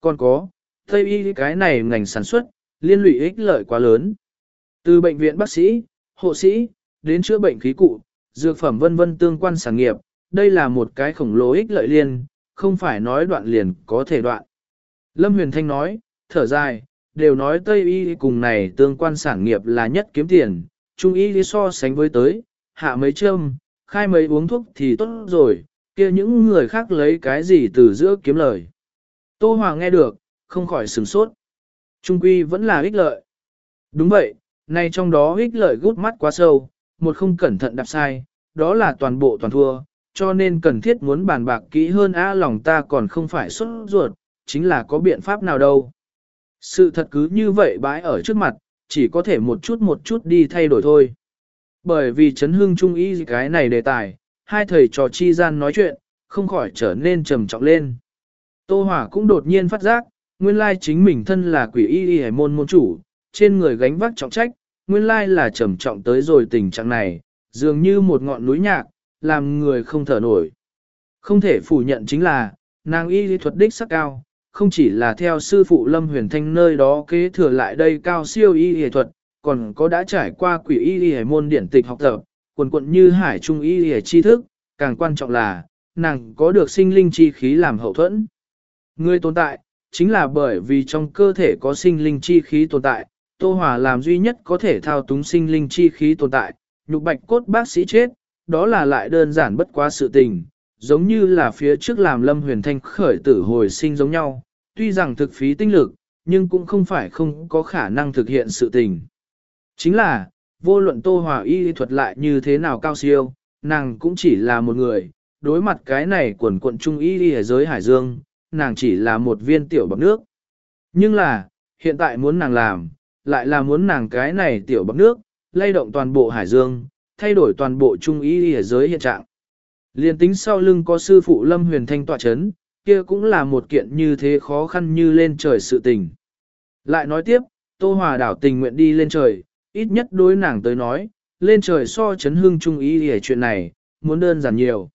Còn có, Tây y cái này ngành sản xuất, liên lụy ích lợi quá lớn. Từ bệnh viện bác sĩ, hộ sĩ, đến chữa bệnh khí cụ, dược phẩm vân vân tương quan sản nghiệp, đây là một cái khổng lồ ích lợi liên, không phải nói đoạn liền có thể đoạn. Lâm Huyền Thanh nói, thở dài, đều nói Tây y cùng này tương quan sản nghiệp là nhất kiếm tiền, Trung y so sánh với tới, hạ mấy châm, khai mấy uống thuốc thì tốt rồi, kia những người khác lấy cái gì từ giữa kiếm lời. Tô Hoàng nghe được, không khỏi sửng sốt. Trung quy vẫn là ích lợi. Đúng vậy, nay trong đó ích lợi gút mắt quá sâu, một không cẩn thận đạp sai, đó là toàn bộ toàn thua, cho nên cần thiết muốn bàn bạc kỹ hơn á lòng ta còn không phải xuất ruột, chính là có biện pháp nào đâu. Sự thật cứ như vậy bãi ở trước mặt, chỉ có thể một chút một chút đi thay đổi thôi. Bởi vì chấn hương trung ý cái này đề tài, hai thầy trò chi gian nói chuyện, không khỏi trở nên trầm trọng lên. Tô Hỏa cũng đột nhiên phát giác, nguyên lai chính mình thân là quỷ y y hải môn môn chủ, trên người gánh vác trọng trách, nguyên lai là trầm trọng tới rồi tình trạng này, dường như một ngọn núi nhạc, làm người không thở nổi. Không thể phủ nhận chính là, nàng y lý thuật đích sắc cao, không chỉ là theo sư phụ Lâm Huyền Thanh nơi đó kế thừa lại đây cao siêu y y thuật, còn có đã trải qua quỷ y y hải môn điển tịch học tập, quần quận như hải trung y y tri thức, càng quan trọng là, nàng có được sinh linh chi khí làm hậu thuẫn. Người tồn tại, chính là bởi vì trong cơ thể có sinh linh chi khí tồn tại, Tô Hòa làm duy nhất có thể thao túng sinh linh chi khí tồn tại, nhục bạch cốt bác sĩ chết, đó là lại đơn giản bất quá sự tình, giống như là phía trước làm Lâm Huyền Thanh khởi tử hồi sinh giống nhau, tuy rằng thực phí tinh lực, nhưng cũng không phải không có khả năng thực hiện sự tình. Chính là, vô luận Tô Hòa y thuật lại như thế nào cao siêu, nàng cũng chỉ là một người, đối mặt cái này quần quận trung y ở giới hải dương, nàng chỉ là một viên tiểu bọc nước. Nhưng là, hiện tại muốn nàng làm, lại là muốn nàng cái này tiểu bọc nước, lay động toàn bộ hải dương, thay đổi toàn bộ trung ý ở giới hiện trạng. Liên tính sau lưng có sư phụ Lâm Huyền Thanh tọa chấn, kia cũng là một kiện như thế khó khăn như lên trời sự tình. Lại nói tiếp, Tô Hòa đảo tình nguyện đi lên trời, ít nhất đối nàng tới nói, lên trời so chấn hương trung ý hề chuyện này, muốn đơn giản nhiều.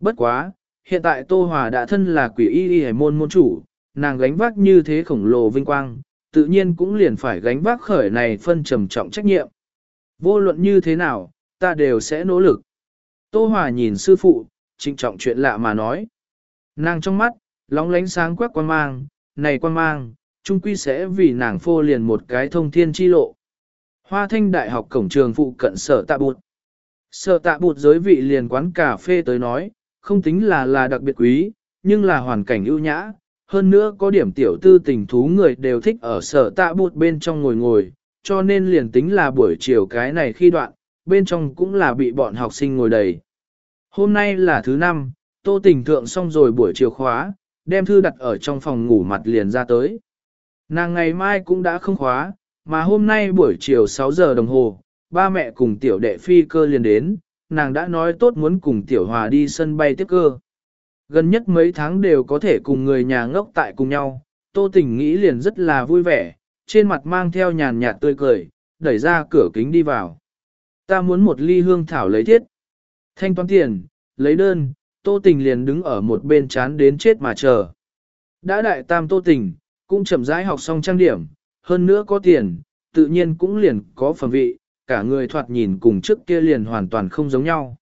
Bất quá, hiện tại Tô Hòa đã thân là quỷ y y hải môn môn chủ, nàng gánh vác như thế khổng lồ vinh quang, tự nhiên cũng liền phải gánh vác khởi này phân trầm trọng trách nhiệm. Vô luận như thế nào, ta đều sẽ nỗ lực. Tô Hòa nhìn sư phụ, trịnh trọng chuyện lạ mà nói. Nàng trong mắt, lóng lánh sáng quắc quan mang, này quan mang, trung quy sẽ vì nàng phô liền một cái thông thiên chi lộ. Hoa thanh đại học cổng trường phụ cận sở tạ bụt. Sở tạ bụt giới vị liền quán cà phê tới nói, không tính là là đặc biệt quý, nhưng là hoàn cảnh ưu nhã. Hơn nữa có điểm tiểu tư tình thú người đều thích ở sở tạ bụt bên trong ngồi ngồi, cho nên liền tính là buổi chiều cái này khi đoạn, bên trong cũng là bị bọn học sinh ngồi đầy. Hôm nay là thứ năm, tô tình thượng xong rồi buổi chiều khóa, đem thư đặt ở trong phòng ngủ mặt liền ra tới. Nàng ngày mai cũng đã không khóa, mà hôm nay buổi chiều 6 giờ đồng hồ, ba mẹ cùng tiểu đệ phi cơ liền đến, nàng đã nói tốt muốn cùng tiểu hòa đi sân bay tiếp cơ. Gần nhất mấy tháng đều có thể cùng người nhà ngốc tại cùng nhau, tô tình nghĩ liền rất là vui vẻ, trên mặt mang theo nhàn nhạt tươi cười, đẩy ra cửa kính đi vào. Ta muốn một ly hương thảo lấy thiết. Thanh toán tiền, lấy đơn, tô tình liền đứng ở một bên chán đến chết mà chờ. Đã đại tam tô tình, cũng chậm rãi học xong trang điểm, hơn nữa có tiền, tự nhiên cũng liền có phẩm vị, cả người thoạt nhìn cùng trước kia liền hoàn toàn không giống nhau.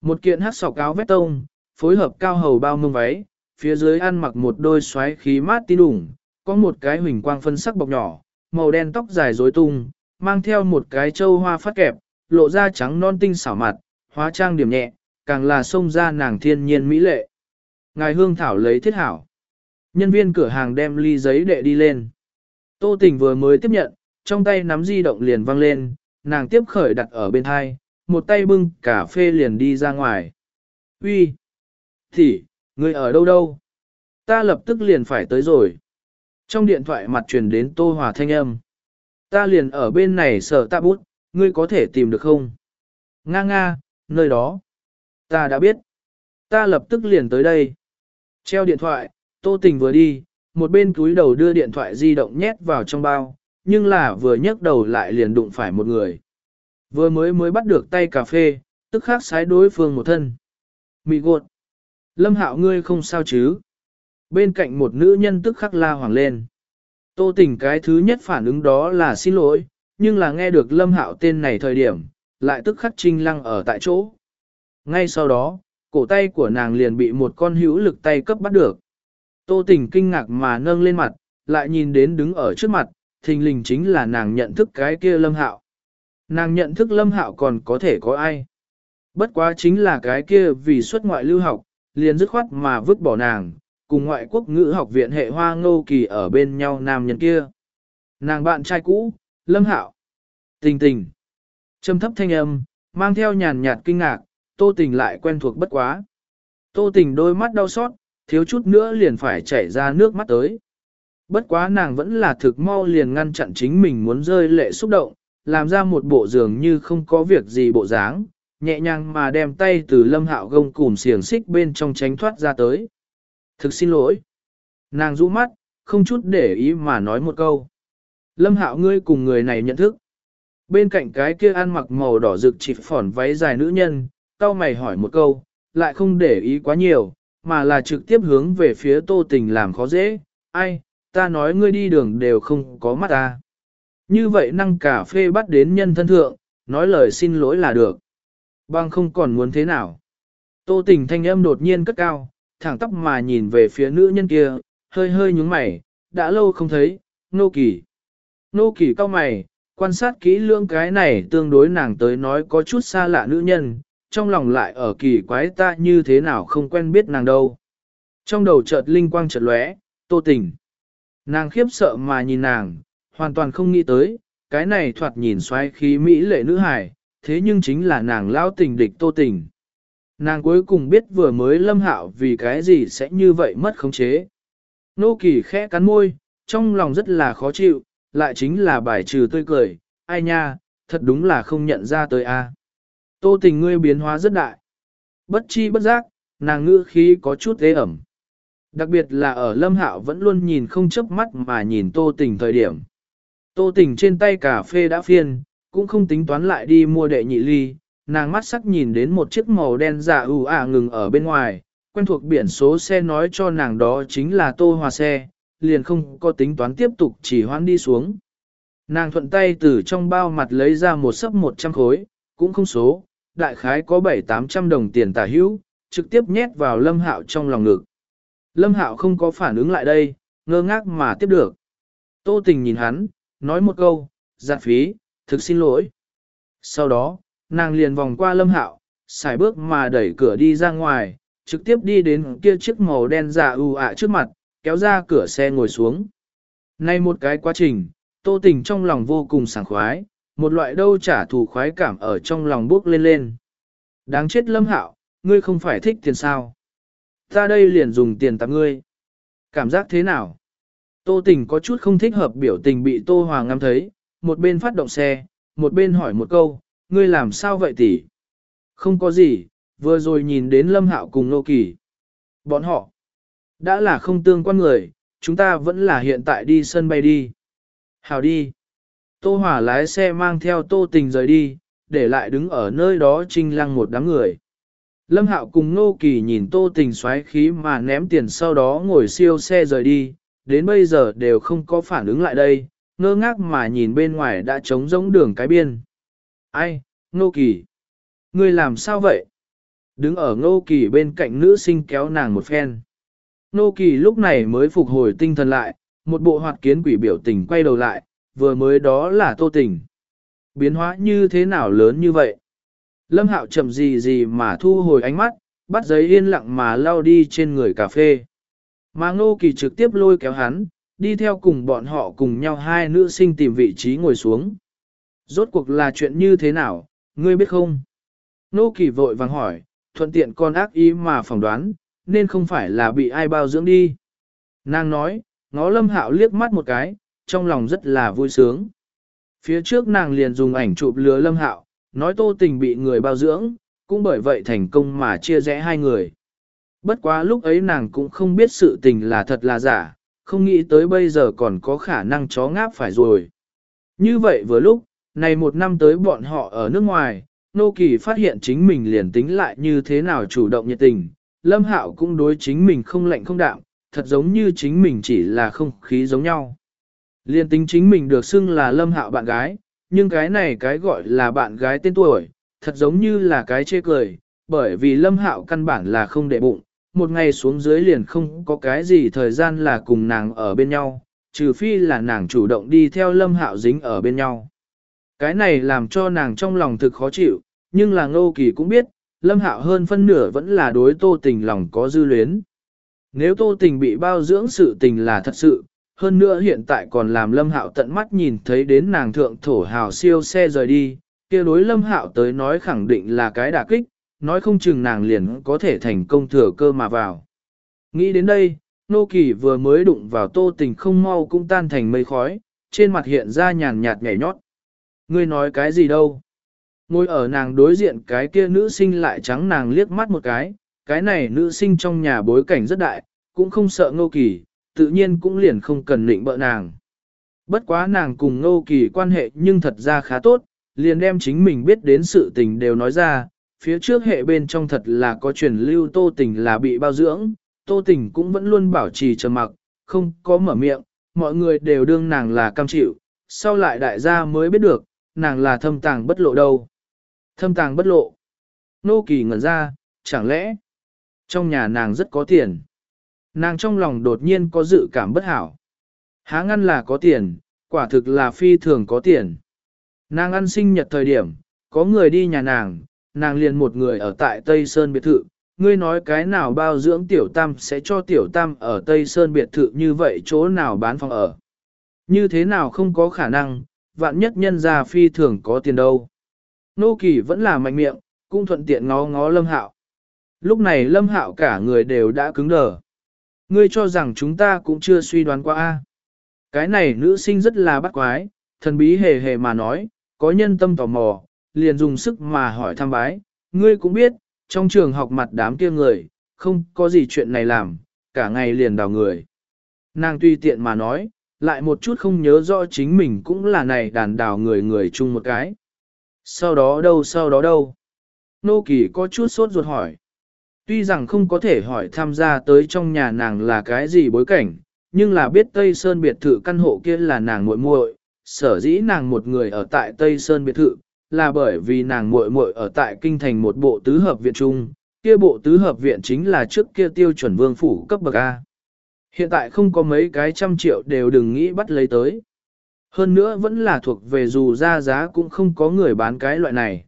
Một kiện hát sọc áo vét tông, phối hợp cao hầu bao mông váy, phía dưới ăn mặc một đôi xoáy khí mát tin đủng, có một cái huỳnh quang phân sắc bọc nhỏ, màu đen tóc dài rối tung, mang theo một cái châu hoa phát kẹp, lộ ra trắng non tinh xảo mặt, hóa trang điểm nhẹ, càng là xông ra nàng thiên nhiên mỹ lệ. Ngài hương thảo lấy thiết hảo. Nhân viên cửa hàng đem ly giấy đệ đi lên. Tô tình vừa mới tiếp nhận, trong tay nắm di động liền văng lên, nàng tiếp khởi đặt ở bên hai, một tay bưng cà phê liền đi ra ngoài. Uy, Thì, người ở đâu đâu? Ta lập tức liền phải tới rồi. Trong điện thoại mặt truyền đến Tô Hòa thanh âm. Ta liền ở bên này sở ta bút, ngươi có thể tìm được không? Nga nga, nơi đó. Ta đã biết. Ta lập tức liền tới đây. Treo điện thoại, Tô Tình vừa đi, một bên cúi đầu đưa điện thoại di động nhét vào trong bao, nhưng là vừa nhấc đầu lại liền đụng phải một người. Vừa mới mới bắt được tay cà phê, tức khắc sái đối phương một thân. Mị gột. Lâm hạo ngươi không sao chứ? Bên cạnh một nữ nhân tức khắc la hoàng lên. Tô tình cái thứ nhất phản ứng đó là xin lỗi, nhưng là nghe được lâm hạo tên này thời điểm, lại tức khắc trinh lăng ở tại chỗ. Ngay sau đó, cổ tay của nàng liền bị một con hữu lực tay cấp bắt được. Tô tình kinh ngạc mà nâng lên mặt, lại nhìn đến đứng ở trước mặt, thình lình chính là nàng nhận thức cái kia lâm hạo. Nàng nhận thức lâm hạo còn có thể có ai. Bất quá chính là cái kia vì xuất ngoại lưu học, liền dứt khoát mà vứt bỏ nàng, cùng ngoại quốc ngữ học viện hệ hoa ngô kỳ ở bên nhau nam nhân kia. Nàng bạn trai cũ, lâm hạo. Tình tình. Trầm thấp thanh âm, mang theo nhàn nhạt kinh ngạc, tô tình lại quen thuộc bất quá. Tô tình đôi mắt đau xót, thiếu chút nữa liền phải chảy ra nước mắt tới. Bất quá nàng vẫn là thực mau liền ngăn chặn chính mình muốn rơi lệ xúc động, làm ra một bộ dường như không có việc gì bộ dáng, nhẹ nhàng mà đem tay từ lâm hạo gông cùm xiềng xích bên trong tránh thoát ra tới. Thực xin lỗi. Nàng rũ mắt, không chút để ý mà nói một câu. Lâm hạo ngươi cùng người này nhận thức. Bên cạnh cái kia ăn mặc màu đỏ rực chỉ phỏn váy dài nữ nhân, tao mày hỏi một câu, lại không để ý quá nhiều, mà là trực tiếp hướng về phía tô tình làm khó dễ. Ai, ta nói ngươi đi đường đều không có mắt ta. Như vậy năng cà phê bắt đến nhân thân thượng, nói lời xin lỗi là được. Bang không còn muốn thế nào. Tô tình thanh âm đột nhiên cất cao, thẳng tóc mà nhìn về phía nữ nhân kia, hơi hơi nhúng mày, đã lâu không thấy, nô kỳ. Nô kỳ cao mày, quan sát kỹ lưỡng cái này tương đối nàng tới nói có chút xa lạ nữ nhân, trong lòng lại ở kỳ quái ta như thế nào không quen biết nàng đâu. Trong đầu chợt linh quang chợt lóe, tô tình. Nàng khiếp sợ mà nhìn nàng, hoàn toàn không nghĩ tới, cái này thoạt nhìn xoáy khí mỹ lệ nữ hải, thế nhưng chính là nàng lao tình địch tô tình. Nàng cuối cùng biết vừa mới lâm hạo vì cái gì sẽ như vậy mất khống chế. Nô kỳ khẽ cắn môi, trong lòng rất là khó chịu, lại chính là bài trừ tươi cười, ai nha, thật đúng là không nhận ra tới a. Tô tình ngươi biến hóa rất đại. Bất chi bất giác, nàng ngữ khí có chút ế ẩm. Đặc biệt là ở lâm hạo vẫn luôn nhìn không chớp mắt mà nhìn tô tình thời điểm. Tô tình trên tay cà phê đã phiên, cũng không tính toán lại đi mua đệ nhị ly, nàng mắt sắc nhìn đến một chiếc màu đen dạ giả ù ả ngừng ở bên ngoài, quen thuộc biển số xe nói cho nàng đó chính là tô hòa xe, liền không có tính toán tiếp tục chỉ hoãn đi xuống. Nàng thuận tay từ trong bao mặt lấy ra một sấp 100 khối, cũng không số, đại khái có 7-800 đồng tiền tả hữu, trực tiếp nhét vào lâm hạo trong lòng ngực. Lâm hạo không có phản ứng lại đây, ngơ ngác mà tiếp được. Tô tình nhìn hắn, nói một câu, giặt phí, thực xin lỗi. Sau đó, nàng liền vòng qua lâm hạo, xài bước mà đẩy cửa đi ra ngoài, trực tiếp đi đến kia chiếc màu đen dạ ưu ạ trước mặt, kéo ra cửa xe ngồi xuống. Nay một cái quá trình, tô tình trong lòng vô cùng sảng khoái, một loại đâu trả thù khoái cảm ở trong lòng bước lên lên. Đáng chết lâm hạo, ngươi không phải thích tiền sao. Ta đây liền dùng tiền tặng ngươi. Cảm giác thế nào? Tô tình có chút không thích hợp biểu tình bị Tô Hoàng ngắm thấy, một bên phát động xe, một bên hỏi một câu, ngươi làm sao vậy tỷ? Không có gì, vừa rồi nhìn đến Lâm Hạo cùng Nô Kỳ. Bọn họ, đã là không tương quan người, chúng ta vẫn là hiện tại đi sân bay đi. Hào đi. Tô Hòa lái xe mang theo Tô Tình rời đi, để lại đứng ở nơi đó trinh lăng một đám người. Lâm Hạo cùng Nô Kỳ nhìn Tô Tình xoáy khí mà ném tiền sau đó ngồi siêu xe rời đi, đến bây giờ đều không có phản ứng lại đây, ngơ ngác mà nhìn bên ngoài đã trống rỗng đường cái biên. Ai, Nô Kỳ? Ngươi làm sao vậy? Đứng ở Nô Kỳ bên cạnh nữ sinh kéo nàng một phen. Nô Kỳ lúc này mới phục hồi tinh thần lại, một bộ hoạt kiến quỷ biểu tình quay đầu lại, vừa mới đó là tô tình. Biến hóa như thế nào lớn như vậy? Lâm Hạo chậm gì gì mà thu hồi ánh mắt, bắt giấy yên lặng mà lao đi trên người cà phê. Mà Ngô Kỳ trực tiếp lôi kéo hắn, đi theo cùng bọn họ cùng nhau hai nữ sinh tìm vị trí ngồi xuống. Rốt cuộc là chuyện như thế nào, ngươi biết không? Ngô Kỳ vội vàng hỏi, thuận tiện con ác ý mà phỏng đoán, nên không phải là bị ai bao dưỡng đi. Nàng nói, ngó lâm hạo liếc mắt một cái, trong lòng rất là vui sướng. Phía trước nàng liền dùng ảnh chụp lừa lâm hạo, nói tô tình bị người bao dưỡng, cũng bởi vậy thành công mà chia rẽ hai người. Bất quá lúc ấy nàng cũng không biết sự tình là thật là giả, không nghĩ tới bây giờ còn có khả năng chó ngáp phải rồi. Như vậy vừa lúc, này một năm tới bọn họ ở nước ngoài, Nô Kỳ phát hiện chính mình liền tính lại như thế nào chủ động nhiệt tình, Lâm Hạo cũng đối chính mình không lạnh không đạm, thật giống như chính mình chỉ là không khí giống nhau. Liên tính chính mình được xưng là lâm hạo bạn gái, nhưng cái này cái gọi là bạn gái tên tuổi, thật giống như là cái chê cười, bởi vì lâm hạo căn bản là không để bụng, một ngày xuống dưới liền không có cái gì thời gian là cùng nàng ở bên nhau, trừ phi là nàng chủ động đi theo lâm hạo dính ở bên nhau. Cái này làm cho nàng trong lòng thực khó chịu, nhưng là ngô kỳ cũng biết, lâm hạo hơn phân nửa vẫn là đối tô tình lòng có dư luyến. Nếu tô tình bị bao dưỡng sự tình là thật sự, hơn nữa hiện tại còn làm lâm hạo tận mắt nhìn thấy đến nàng thượng thổ hào siêu xe rời đi, kia đối lâm hạo tới nói khẳng định là cái đả kích, nói không chừng nàng liền có thể thành công thừa cơ mà vào. Nghĩ đến đây, nô kỳ vừa mới đụng vào tô tình không mau cũng tan thành mây khói, trên mặt hiện ra nhàn nhạt nhảy nhót. Ngươi nói cái gì đâu? Ngồi ở nàng đối diện cái kia nữ sinh lại trắng nàng liếc mắt một cái, cái này nữ sinh trong nhà bối cảnh rất đại, cũng không sợ ngô kỳ, tự nhiên cũng liền không cần định bợ nàng. Bất quá nàng cùng ngô kỳ quan hệ nhưng thật ra khá tốt, liền đem chính mình biết đến sự tình đều nói ra, phía trước hệ bên trong thật là có truyền lưu tô tình là bị bao dưỡng, tô tình cũng vẫn luôn bảo trì trầm mặc, không có mở miệng, mọi người đều đương nàng là cam chịu, sau lại đại gia mới biết được, nàng là thâm tàng bất lộ đâu. Thâm tàng bất lộ. Nô kỳ ngẩn ra, chẳng lẽ, trong nhà nàng rất có tiền. Nàng trong lòng đột nhiên có dự cảm bất hảo. Há ngăn là có tiền, quả thực là phi thường có tiền. Nàng ăn sinh nhật thời điểm, có người đi nhà nàng, nàng liền một người ở tại Tây Sơn biệt thự. Ngươi nói cái nào bao dưỡng tiểu tam sẽ cho tiểu tam ở Tây Sơn biệt thự như vậy chỗ nào bán phòng ở. Như thế nào không có khả năng, vạn nhất nhân gia phi thường có tiền đâu. Nô Kỳ vẫn là mạnh miệng, cũng thuận tiện ngó ngó Lâm Hạo. Lúc này Lâm Hạo cả người đều đã cứng đờ. Ngươi cho rằng chúng ta cũng chưa suy đoán qua a. Cái này nữ sinh rất là bắt quái, thần bí hề hề mà nói, có nhân tâm tò mò, liền dùng sức mà hỏi thăm bái. Ngươi cũng biết, trong trường học mặt đám kia người, không có gì chuyện này làm, cả ngày liền đào người. Nàng tuy tiện mà nói, lại một chút không nhớ rõ chính mình cũng là này đàn đào người người chung một cái. Sau đó đâu sau đó đâu? Nô Kỳ có chút sốt ruột hỏi. Tuy rằng không có thể hỏi tham gia tới trong nhà nàng là cái gì bối cảnh, nhưng là biết Tây Sơn biệt thự căn hộ kia là nàng muội muội, sở dĩ nàng một người ở tại Tây Sơn biệt thự, là bởi vì nàng muội muội ở tại kinh thành một bộ tứ hợp viện trung, kia bộ tứ hợp viện chính là trước kia tiêu chuẩn vương phủ cấp bậc A. Hiện tại không có mấy cái trăm triệu đều đừng nghĩ bắt lấy tới. Hơn nữa vẫn là thuộc về dù ra giá cũng không có người bán cái loại này.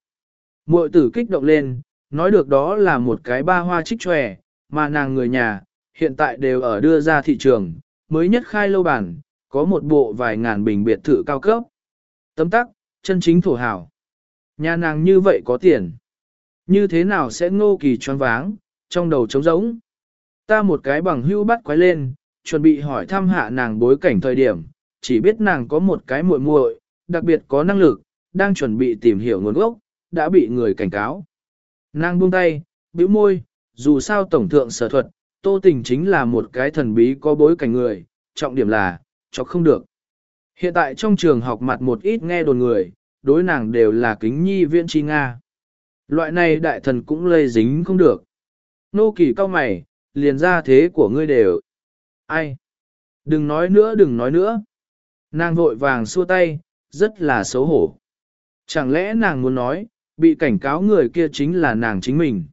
Muội tử kích động lên, nói được đó là một cái ba hoa trích tròe, mà nàng người nhà, hiện tại đều ở đưa ra thị trường, mới nhất khai lâu bản, có một bộ vài ngàn bình biệt thự cao cấp. Tấm tắc, chân chính thổ hảo. Nhà nàng như vậy có tiền. Như thế nào sẽ ngô kỳ choáng váng, trong đầu trống rỗng. Ta một cái bằng hưu bắt quái lên, chuẩn bị hỏi thăm hạ nàng bối cảnh thời điểm, chỉ biết nàng có một cái muội muội, đặc biệt có năng lực, đang chuẩn bị tìm hiểu nguồn gốc, đã bị người cảnh cáo. Nàng buông tay, bĩu môi, dù sao tổng thượng sở thuật, tô tình chính là một cái thần bí có bối cảnh người, trọng điểm là, cho không được. Hiện tại trong trường học mặt một ít nghe đồn người, đối nàng đều là kính nhi viện chi Nga. Loại này đại thần cũng lây dính không được. Nô kỳ cao mày, liền ra thế của ngươi đều. Ai? Đừng nói nữa đừng nói nữa. Nàng vội vàng xua tay, rất là xấu hổ. Chẳng lẽ nàng muốn nói, bị cảnh cáo người kia chính là nàng chính mình.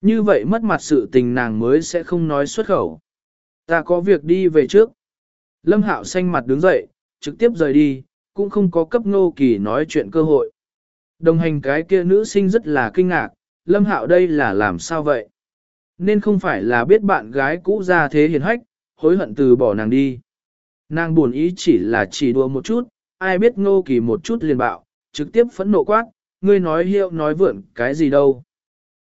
Như vậy mất mặt sự tình nàng mới sẽ không nói xuất khẩu. Ta có việc đi về trước. Lâm Hạo xanh mặt đứng dậy, trực tiếp rời đi, cũng không có cấp ngô kỳ nói chuyện cơ hội. Đồng hành cái kia nữ sinh rất là kinh ngạc, Lâm Hạo đây là làm sao vậy? Nên không phải là biết bạn gái cũ ra thế hiền hách, hối hận từ bỏ nàng đi. Nàng buồn ý chỉ là chỉ đùa một chút, ai biết ngô kỳ một chút liền bạo, trực tiếp phẫn nộ quát, ngươi nói hiệu nói vượn cái gì đâu.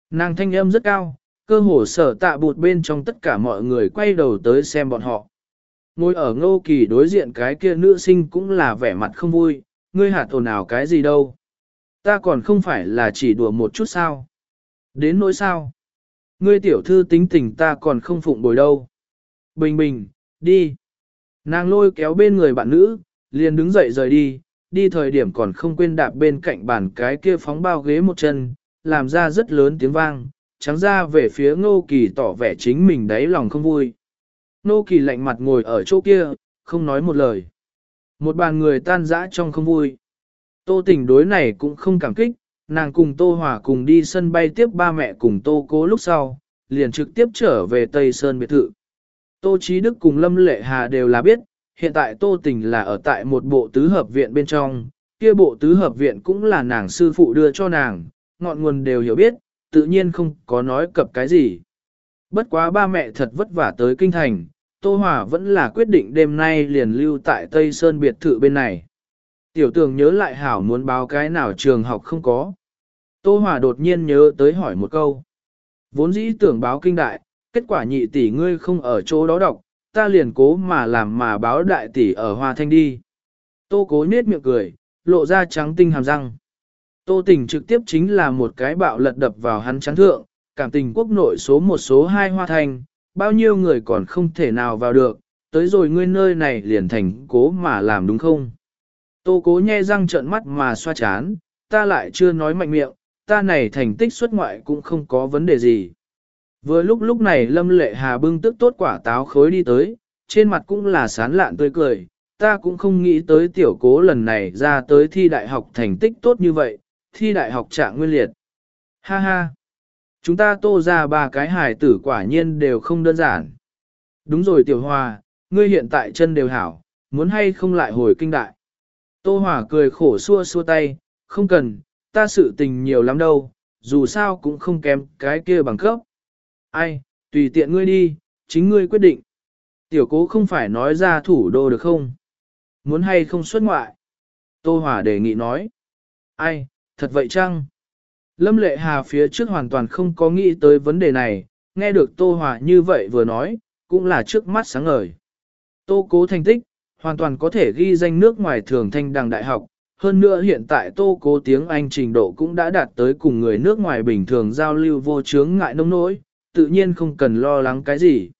Nàng thanh âm rất cao, cơ hồ sở tạ bụt bên trong tất cả mọi người quay đầu tới xem bọn họ. Ngồi ở ngô kỳ đối diện cái kia nữ sinh cũng là vẻ mặt không vui, ngươi hạt ồn ào cái gì đâu. Ta còn không phải là chỉ đùa một chút sao. Đến nỗi sao. Ngươi tiểu thư tính tình ta còn không phụng bồi đâu. Bình bình, đi. Nàng lôi kéo bên người bạn nữ, liền đứng dậy rời đi, đi thời điểm còn không quên đạp bên cạnh bàn cái kia phóng bao ghế một chân, làm ra rất lớn tiếng vang, trắng ra về phía ngô kỳ tỏ vẻ chính mình đáy lòng không vui. Ngô kỳ lạnh mặt ngồi ở chỗ kia, không nói một lời. Một bàn người tan rã trong không vui. Tô tình đối này cũng không cảm kích, nàng cùng Tô Hòa cùng đi sân bay tiếp ba mẹ cùng Tô Cố lúc sau, liền trực tiếp trở về Tây Sơn biệt thự. Tô Chí Đức cùng Lâm Lệ Hà đều là biết, hiện tại Tô Tình là ở tại một bộ tứ hợp viện bên trong, kia bộ tứ hợp viện cũng là nàng sư phụ đưa cho nàng, ngọn nguồn đều hiểu biết, tự nhiên không có nói cập cái gì. Bất quá ba mẹ thật vất vả tới kinh thành, Tô Hòa vẫn là quyết định đêm nay liền lưu tại Tây Sơn biệt thự bên này. Tiểu tường nhớ lại hảo muốn báo cái nào trường học không có. Tô Hòa đột nhiên nhớ tới hỏi một câu. Vốn dĩ tưởng báo kinh đại, kết quả nhị tỷ ngươi không ở chỗ đó đọc, ta liền cố mà làm mà báo đại tỷ ở Hoa Thanh đi. Tô cố nết miệng cười, lộ ra trắng tinh hàm răng. Tô tình trực tiếp chính là một cái bạo lật đập vào hắn trắng thượng, cảm tình quốc nội số một số hai Hoa Thanh, bao nhiêu người còn không thể nào vào được, tới rồi ngươi nơi này liền thành cố mà làm đúng không? Tô cố nhe răng trợn mắt mà xoa chán, ta lại chưa nói mạnh miệng, ta này thành tích xuất ngoại cũng không có vấn đề gì. Vừa lúc lúc này Lâm Lệ Hà bưng tức tốt quả táo khối đi tới, trên mặt cũng là sán lạn tươi cười, ta cũng không nghĩ tới tiểu cố lần này ra tới thi đại học thành tích tốt như vậy, thi đại học trạng nguyên liệt. Ha ha! Chúng ta tô ra ba cái hài tử quả nhiên đều không đơn giản. Đúng rồi tiểu hòa, ngươi hiện tại chân đều hảo, muốn hay không lại hồi kinh đại. Tô hòa cười khổ xua xua tay, không cần, ta sự tình nhiều lắm đâu, dù sao cũng không kém cái kia bằng cấp. Ai, tùy tiện ngươi đi, chính ngươi quyết định. Tiểu cố không phải nói ra thủ đô được không? Muốn hay không xuất ngoại? Tô Hòa đề nghị nói. Ai, thật vậy chăng? Lâm Lệ Hà phía trước hoàn toàn không có nghĩ tới vấn đề này, nghe được Tô Hòa như vậy vừa nói, cũng là trước mắt sáng ngời. Tô cố thành tích, hoàn toàn có thể ghi danh nước ngoài thường thanh đằng đại học, hơn nữa hiện tại tô cố tiếng Anh trình độ cũng đã đạt tới cùng người nước ngoài bình thường giao lưu vô chướng ngại nông nỗi, tự nhiên không cần lo lắng cái gì.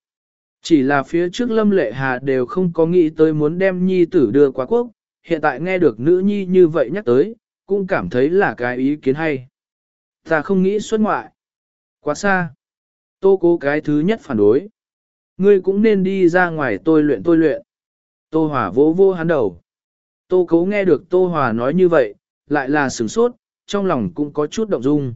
Chỉ là phía trước Lâm Lệ Hà đều không có nghĩ tới muốn đem nhi tử đưa qua quốc, hiện tại nghe được nữ nhi như vậy nhắc tới, cũng cảm thấy là cái ý kiến hay. Ta không nghĩ xuất ngoại. Quá xa. Tô cố cái thứ nhất phản đối. Ngươi cũng nên đi ra ngoài tôi luyện tôi luyện. Tô Hòa vỗ vô hắn đầu. Tô cố nghe được Tô Hòa nói như vậy, lại là sửng sốt, trong lòng cũng có chút động dung.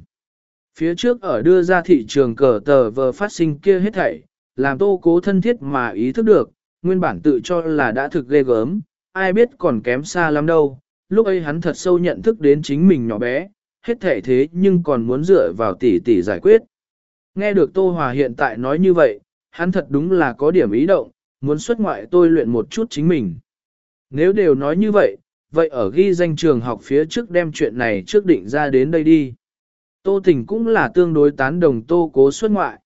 Phía trước ở đưa ra thị trường cờ tờ vờ phát sinh kia hết thảy, làm Tô cố thân thiết mà ý thức được, nguyên bản tự cho là đã thực ghê gớm, ai biết còn kém xa lắm đâu. Lúc ấy hắn thật sâu nhận thức đến chính mình nhỏ bé, hết thảy thế nhưng còn muốn dựa vào tỷ tỷ giải quyết. Nghe được Tô Hòa hiện tại nói như vậy, hắn thật đúng là có điểm ý động, muốn xuất ngoại tôi luyện một chút chính mình. Nếu đều nói như vậy, vậy ở ghi danh trường học phía trước đem chuyện này trước định ra đến đây đi. Tô Tình cũng là tương đối tán đồng Tô Cố xuất ngoại.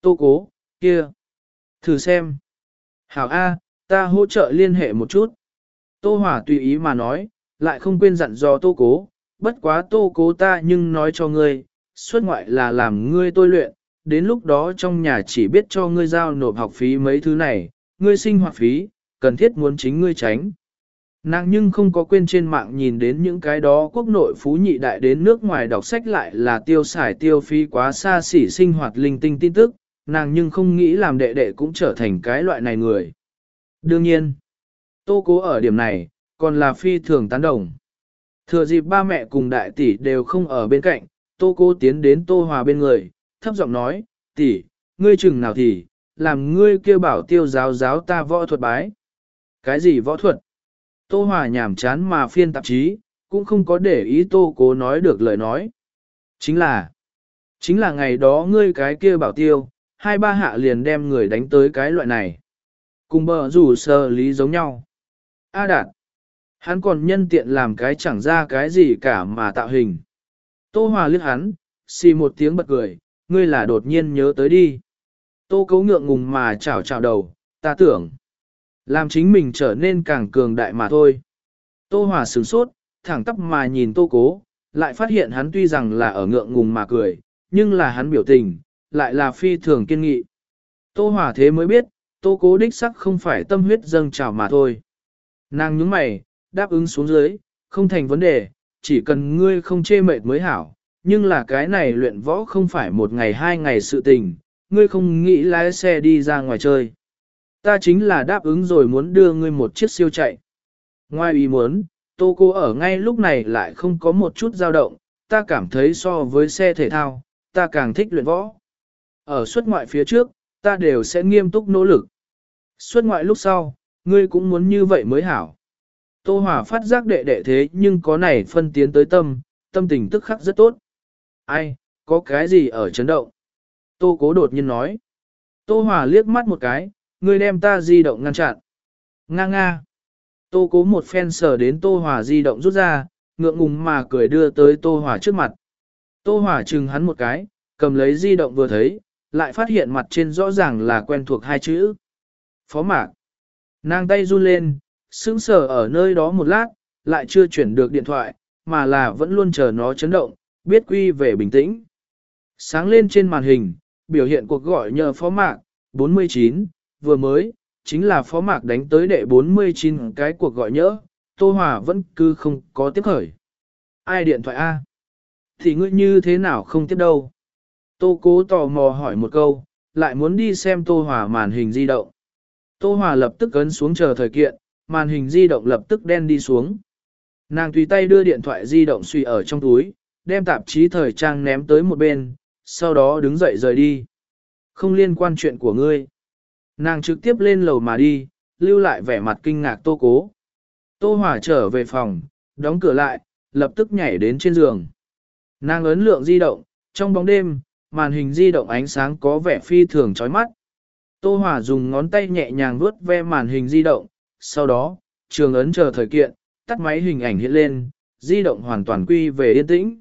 Tô Cố, kia. Thử xem. Hảo A, ta hỗ trợ liên hệ một chút. Tô Hỏa tùy ý mà nói, lại không quên dặn dò Tô Cố. Bất quá Tô Cố ta nhưng nói cho ngươi, xuất ngoại là làm ngươi tôi luyện, đến lúc đó trong nhà chỉ biết cho ngươi giao nộp học phí mấy thứ này, ngươi sinh hoạt phí, cần thiết muốn chính ngươi tránh. Nàng nhưng không có quên trên mạng nhìn đến những cái đó quốc nội phú nhị đại đến nước ngoài đọc sách lại là tiêu xài tiêu phí quá xa xỉ sinh hoạt linh tinh tin tức, nàng nhưng không nghĩ làm đệ đệ cũng trở thành cái loại này người. Đương nhiên, tô cố ở điểm này, còn là phi thường tán đồng. Thừa dịp ba mẹ cùng đại tỷ đều không ở bên cạnh, tô cố tiến đến tô hòa bên người, thấp giọng nói, tỷ, ngươi chừng nào thì, làm ngươi kêu bảo tiêu giáo giáo ta võ thuật bái. Cái gì võ thuật? Tô Hòa nhảm chán mà phiên tạp chí, cũng không có để ý Tô Cố nói được lời nói. Chính là, chính là ngày đó ngươi cái kia bảo tiêu, hai ba hạ liền đem người đánh tới cái loại này. Cùng bờ rủ sơ lý giống nhau. A đạt, hắn còn nhân tiện làm cái chẳng ra cái gì cả mà tạo hình. Tô Hòa liếc hắn, xì một tiếng bật cười, ngươi là đột nhiên nhớ tới đi. Tô cấu ngượng ngùng mà chào chào đầu, ta tưởng. Làm chính mình trở nên càng cường đại mà thôi. Tô Hòa sửng sốt, thẳng tắp mà nhìn Tô Cố, lại phát hiện hắn tuy rằng là ở ngượng ngùng mà cười, nhưng là hắn biểu tình, lại là phi thường kiên nghị. Tô Hòa thế mới biết, Tô Cố đích sắc không phải tâm huyết dâng trào mà thôi. Nàng nhướng mày, đáp ứng xuống dưới, không thành vấn đề, chỉ cần ngươi không chê mệt mới hảo, nhưng là cái này luyện võ không phải một ngày hai ngày sự tình, ngươi không nghĩ lái xe đi ra ngoài chơi ta chính là đáp ứng rồi muốn đưa ngươi một chiếc siêu chạy. Ngoài ý muốn, tô cô ở ngay lúc này lại không có một chút dao động, ta cảm thấy so với xe thể thao, ta càng thích luyện võ. Ở xuất ngoại phía trước, ta đều sẽ nghiêm túc nỗ lực. Xuất ngoại lúc sau, ngươi cũng muốn như vậy mới hảo. Tô Hòa phát giác đệ đệ thế nhưng có này phân tiến tới tâm, tâm tình tức khắc rất tốt. Ai, có cái gì ở chấn động? Tô Cố đột nhiên nói. Tô Hòa liếc mắt một cái, ngươi đem ta di động ngăn chặn. Nga nga. Tô Cố một phen sờ đến Tô Hòa di động rút ra, ngượng ngùng mà cười đưa tới Tô Hòa trước mặt. Tô Hòa chừng hắn một cái, cầm lấy di động vừa thấy, lại phát hiện mặt trên rõ ràng là quen thuộc hai chữ. Phó mạc. Nàng tay run lên, sững sờ ở nơi đó một lát, lại chưa chuyển được điện thoại, mà là vẫn luôn chờ nó chấn động, biết quy về bình tĩnh. Sáng lên trên màn hình, biểu hiện cuộc gọi nhờ phó mạc, 49, vừa mới, chính là phó mạc đánh tới đệ 49 cái cuộc gọi nhỡ, Tô Hòa vẫn cứ không có tiếp khởi. Ai điện thoại A? Thì ngươi như thế nào không tiếp đâu? Tô cố tò mò hỏi một câu, lại muốn đi xem Tô Hòa màn hình di động. Tô Hòa lập tức ấn xuống chờ thời kiện, màn hình di động lập tức đen đi xuống. Nàng tùy tay đưa điện thoại di động suy ở trong túi, đem tạp chí thời trang ném tới một bên, sau đó đứng dậy rời đi. Không liên quan chuyện của ngươi. Nàng trực tiếp lên lầu mà đi, lưu lại vẻ mặt kinh ngạc tô cố. Tô Hòa trở về phòng, đóng cửa lại, lập tức nhảy đến trên giường. Nàng ấn lượng di động, trong bóng đêm, màn hình di động ánh sáng có vẻ phi thường chói mắt. Tô Hòa dùng ngón tay nhẹ nhàng vuốt ve màn hình di động, sau đó, trường ấn chờ thời kiện, tắt máy hình ảnh hiện lên, di động hoàn toàn quy về yên tĩnh.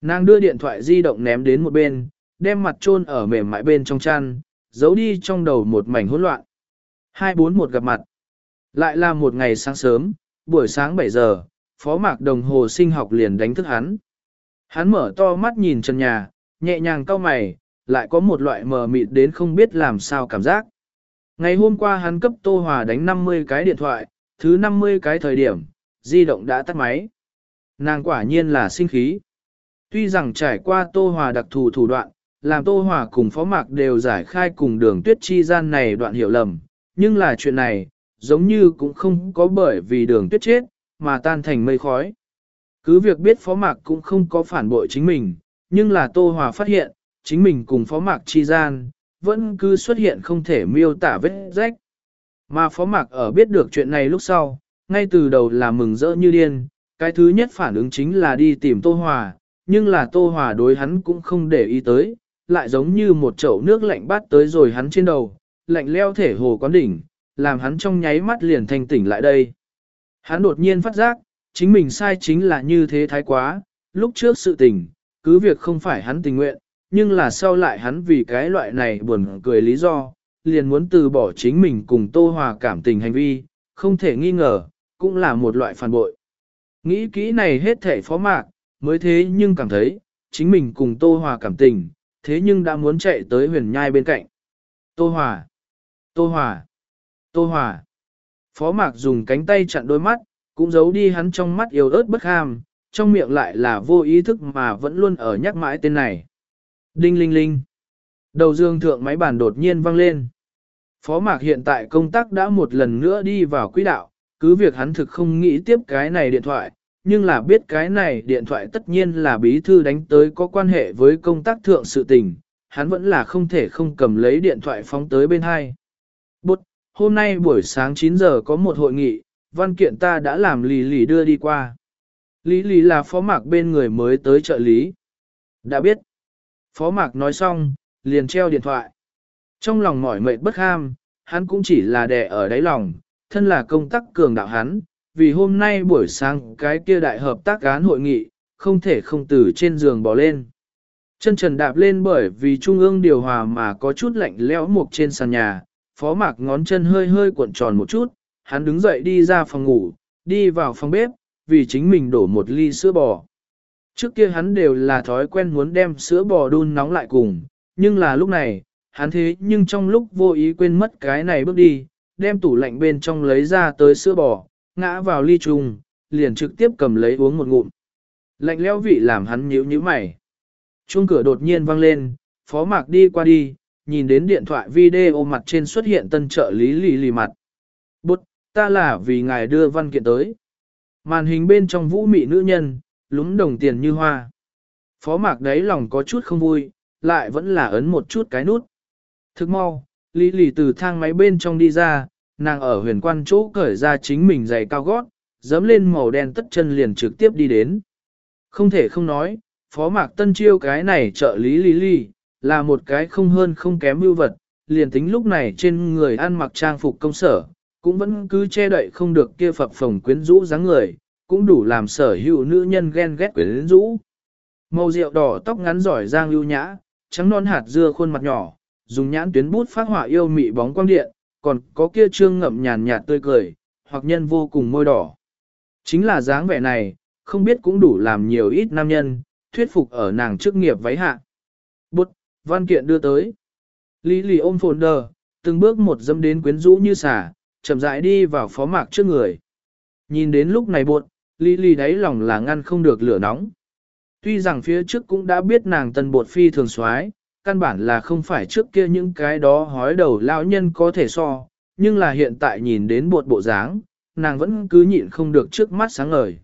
Nàng đưa điện thoại di động ném đến một bên, đem mặt chôn ở mềm mại bên trong chăn, giấu đi trong đầu một mảnh hỗn loạn. Hai bốn một gặp mặt. Lại là một ngày sáng sớm, buổi sáng 7 giờ, phó mạc đồng hồ sinh học liền đánh thức hắn. Hắn mở to mắt nhìn trần nhà, nhẹ nhàng cau mày, lại có một loại mờ mịt đến không biết làm sao cảm giác. Ngày hôm qua hắn cấp Tô Hòa đánh 50 cái điện thoại, thứ 50 cái thời điểm, di động đã tắt máy. Nàng quả nhiên là sinh khí. Tuy rằng trải qua Tô Hòa đặc thù thủ đoạn, làm Tô Hòa cùng Phó Mạc đều giải khai cùng đường tuyết chi gian này đoạn hiểu lầm, nhưng là chuyện này, giống như cũng không có bởi vì đường tuyết chết, mà tan thành mây khói. Cứ việc biết Phó Mạc cũng không có phản bội chính mình, nhưng là Tô Hòa phát hiện, chính mình cùng Phó Mạc chi gian, vẫn cứ xuất hiện không thể miêu tả vết rách. Mà Phó Mạc ở biết được chuyện này lúc sau, ngay từ đầu là mừng rỡ như điên, cái thứ nhất phản ứng chính là đi tìm Tô Hòa, nhưng là Tô Hòa đối hắn cũng không để ý tới, lại giống như một chậu nước lạnh bát tới rồi hắn trên đầu, lạnh leo thể hồ quán đỉnh, làm hắn trong nháy mắt liền thanh tỉnh lại đây. Hắn đột nhiên phát giác, chính mình sai chính là như thế thái quá, lúc trước sự tình, cứ việc không phải hắn tình nguyện, nhưng là sau lại hắn vì cái loại này buồn cười lý do, liền muốn từ bỏ chính mình cùng Tô Hòa cảm tình hành vi, không thể nghi ngờ, cũng là một loại phản bội. Nghĩ kỹ này hết thể phó mạc, mới thế nhưng cảm thấy, chính mình cùng Tô Hòa cảm tình, thế nhưng đã muốn chạy tới huyền nhai bên cạnh. Tô Hòa! Tô Hòa! Tô Hòa! Phó mạc dùng cánh tay chặn đôi mắt, cũng giấu đi hắn trong mắt yếu ớt bất ham, trong miệng lại là vô ý thức mà vẫn luôn ở nhắc mãi tên này. Đinh linh linh! Đầu dương thượng máy bàn đột nhiên vang lên. Phó mạc hiện tại công tác đã một lần nữa đi vào quỹ đạo, cứ việc hắn thực không nghĩ tiếp cái này điện thoại, nhưng là biết cái này điện thoại tất nhiên là bí thư đánh tới có quan hệ với công tác thượng sự tình, hắn vẫn là không thể không cầm lấy điện thoại phóng tới bên hai. Bút, hôm nay buổi sáng 9 giờ có một hội nghị, văn kiện ta đã làm lì lì đưa đi qua. Lý lì là phó mạc bên người mới tới trợ lý. Đã biết. Phó mạc nói xong, liền treo điện thoại. Trong lòng mỏi mệt bất ham, hắn cũng chỉ là đè ở đáy lòng, thân là công tác cường đạo hắn, vì hôm nay buổi sáng cái kia đại hợp tác án hội nghị, không thể không từ trên giường bỏ lên. Chân trần đạp lên bởi vì trung ương điều hòa mà có chút lạnh lẽo mục trên sàn nhà, phó mạc ngón chân hơi hơi cuộn tròn một chút, hắn đứng dậy đi ra phòng ngủ, đi vào phòng bếp, vì chính mình đổ một ly sữa bò. Trước kia hắn đều là thói quen muốn đem sữa bò đun nóng lại cùng, nhưng là lúc này, hắn thế nhưng trong lúc vô ý quên mất cái này bước đi, đem tủ lạnh bên trong lấy ra tới sữa bò, ngã vào ly trùng, liền trực tiếp cầm lấy uống một ngụm. Lạnh leo vị làm hắn nhíu nhíu mày. Chuông cửa đột nhiên vang lên, phó mạc đi qua đi, nhìn đến điện thoại video mặt trên xuất hiện tân trợ lý lì lì mặt. Bút, ta là vì ngài đưa văn kiện tới. Màn hình bên trong vũ mị nữ nhân, lúng đồng tiền như hoa. Phó mạc đấy lòng có chút không vui, lại vẫn là ấn một chút cái nút. Thức mau, lý lì từ thang máy bên trong đi ra, nàng ở huyền quan chỗ cởi ra chính mình giày cao gót, dấm lên màu đen tất chân liền trực tiếp đi đến. Không thể không nói, phó mạc tân chiêu cái này trợ lý lý lý, là một cái không hơn không kém mưu vật, liền tính lúc này trên người ăn mặc trang phục công sở, cũng vẫn cứ che đậy không được kia phập phồng quyến rũ dáng người, cũng đủ làm sở hữu nữ nhân ghen ghét quyến rũ. Màu rượu đỏ tóc ngắn giỏi giang lưu nhã, trắng non hạt dưa khuôn mặt nhỏ, dùng nhãn tuyến bút phát họa yêu mị bóng quang điện, còn có kia trương ngậm nhàn nhạt tươi cười, hoặc nhân vô cùng môi đỏ. Chính là dáng vẻ này, không biết cũng đủ làm nhiều ít nam nhân, thuyết phục ở nàng chức nghiệp váy hạ. Bút, văn kiện đưa tới. Lý lì ôm phồn đờ, từng bước một dâm đến quyến rũ như xả, chậm rãi đi vào phó mạc trước người. Nhìn đến lúc này buồn, Lý lì đáy lòng là ngăn không được lửa nóng. Tuy rằng phía trước cũng đã biết nàng tân bột phi thường xoái, căn bản là không phải trước kia những cái đó hói đầu lão nhân có thể so, nhưng là hiện tại nhìn đến bột bộ dáng, nàng vẫn cứ nhịn không được trước mắt sáng ngời.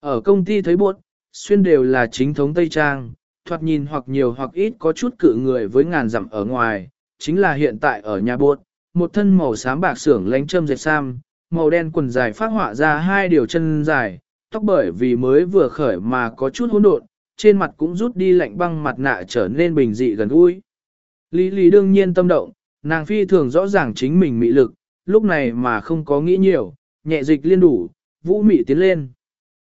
Ở công ty thấy bột, xuyên đều là chính thống Tây Trang, thoạt nhìn hoặc nhiều hoặc ít có chút cự người với ngàn dặm ở ngoài, chính là hiện tại ở nhà bột, một thân màu xám bạc xưởng lánh châm dệt sam, màu đen quần dài phát họa ra hai điều chân dài, tóc bởi vì mới vừa khởi mà có chút hỗn độn, trên mặt cũng rút đi lạnh băng mặt nạ trở nên bình dị gần gũi. Lý Lý đương nhiên tâm động, nàng phi thường rõ ràng chính mình mị lực, lúc này mà không có nghĩ nhiều, nhẹ dịch liên đủ, vũ mị tiến lên.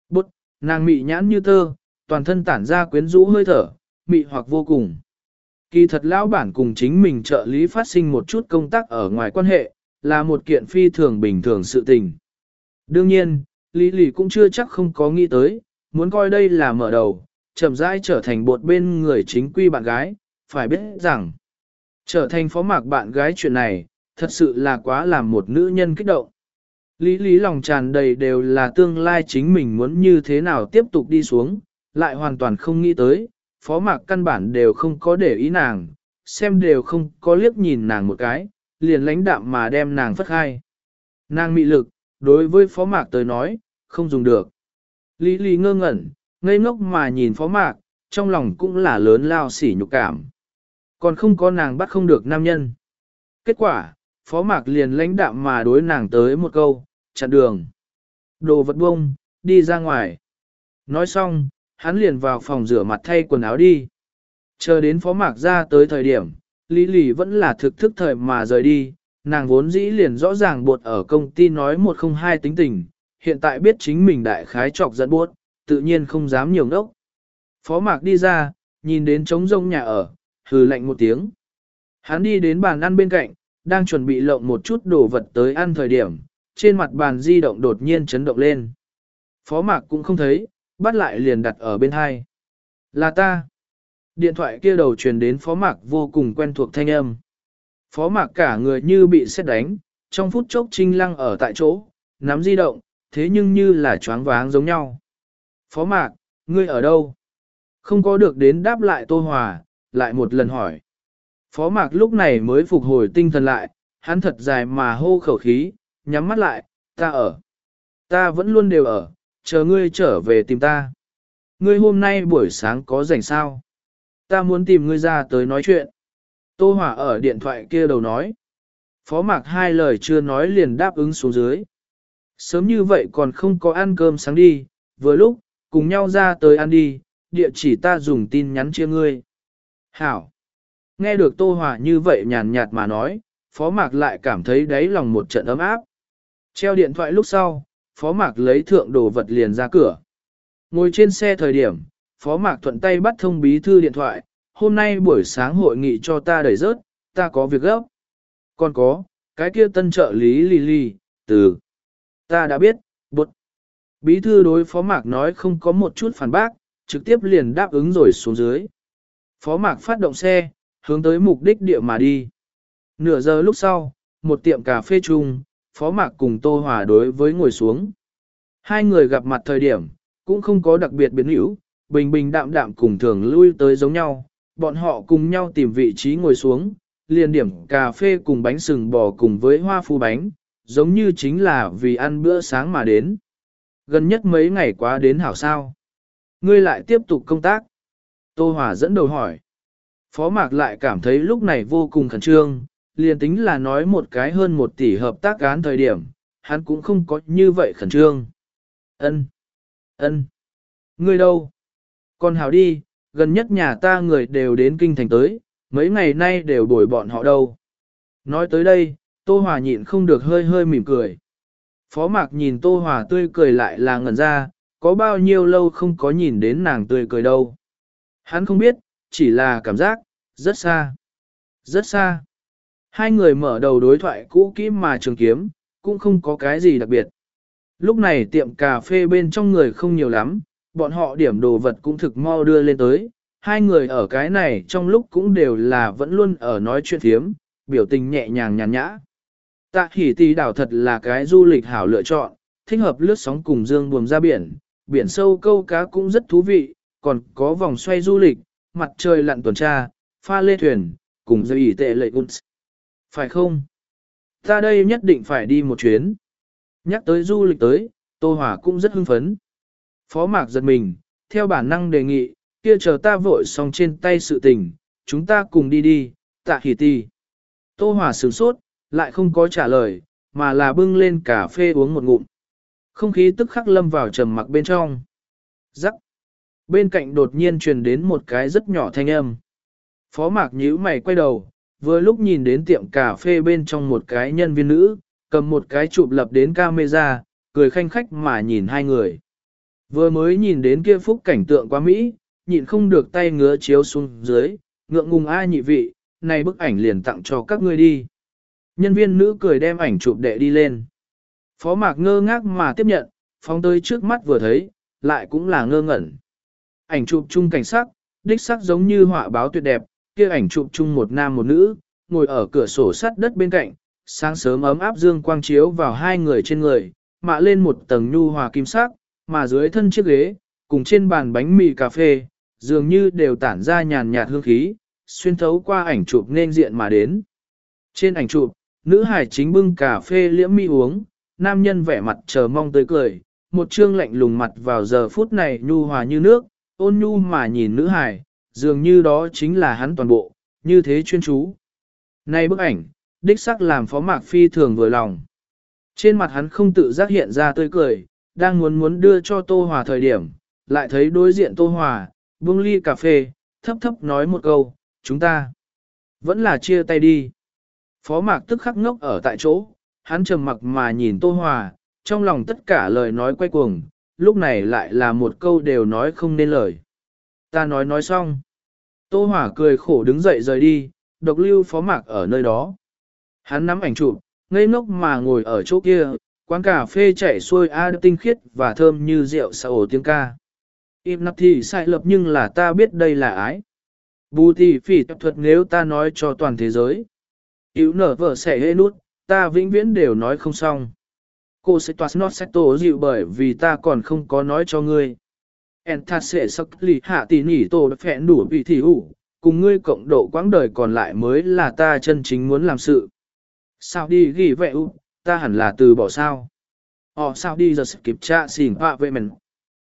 Bút, nàng mị nhãn như tơ, toàn thân tản ra quyến rũ hơi thở, mị hoặc vô cùng. Kỳ thật lão bản cùng chính mình trợ lý phát sinh một chút công tác ở ngoài quan hệ, là một kiện phi thường bình thường sự tình. Đương nhiên, Lý Lý cũng chưa chắc không có nghĩ tới, muốn coi đây là mở đầu, chậm rãi trở thành bột bên người chính quy bạn gái, phải biết rằng, trở thành phó mạc bạn gái chuyện này, thật sự là quá làm một nữ nhân kích động. Lý lý lòng tràn đầy đều là tương lai chính mình muốn như thế nào tiếp tục đi xuống, lại hoàn toàn không nghĩ tới, phó mạc căn bản đều không có để ý nàng, xem đều không có liếc nhìn nàng một cái, liền lãnh đạm mà đem nàng phất khai. Nàng mị lực, đối với phó mạc tới nói, không dùng được. Lý lý ngơ ngẩn, ngây ngốc mà nhìn phó mạc, trong lòng cũng là lớn lao sỉ nhục cảm. Còn không có nàng bắt không được nam nhân. Kết quả, phó mạc liền lãnh đạm mà đối nàng tới một câu, chặn đường. Đồ vật bông, đi ra ngoài. Nói xong, hắn liền vào phòng rửa mặt thay quần áo đi. Chờ đến phó mạc ra tới thời điểm, Lý Lì vẫn là thực thức thời mà rời đi, nàng vốn dĩ liền rõ ràng buộc ở công ty nói một không hai tính tình, hiện tại biết chính mình đại khái trọc dẫn buốt, tự nhiên không dám nhiều ngốc. Phó mạc đi ra, nhìn đến trống rông nhà ở, hừ lạnh một tiếng. Hắn đi đến bàn ăn bên cạnh, đang chuẩn bị lộng một chút đồ vật tới ăn thời điểm, trên mặt bàn di động đột nhiên chấn động lên. Phó mạc cũng không thấy, bắt lại liền đặt ở bên hai. Là ta. Điện thoại kia đầu truyền đến phó mạc vô cùng quen thuộc thanh âm. Phó mạc cả người như bị xét đánh, trong phút chốc trinh lăng ở tại chỗ, nắm di động, thế nhưng như là choáng váng giống nhau. Phó Mạc, ngươi ở đâu? Không có được đến đáp lại Tô Hòa, lại một lần hỏi. Phó Mạc lúc này mới phục hồi tinh thần lại, hắn thật dài mà hô khẩu khí, nhắm mắt lại, ta ở. Ta vẫn luôn đều ở, chờ ngươi trở về tìm ta. Ngươi hôm nay buổi sáng có rảnh sao? Ta muốn tìm ngươi ra tới nói chuyện. Tô Hòa ở điện thoại kia đầu nói. Phó Mạc hai lời chưa nói liền đáp ứng xuống dưới. Sớm như vậy còn không có ăn cơm sáng đi, vừa lúc, cùng nhau ra tới ăn đi, địa chỉ ta dùng tin nhắn chia ngươi. Hảo! Nghe được Tô Hòa như vậy nhàn nhạt mà nói, Phó Mạc lại cảm thấy đáy lòng một trận ấm áp. Treo điện thoại lúc sau, Phó Mạc lấy thượng đồ vật liền ra cửa. Ngồi trên xe thời điểm, Phó Mạc thuận tay bắt thông bí thư điện thoại, hôm nay buổi sáng hội nghị cho ta đẩy rớt, ta có việc gấp. Còn có, cái kia tân trợ lý Lily, từ. Ta đã biết, bột. Bí thư đối Phó Mạc nói không có một chút phản bác, trực tiếp liền đáp ứng rồi xuống dưới. Phó Mạc phát động xe, hướng tới mục đích địa mà đi. Nửa giờ lúc sau, một tiệm cà phê chung, Phó Mạc cùng Tô Hòa đối với ngồi xuống. Hai người gặp mặt thời điểm, cũng không có đặc biệt biến hữu, bình bình đạm đạm cùng thường lui tới giống nhau, bọn họ cùng nhau tìm vị trí ngồi xuống, liền điểm cà phê cùng bánh sừng bò cùng với hoa phu bánh, giống như chính là vì ăn bữa sáng mà đến. Gần nhất mấy ngày quá đến hảo sao. Ngươi lại tiếp tục công tác. Tô Hòa dẫn đầu hỏi. Phó Mạc lại cảm thấy lúc này vô cùng khẩn trương, liền tính là nói một cái hơn một tỷ hợp tác án thời điểm, hắn cũng không có như vậy khẩn trương. Ân, ân, Ngươi đâu? Con hảo đi, gần nhất nhà ta người đều đến kinh thành tới, mấy ngày nay đều bồi bọn họ đâu. Nói tới đây, Tô Hòa nhịn không được hơi hơi mỉm cười. Phó Mạc nhìn Tô Hòa tươi cười lại là ngẩn ra, có bao nhiêu lâu không có nhìn đến nàng tươi cười đâu. Hắn không biết, chỉ là cảm giác, rất xa. Rất xa. Hai người mở đầu đối thoại cũ kỹ mà trường kiếm, cũng không có cái gì đặc biệt. Lúc này tiệm cà phê bên trong người không nhiều lắm, bọn họ điểm đồ vật cũng thực mau đưa lên tới. Hai người ở cái này trong lúc cũng đều là vẫn luôn ở nói chuyện thiếm, biểu tình nhẹ nhàng nhàn nhã. Tạ hỉ tì đảo thật là cái du lịch hảo lựa chọn, thích hợp lướt sóng cùng dương buồm ra biển, biển sâu câu cá cũng rất thú vị, còn có vòng xoay du lịch, mặt trời lặn tuần tra, pha lê thuyền, cùng dây ỉ tệ lệ cũng Phải không? Ta đây nhất định phải đi một chuyến. Nhắc tới du lịch tới, Tô Hòa cũng rất hưng phấn. Phó Mạc giật mình, theo bản năng đề nghị, kia chờ ta vội xong trên tay sự tình, chúng ta cùng đi đi, tạ hỉ Tì. Tô Hòa sửng sốt, lại không có trả lời, mà là bưng lên cà phê uống một ngụm. Không khí tức khắc lâm vào trầm mặc bên trong. Rắc. Bên cạnh đột nhiên truyền đến một cái rất nhỏ thanh âm. Phó mạc nhíu mày quay đầu, vừa lúc nhìn đến tiệm cà phê bên trong một cái nhân viên nữ, cầm một cái chụp lập đến camera, cười khanh khách mà nhìn hai người. Vừa mới nhìn đến kia phúc cảnh tượng quá Mỹ, nhịn không được tay ngứa chiếu xuống dưới, ngượng ngùng ai nhị vị, này bức ảnh liền tặng cho các ngươi đi. Nhân viên nữ cười đem ảnh chụp đệ đi lên. Phó mạc ngơ ngác mà tiếp nhận, phóng tới trước mắt vừa thấy, lại cũng là ngơ ngẩn. Ảnh chụp chung cảnh sắc, đích sắc giống như họa báo tuyệt đẹp, kia ảnh chụp chung một nam một nữ, ngồi ở cửa sổ sắt đất bên cạnh, sáng sớm ấm áp dương quang chiếu vào hai người trên người, mạ lên một tầng nhu hòa kim sắc, mà dưới thân chiếc ghế, cùng trên bàn bánh mì cà phê, dường như đều tản ra nhàn nhạt hương khí, xuyên thấu qua ảnh chụp nên diện mà đến. Trên ảnh chụp, nữ hải chính bưng cà phê liễm mi uống, nam nhân vẻ mặt chờ mong tới cười, một trương lạnh lùng mặt vào giờ phút này nhu hòa như nước, ôn nhu mà nhìn nữ hải, dường như đó chính là hắn toàn bộ, như thế chuyên chú. Nay bức ảnh, đích sắc làm phó mạc phi thường vừa lòng. Trên mặt hắn không tự giác hiện ra tươi cười, đang muốn muốn đưa cho Tô Hòa thời điểm, lại thấy đối diện Tô Hòa, buông ly cà phê, thấp thấp nói một câu, chúng ta vẫn là chia tay đi. Phó mạc tức khắc ngốc ở tại chỗ, hắn trầm mặc mà nhìn Tô Hòa, trong lòng tất cả lời nói quay cuồng, lúc này lại là một câu đều nói không nên lời. Ta nói nói xong. Tô Hòa cười khổ đứng dậy rời đi, độc lưu phó mạc ở nơi đó. Hắn nắm ảnh chụp, ngây ngốc mà ngồi ở chỗ kia, quán cà phê chảy xuôi a tinh khiết và thơm như rượu sa ổ tiếng ca. Im nắp thì sai lập nhưng là ta biết đây là ái. Bù thì phỉ tập thuật nếu ta nói cho toàn thế giới. Yếu nở vợ sẽ hê nút, ta vĩnh viễn đều nói không xong. Cô sẽ toát nó sẽ tổ dịu bởi vì ta còn không có nói cho ngươi. En ta sẽ sắc lì hạ tỉ nỉ tổ đã phẹn đủ vị thị hủ, cùng ngươi cộng độ quãng đời còn lại mới là ta chân chính muốn làm sự. Sao đi ghi vệ ụ, ta hẳn là từ bỏ sao? Ồ sao đi giờ kịp trạ xỉn họa vệ mình?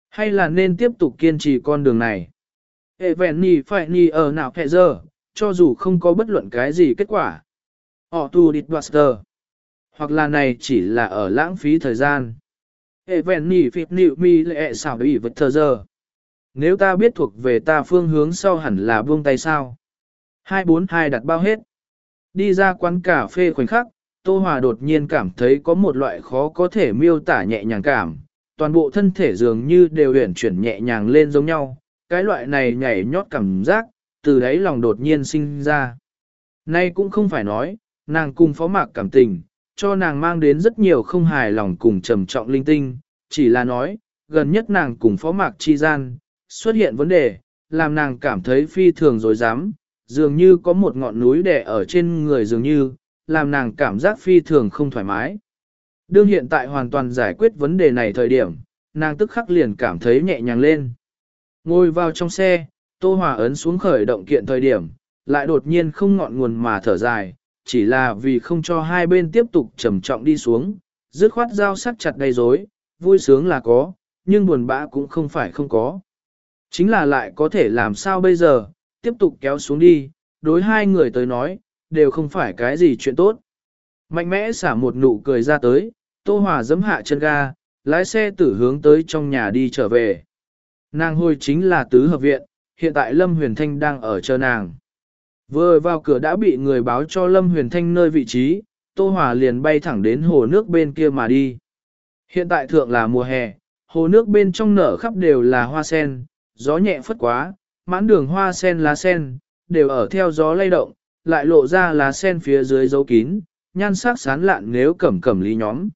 Hay là nên tiếp tục kiên trì con đường này? Hệ vẹn nì phải nì ở nào hẹ giờ, cho dù không có bất luận cái gì kết quả. Họ tu địt buster. Hoặc là này chỉ là ở lãng phí thời gian. Hệ vẹn nỉ phịp nịu mi lệ xảo bị vật thờ giờ. Nếu ta biết thuộc về ta phương hướng sau hẳn là buông tay sao. 242 đặt bao hết. Đi ra quán cà phê khoảnh khắc, Tô Hòa đột nhiên cảm thấy có một loại khó có thể miêu tả nhẹ nhàng cảm. Toàn bộ thân thể dường như đều huyển chuyển nhẹ nhàng lên giống nhau. Cái loại này nhảy nhót cảm giác, từ đấy lòng đột nhiên sinh ra. Nay cũng không phải nói, nàng cùng phó mạc cảm tình, cho nàng mang đến rất nhiều không hài lòng cùng trầm trọng linh tinh, chỉ là nói, gần nhất nàng cùng phó mạc chi gian, xuất hiện vấn đề, làm nàng cảm thấy phi thường dối dám, dường như có một ngọn núi đè ở trên người dường như, làm nàng cảm giác phi thường không thoải mái. Đương hiện tại hoàn toàn giải quyết vấn đề này thời điểm, nàng tức khắc liền cảm thấy nhẹ nhàng lên. Ngồi vào trong xe, Tô Hòa ấn xuống khởi động kiện thời điểm, lại đột nhiên không ngọn nguồn mà thở dài, chỉ là vì không cho hai bên tiếp tục trầm trọng đi xuống, dứt khoát giao sắc chặt đầy rối, vui sướng là có, nhưng buồn bã cũng không phải không có. Chính là lại có thể làm sao bây giờ, tiếp tục kéo xuống đi, đối hai người tới nói, đều không phải cái gì chuyện tốt. Mạnh mẽ xả một nụ cười ra tới, Tô Hòa giấm hạ chân ga, lái xe tử hướng tới trong nhà đi trở về. Nàng hồi chính là tứ hợp viện, hiện tại Lâm Huyền Thanh đang ở chờ nàng. Vừa vào cửa đã bị người báo cho Lâm Huyền Thanh nơi vị trí, Tô Hòa liền bay thẳng đến hồ nước bên kia mà đi. Hiện tại thượng là mùa hè, hồ nước bên trong nở khắp đều là hoa sen, gió nhẹ phất quá, mãn đường hoa sen lá sen, đều ở theo gió lay động, lại lộ ra lá sen phía dưới dấu kín, nhan sắc sán lạn nếu cẩm cẩm lý nhóm.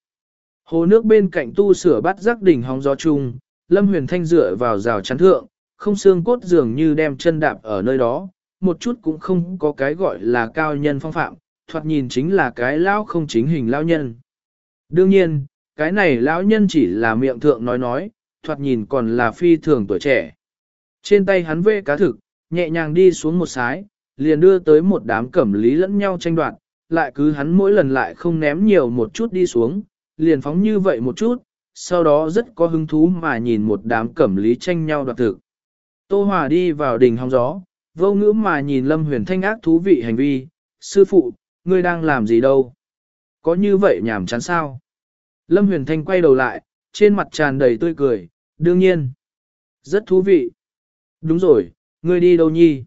Hồ nước bên cạnh tu sửa bắt rắc đỉnh hóng gió chung, Lâm Huyền Thanh dựa vào rào chắn thượng, không xương cốt dường như đem chân đạp ở nơi đó, một chút cũng không có cái gọi là cao nhân phong phạm, thoạt nhìn chính là cái lão không chính hình lão nhân. Đương nhiên, cái này lão nhân chỉ là miệng thượng nói nói, thoạt nhìn còn là phi thường tuổi trẻ. Trên tay hắn vê cá thực, nhẹ nhàng đi xuống một sái, liền đưa tới một đám cẩm lý lẫn nhau tranh đoạt, lại cứ hắn mỗi lần lại không ném nhiều một chút đi xuống, liền phóng như vậy một chút, sau đó rất có hứng thú mà nhìn một đám cẩm lý tranh nhau đoạt thực. Tô Hòa đi vào đình hóng gió, vô ngữ mà nhìn Lâm Huyền Thanh ác thú vị hành vi, sư phụ, ngươi đang làm gì đâu? Có như vậy nhảm chán sao? Lâm Huyền Thanh quay đầu lại, trên mặt tràn đầy tươi cười, đương nhiên. Rất thú vị. Đúng rồi, ngươi đi đâu nhi?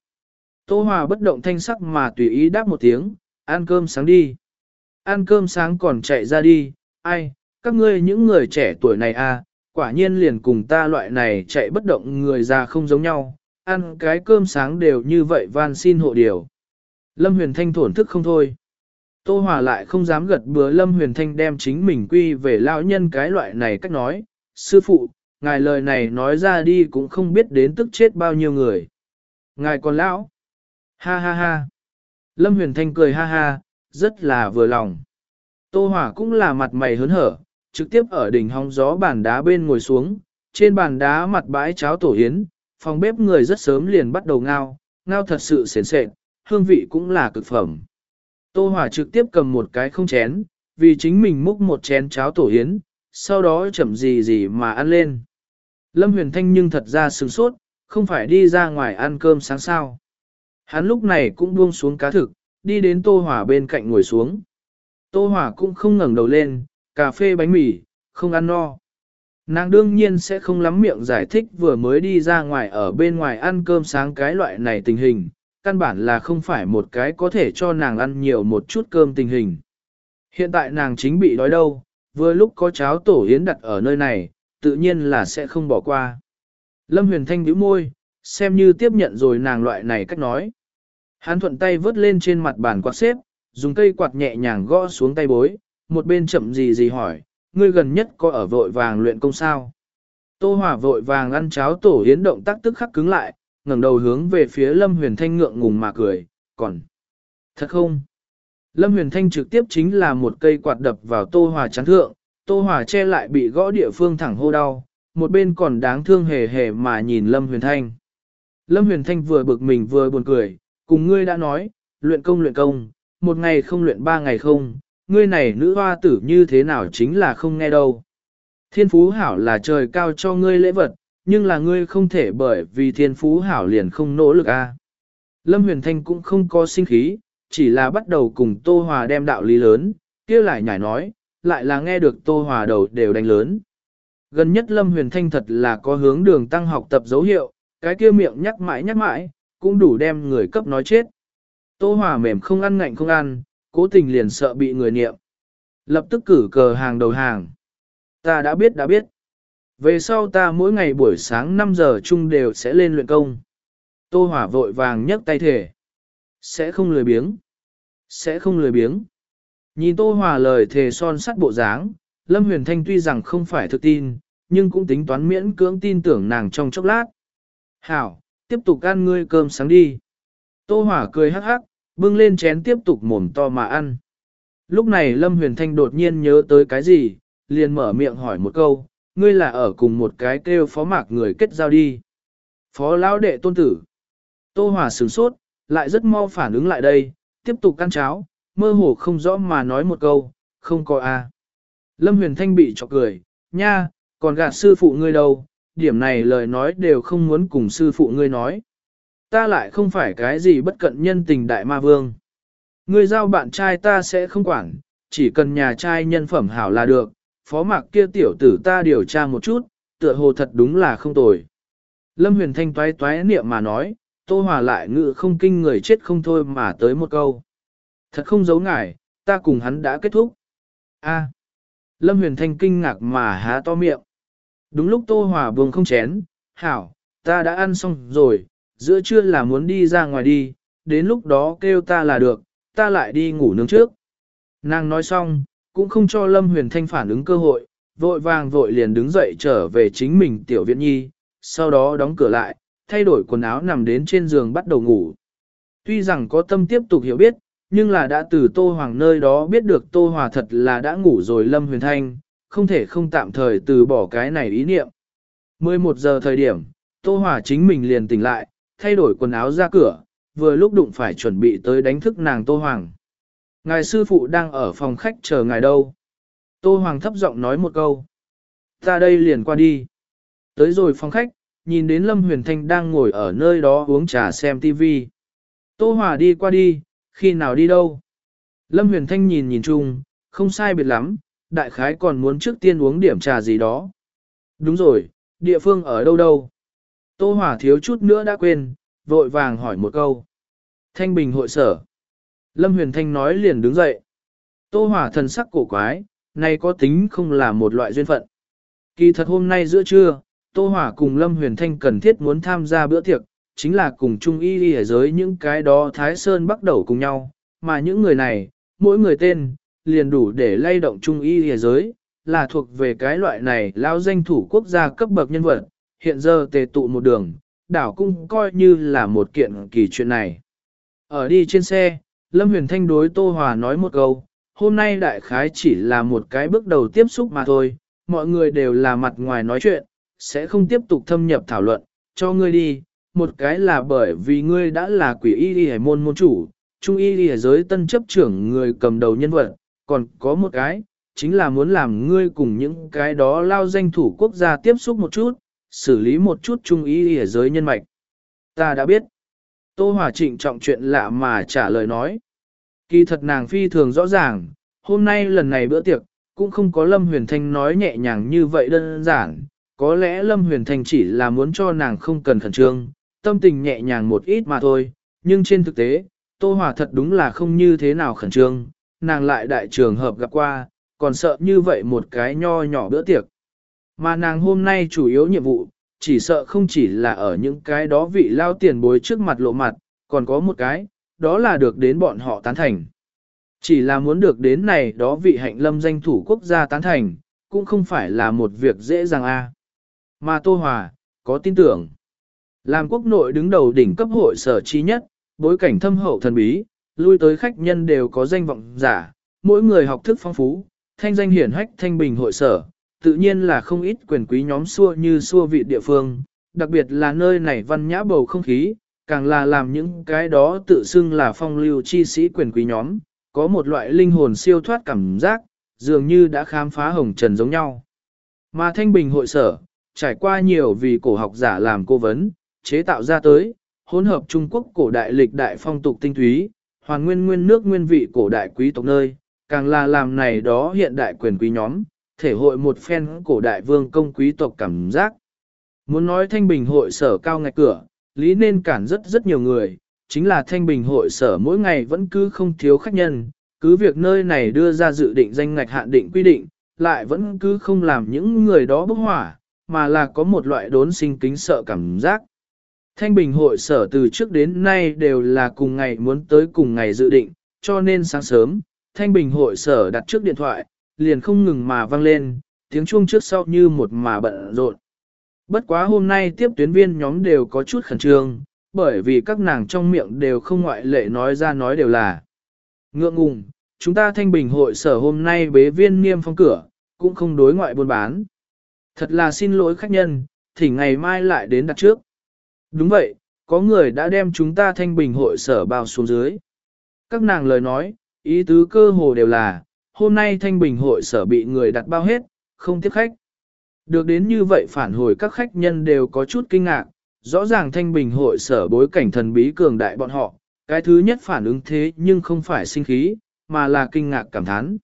Tô Hòa bất động thanh sắc mà tùy ý đáp một tiếng, ăn cơm sáng đi. Ăn cơm sáng còn chạy ra đi, ai, các ngươi những người trẻ tuổi này à, quả nhiên liền cùng ta loại này chạy bất động người già không giống nhau, ăn cái cơm sáng đều như vậy van xin hộ điều. Lâm Huyền Thanh thổn thức không thôi. Tô Hòa lại không dám gật bừa Lâm Huyền Thanh đem chính mình quy về lão nhân cái loại này cách nói. Sư phụ, ngài lời này nói ra đi cũng không biết đến tức chết bao nhiêu người. Ngài còn lão. Ha ha ha. Lâm Huyền Thanh cười ha ha, rất là vừa lòng. Tô Hòa cũng là mặt mày hớn hở, trực tiếp ở đỉnh hóng gió bàn đá bên ngồi xuống, trên bàn đá mặt bãi cháo tổ yến, phòng bếp người rất sớm liền bắt đầu ngao, ngao thật sự sền sệt, hương vị cũng là cực phẩm. Tô Hòa trực tiếp cầm một cái không chén, vì chính mình múc một chén cháo tổ yến, sau đó chậm gì gì mà ăn lên. Lâm Huyền Thanh nhưng thật ra sừng sốt, không phải đi ra ngoài ăn cơm sáng sao. Hắn lúc này cũng buông xuống cá thực, đi đến Tô Hòa bên cạnh ngồi xuống. Tô Hòa cũng không ngẩng đầu lên, cà phê bánh mì, không ăn no. Nàng đương nhiên sẽ không lắm miệng giải thích vừa mới đi ra ngoài ở bên ngoài ăn cơm sáng cái loại này tình hình, căn bản là không phải một cái có thể cho nàng ăn nhiều một chút cơm tình hình. Hiện tại nàng chính bị đói đâu, vừa lúc có cháo tổ yến đặt ở nơi này, tự nhiên là sẽ không bỏ qua. Lâm Huyền Thanh bĩu môi, xem như tiếp nhận rồi nàng loại này cách nói. Hắn thuận tay vớt lên trên mặt bàn quạt xếp, dùng cây quạt nhẹ nhàng gõ xuống tay bối, một bên chậm gì gì hỏi, ngươi gần nhất có ở vội vàng luyện công sao? Tô Hòa vội vàng ăn cháo tổ yến động tác tức khắc cứng lại, ngẩng đầu hướng về phía Lâm Huyền Thanh ngượng ngùng mà cười, còn thật không? Lâm Huyền Thanh trực tiếp chính là một cây quạt đập vào Tô Hòa chán thượng, Tô Hòa che lại bị gõ địa phương thẳng hô đau, một bên còn đáng thương hề hề mà nhìn Lâm Huyền Thanh. Lâm Huyền Thanh vừa bực mình vừa buồn cười, cùng ngươi đã nói, luyện công luyện công, một ngày không luyện ba ngày không, ngươi này nữ hoa tử như thế nào chính là không nghe đâu. Thiên phú hảo là trời cao cho ngươi lễ vật, nhưng là ngươi không thể bởi vì thiên phú hảo liền không nỗ lực a. Lâm Huyền Thanh cũng không có sinh khí, chỉ là bắt đầu cùng Tô Hòa đem đạo lý lớn, kia lại nhảy nói, lại là nghe được Tô Hòa đầu đều đánh lớn. Gần nhất Lâm Huyền Thanh thật là có hướng đường tăng học tập dấu hiệu, cái kia miệng nhắc mãi nhắc mãi, cũng đủ đem người cấp nói chết. Tô Hòa mềm không ăn ngạnh không ăn, cố tình liền sợ bị người niệm. Lập tức cử cờ hàng đầu hàng. Ta đã biết đã biết. Về sau ta mỗi ngày buổi sáng 5 giờ chung đều sẽ lên luyện công. Tô Hỏa vội vàng nhấc tay thể. Sẽ không lười biếng. Sẽ không lười biếng. Nhìn Tô Hỏa lời thề son sắt bộ dáng, Lâm Huyền Thanh tuy rằng không phải thực tin, nhưng cũng tính toán miễn cưỡng tin tưởng nàng trong chốc lát. Hảo, tiếp tục ăn ngươi cơm sáng đi. Tô Hỏa cười hắc hắc, bưng lên chén tiếp tục mồm to mà ăn. Lúc này Lâm Huyền Thanh đột nhiên nhớ tới cái gì, liền mở miệng hỏi một câu, ngươi là ở cùng một cái kêu phó mạc người kết giao đi. Phó lão đệ tôn tử. Tô Hòa sửng sốt, lại rất mau phản ứng lại đây, tiếp tục ăn cháo, mơ hồ không rõ mà nói một câu, không có a. Lâm Huyền Thanh bị chọc cười, nha, còn gạt sư phụ ngươi đâu, điểm này lời nói đều không muốn cùng sư phụ ngươi nói. Ta lại không phải cái gì bất cận nhân tình đại ma vương. người giao bạn trai ta sẽ không quản, chỉ cần nhà trai nhân phẩm hảo là được, phó mạc kia tiểu tử ta điều tra một chút, tựa hồ thật đúng là không tồi. Lâm Huyền Thanh toái toái niệm mà nói, Tô Hòa lại ngự không kinh người chết không thôi mà tới một câu. Thật không giấu ngại, ta cùng hắn đã kết thúc. A. À. Lâm Huyền Thanh kinh ngạc mà há to miệng. Đúng lúc Tô Hòa buông không chén, hảo, ta đã ăn xong rồi, giữa trưa là muốn đi ra ngoài đi, đến lúc đó kêu ta là được, ta lại đi ngủ nướng trước. Nàng nói xong, cũng không cho Lâm Huyền Thanh phản ứng cơ hội, vội vàng vội liền đứng dậy trở về chính mình tiểu viện nhi, sau đó đóng cửa lại, thay đổi quần áo nằm đến trên giường bắt đầu ngủ. Tuy rằng có tâm tiếp tục hiểu biết, nhưng là đã từ Tô Hoàng nơi đó biết được Tô Hòa thật là đã ngủ rồi Lâm Huyền Thanh, không thể không tạm thời từ bỏ cái này ý niệm. 11 giờ thời điểm, Tô Hòa chính mình liền tỉnh lại, thay đổi quần áo ra cửa, vừa lúc đụng phải chuẩn bị tới đánh thức nàng Tô Hoàng. Ngài sư phụ đang ở phòng khách chờ ngài đâu. Tô Hoàng thấp giọng nói một câu. Ta đây liền qua đi. Tới rồi phòng khách, nhìn đến Lâm Huyền Thanh đang ngồi ở nơi đó uống trà xem TV. Tô Hòa đi qua đi, khi nào đi đâu? Lâm Huyền Thanh nhìn nhìn chung, không sai biệt lắm, đại khái còn muốn trước tiên uống điểm trà gì đó. Đúng rồi, địa phương ở đâu đâu? Tô Hòa thiếu chút nữa đã quên, vội vàng hỏi một câu. Thanh Bình hội sở. Lâm Huyền Thanh nói liền đứng dậy. Tô Hòa thần sắc cổ quái, này có tính không là một loại duyên phận. Kỳ thật hôm nay giữa trưa, Tô Hòa cùng Lâm Huyền Thanh cần thiết muốn tham gia bữa tiệc, chính là cùng chung y đi ở giới những cái đó Thái Sơn bắt đầu cùng nhau, mà những người này, mỗi người tên, liền đủ để lay động chung y đi ở giới, là thuộc về cái loại này lao danh thủ quốc gia cấp bậc nhân vật, hiện giờ tề tụ một đường, đảo cung coi như là một kiện kỳ chuyện này. Ở đi trên xe, Lâm Huyền Thanh đối Tô Hòa nói một câu, hôm nay đại khái chỉ là một cái bước đầu tiếp xúc mà thôi, mọi người đều là mặt ngoài nói chuyện, sẽ không tiếp tục thâm nhập thảo luận, cho ngươi đi, một cái là bởi vì ngươi đã là quỷ y y môn môn chủ, trung y y giới tân chấp trưởng người cầm đầu nhân vật, còn có một cái, chính là muốn làm ngươi cùng những cái đó lao danh thủ quốc gia tiếp xúc một chút, xử lý một chút trung ý ở giới nhân mạch. Ta đã biết. Tô Hòa trịnh trọng chuyện lạ mà trả lời nói. Kỳ thật nàng phi thường rõ ràng, hôm nay lần này bữa tiệc, cũng không có Lâm Huyền Thanh nói nhẹ nhàng như vậy đơn giản, có lẽ Lâm Huyền Thanh chỉ là muốn cho nàng không cần khẩn trương, tâm tình nhẹ nhàng một ít mà thôi, nhưng trên thực tế, Tô Hòa thật đúng là không như thế nào khẩn trương, nàng lại đại trường hợp gặp qua, còn sợ như vậy một cái nho nhỏ bữa tiệc. Mà nàng hôm nay chủ yếu nhiệm vụ, chỉ sợ không chỉ là ở những cái đó vị lao tiền bối trước mặt lộ mặt, còn có một cái, đó là được đến bọn họ tán thành. Chỉ là muốn được đến này đó vị hạnh lâm danh thủ quốc gia tán thành, cũng không phải là một việc dễ dàng a. Mà Tô Hòa, có tin tưởng. Làm quốc nội đứng đầu đỉnh cấp hội sở trí nhất, bối cảnh thâm hậu thần bí, lui tới khách nhân đều có danh vọng giả, mỗi người học thức phong phú, thanh danh hiển hách thanh bình hội sở, tự nhiên là không ít quyền quý nhóm xua như xua vị địa phương, đặc biệt là nơi này văn nhã bầu không khí, càng là làm những cái đó tự xưng là phong lưu chi sĩ quyền quý nhóm, có một loại linh hồn siêu thoát cảm giác, dường như đã khám phá hồng trần giống nhau. Mà thanh bình hội sở, trải qua nhiều vì cổ học giả làm cố vấn, chế tạo ra tới, hỗn hợp Trung Quốc cổ đại lịch đại phong tục tinh túy, hoàn nguyên nguyên nước nguyên vị cổ đại quý tộc nơi, càng là làm này đó hiện đại quyền quý nhóm, thể hội một phen cổ đại vương công quý tộc cảm giác. Muốn nói thanh bình hội sở cao ngạch cửa, lý nên cản rất rất nhiều người, chính là thanh bình hội sở mỗi ngày vẫn cứ không thiếu khách nhân, cứ việc nơi này đưa ra dự định danh ngạch hạn định quy định, lại vẫn cứ không làm những người đó bốc hỏa, mà là có một loại đốn sinh kính sợ cảm giác. Thanh bình hội sở từ trước đến nay đều là cùng ngày muốn tới cùng ngày dự định, cho nên sáng sớm, thanh bình hội sở đặt trước điện thoại, liền không ngừng mà vang lên, tiếng chuông trước sau như một mà bận rộn. Bất quá hôm nay tiếp tuyến viên nhóm đều có chút khẩn trương, bởi vì các nàng trong miệng đều không ngoại lệ nói ra nói đều là ngượng ngùng, chúng ta thanh bình hội sở hôm nay bế viên niêm phong cửa, cũng không đối ngoại buôn bán. Thật là xin lỗi khách nhân, thì ngày mai lại đến đặt trước. Đúng vậy, có người đã đem chúng ta thanh bình hội sở bao xuống dưới. Các nàng lời nói, ý tứ cơ hồ đều là, hôm nay thanh bình hội sở bị người đặt bao hết, không tiếp khách. Được đến như vậy phản hồi các khách nhân đều có chút kinh ngạc, rõ ràng thanh bình hội sở bối cảnh thần bí cường đại bọn họ, cái thứ nhất phản ứng thế nhưng không phải sinh khí, mà là kinh ngạc cảm thán.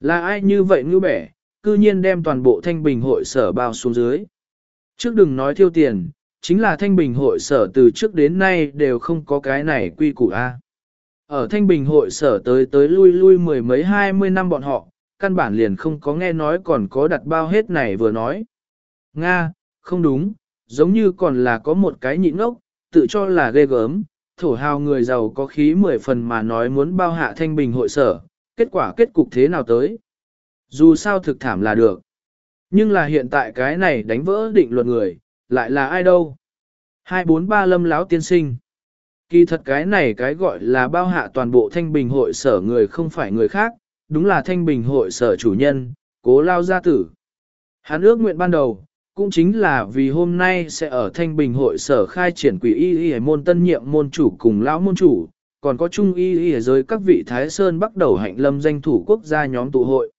Là ai như vậy ngư bẻ, cư nhiên đem toàn bộ thanh bình hội sở bao xuống dưới. Trước đừng nói thiêu tiền, chính là thanh bình hội sở từ trước đến nay đều không có cái này quy củ A. Ở thanh bình hội sở tới tới lui lui mười mấy hai mươi năm bọn họ, căn bản liền không có nghe nói còn có đặt bao hết này vừa nói. Nga, không đúng, giống như còn là có một cái nhịn ngốc, tự cho là ghê gớm, thổ hào người giàu có khí mười phần mà nói muốn bao hạ thanh bình hội sở, kết quả kết cục thế nào tới. Dù sao thực thảm là được. Nhưng là hiện tại cái này đánh vỡ định luật người, lại là ai đâu? 243 lâm láo tiên sinh. Kỳ thật cái này cái gọi là bao hạ toàn bộ thanh bình hội sở người không phải người khác, đúng là thanh bình hội sở chủ nhân, cố lao gia tử. Hắn ước nguyện ban đầu, cũng chính là vì hôm nay sẽ ở thanh bình hội sở khai triển quỷ y y môn tân nhiệm môn chủ cùng lão môn chủ, còn có trung y y giới các vị Thái Sơn bắt đầu hạnh lâm danh thủ quốc gia nhóm tụ hội.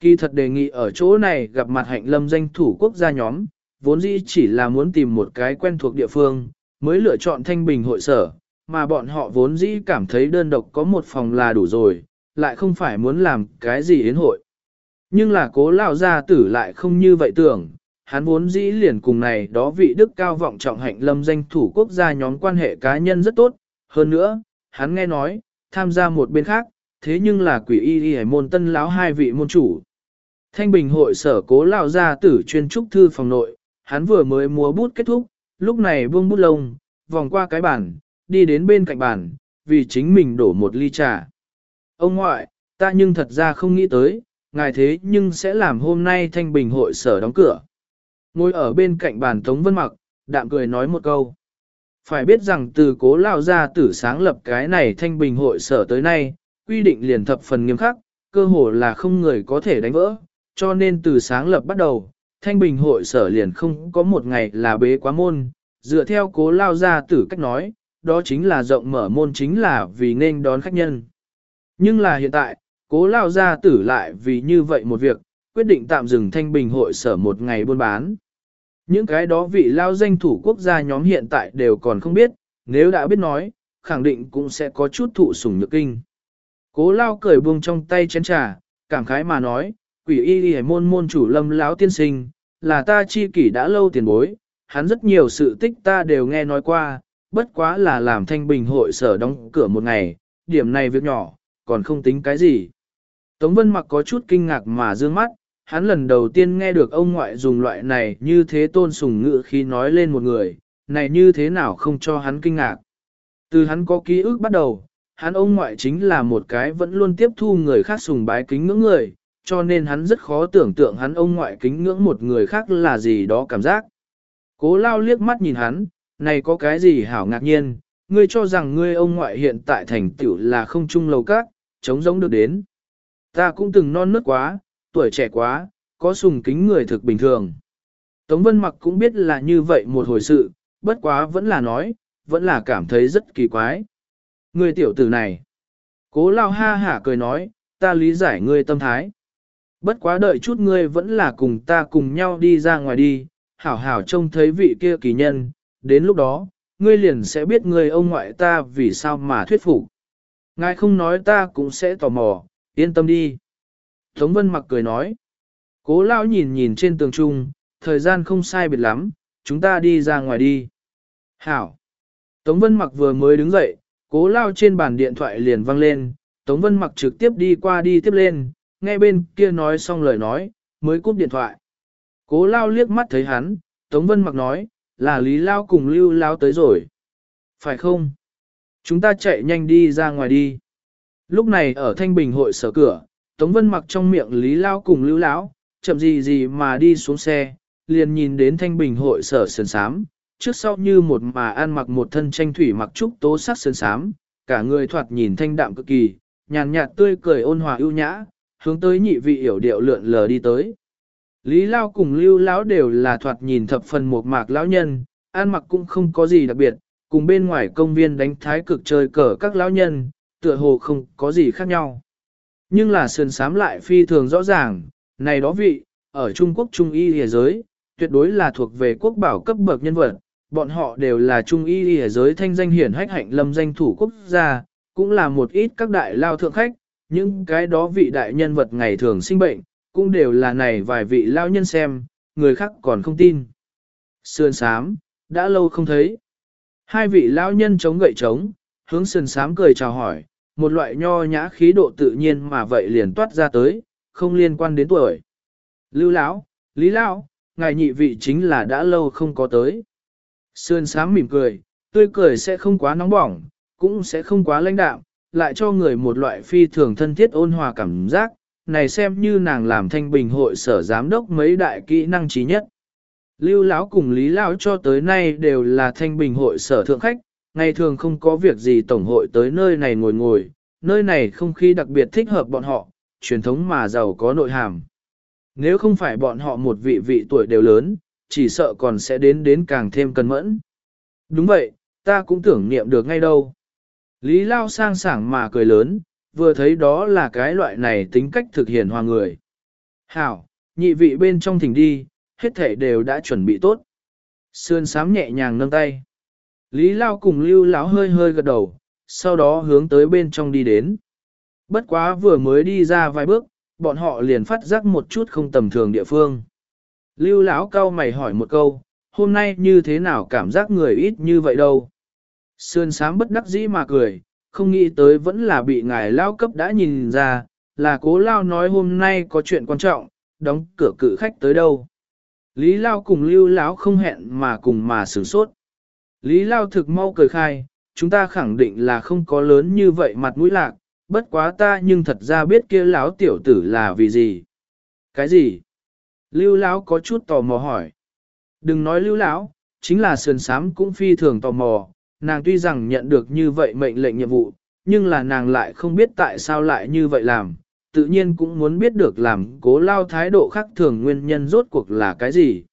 Kỳ thật đề nghị ở chỗ này gặp mặt hạnh lâm danh thủ quốc gia nhóm, vốn dĩ chỉ là muốn tìm một cái quen thuộc địa phương, mới lựa chọn thanh bình hội sở, mà bọn họ vốn dĩ cảm thấy đơn độc có một phòng là đủ rồi, lại không phải muốn làm cái gì yến hội. Nhưng là cố lão gia tử lại không như vậy tưởng, hắn vốn dĩ liền cùng này đó vị đức cao vọng trọng hạnh lâm danh thủ quốc gia nhóm quan hệ cá nhân rất tốt, hơn nữa, hắn nghe nói, tham gia một bên khác, thế nhưng là quỷ y y môn tân lão hai vị môn chủ. Thanh Bình hội sở cố lão gia tử chuyên trúc thư phòng nội, hắn vừa mới múa bút kết thúc, lúc này buông bút lông, vòng qua cái bàn, đi đến bên cạnh bàn, vì chính mình đổ một ly trà. Ông ngoại, ta nhưng thật ra không nghĩ tới, ngài thế nhưng sẽ làm hôm nay Thanh Bình hội sở đóng cửa. Ngồi ở bên cạnh bàn Tống Vân Mặc, đạm cười nói một câu. Phải biết rằng từ cố lao ra tử sáng lập cái này Thanh Bình hội sở tới nay, quy định liền thập phần nghiêm khắc, cơ hồ là không người có thể đánh vỡ, cho nên từ sáng lập bắt đầu, Thanh Bình hội sở liền không có một ngày là bế quá môn, dựa theo cố lao ra tử cách nói, đó chính là rộng mở môn chính là vì nên đón khách nhân. Nhưng là hiện tại, cố lao ra tử lại vì như vậy một việc, quyết định tạm dừng Thanh Bình hội sở một ngày buôn bán. Những cái đó vị lao danh thủ quốc gia nhóm hiện tại đều còn không biết, nếu đã biết nói, khẳng định cũng sẽ có chút thụ sủng nhược kinh. Cố lao cởi buông trong tay chén trà, cảm khái mà nói, quỷ y y môn môn chủ lâm lão tiên sinh, là ta chi kỷ đã lâu tiền bối, hắn rất nhiều sự tích ta đều nghe nói qua, bất quá là làm thanh bình hội sở đóng cửa một ngày, điểm này việc nhỏ, còn không tính cái gì. Tống Vân mặc có chút kinh ngạc mà dương mắt, hắn lần đầu tiên nghe được ông ngoại dùng loại này như thế tôn sùng ngữ khi nói lên một người, này như thế nào không cho hắn kinh ngạc. Từ hắn có ký ức bắt đầu, hắn ông ngoại chính là một cái vẫn luôn tiếp thu người khác sùng bái kính ngưỡng người, cho nên hắn rất khó tưởng tượng hắn ông ngoại kính ngưỡng một người khác là gì đó cảm giác. Cố lao liếc mắt nhìn hắn, này có cái gì hảo ngạc nhiên, ngươi cho rằng ngươi ông ngoại hiện tại thành tựu là không chung lầu các, chống giống được đến. Ta cũng từng non nớt quá, tuổi trẻ quá, có sùng kính người thực bình thường. Tống Vân Mặc cũng biết là như vậy một hồi sự, bất quá vẫn là nói, vẫn là cảm thấy rất kỳ quái. Người tiểu tử này. Cố lao ha hả cười nói, ta lý giải ngươi tâm thái. Bất quá đợi chút ngươi vẫn là cùng ta cùng nhau đi ra ngoài đi, hảo hảo trông thấy vị kia kỳ nhân, đến lúc đó, ngươi liền sẽ biết người ông ngoại ta vì sao mà thuyết phục. Ngài không nói ta cũng sẽ tò mò, yên tâm đi. Tống Vân mặc cười nói. Cố lão nhìn nhìn trên tường trung, thời gian không sai biệt lắm, chúng ta đi ra ngoài đi. Hảo. Tống Vân mặc vừa mới đứng dậy, cố lao trên bàn điện thoại liền vang lên, Tống Vân mặc trực tiếp đi qua đi tiếp lên, nghe bên kia nói xong lời nói, mới cúp điện thoại. Cố lao liếc mắt thấy hắn, Tống Vân mặc nói, là Lý Lao cùng Lưu Lao tới rồi. Phải không? Chúng ta chạy nhanh đi ra ngoài đi. Lúc này ở Thanh Bình hội sở cửa, Tống Vân mặc trong miệng Lý Lao cùng Lưu Lão, chậm gì gì mà đi xuống xe, liền nhìn đến Thanh Bình hội sở sườn sám, trước sau như một mà ăn mặc một thân tranh thủy mặc trúc tố sắc sườn sám, cả người thoạt nhìn thanh đạm cực kỳ, nhàn nhạt tươi cười ôn hòa ưu nhã, hướng tới nhị vị hiểu điệu lượn lờ đi tới. Lý Lao cùng Lưu Lão đều là thoạt nhìn thập phần một mạc lão nhân, ăn mặc cũng không có gì đặc biệt, cùng bên ngoài công viên đánh thái cực chơi cờ các lão nhân, tựa hồ không có gì khác nhau. Nhưng là sườn sám lại phi thường rõ ràng, này đó vị, ở Trung Quốc Trung Y Lìa giới, tuyệt đối là thuộc về quốc bảo cấp bậc nhân vật, bọn họ đều là Trung Y Lìa giới thanh danh hiển hách hạnh lâm danh thủ quốc gia, cũng là một ít các đại lao thượng khách, những cái đó vị đại nhân vật ngày thường sinh bệnh, cũng đều là này vài vị lao nhân xem, người khác còn không tin. Sườn sám, đã lâu không thấy. Hai vị lao nhân chống gậy chống, hướng sườn sám cười chào hỏi, một loại nho nhã khí độ tự nhiên mà vậy liền toát ra tới, không liên quan đến tuổi. Lưu lão, Lý lão, ngài nhị vị chính là đã lâu không có tới. Sườn sám mỉm cười, tươi cười sẽ không quá nóng bỏng, cũng sẽ không quá lãnh đạm, lại cho người một loại phi thường thân thiết ôn hòa cảm giác, này xem như nàng làm thanh bình hội sở giám đốc mấy đại kỹ năng trí nhất. Lưu Lão cùng Lý Lão cho tới nay đều là thanh bình hội sở thượng khách, ngày thường không có việc gì tổng hội tới nơi này ngồi ngồi, nơi này không khí đặc biệt thích hợp bọn họ, truyền thống mà giàu có nội hàm. Nếu không phải bọn họ một vị vị tuổi đều lớn, chỉ sợ còn sẽ đến đến càng thêm cân mẫn. Đúng vậy, ta cũng tưởng niệm được ngay đâu. Lý Lao sang sảng mà cười lớn, vừa thấy đó là cái loại này tính cách thực hiện hòa người. Hảo, nhị vị bên trong thỉnh đi, hết thể đều đã chuẩn bị tốt. Sườn sám nhẹ nhàng nâng tay. Lý Lao cùng Lưu Lão hơi hơi gật đầu, sau đó hướng tới bên trong đi đến. Bất quá vừa mới đi ra vài bước, bọn họ liền phát giác một chút không tầm thường địa phương. Lưu Lão cao mày hỏi một câu, hôm nay như thế nào cảm giác người ít như vậy đâu? Sườn sám bất đắc dĩ mà cười, không nghĩ tới vẫn là bị ngài lao cấp đã nhìn ra, là cố lao nói hôm nay có chuyện quan trọng, đóng cửa cự khách tới đâu. Lý lao cùng lưu lão không hẹn mà cùng mà sửng sốt. Lý lao thực mau cười khai, chúng ta khẳng định là không có lớn như vậy mặt mũi lạc, bất quá ta nhưng thật ra biết kia lão tiểu tử là vì gì. Cái gì? Lưu lão có chút tò mò hỏi. Đừng nói lưu lão, chính là sườn sám cũng phi thường tò mò, nàng tuy rằng nhận được như vậy mệnh lệnh nhiệm vụ, nhưng là nàng lại không biết tại sao lại như vậy làm, tự nhiên cũng muốn biết được làm cố lao thái độ khác thường nguyên nhân rốt cuộc là cái gì.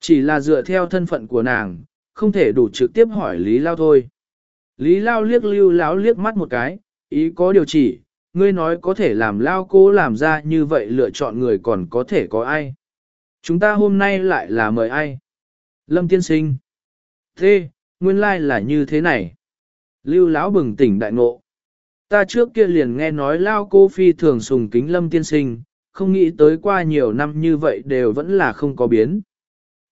Chỉ là dựa theo thân phận của nàng, không thể đủ trực tiếp hỏi Lý Lao thôi. Lý Lao liếc lưu láo liếc mắt một cái, ý có điều chỉ, ngươi nói có thể làm Lao cố làm ra như vậy lựa chọn người còn có thể có ai. Chúng ta hôm nay lại là mời ai? Lâm Tiên Sinh. Thế, nguyên lai là như thế này. Lưu lão bừng tỉnh đại ngộ. Ta trước kia liền nghe nói lao cô phi thường sùng kính lâm tiên sinh, không nghĩ tới qua nhiều năm như vậy đều vẫn là không có biến.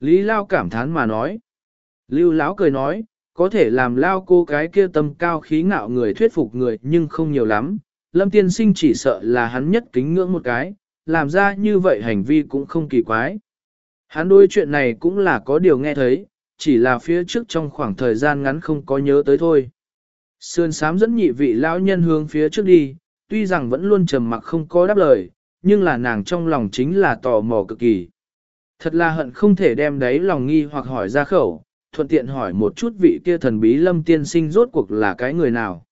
Lý lao cảm thán mà nói. Lưu lão cười nói, có thể làm lao cô cái kia tâm cao khí ngạo người thuyết phục người nhưng không nhiều lắm. Lâm tiên sinh chỉ sợ là hắn nhất kính ngưỡng một cái, làm ra như vậy hành vi cũng không kỳ quái. Hắn đôi chuyện này cũng là có điều nghe thấy, chỉ là phía trước trong khoảng thời gian ngắn không có nhớ tới thôi. Sườn sám dẫn nhị vị lão nhân hướng phía trước đi, tuy rằng vẫn luôn trầm mặc không có đáp lời, nhưng là nàng trong lòng chính là tò mò cực kỳ. Thật là hận không thể đem đấy lòng nghi hoặc hỏi ra khẩu, thuận tiện hỏi một chút vị kia thần bí lâm tiên sinh rốt cuộc là cái người nào.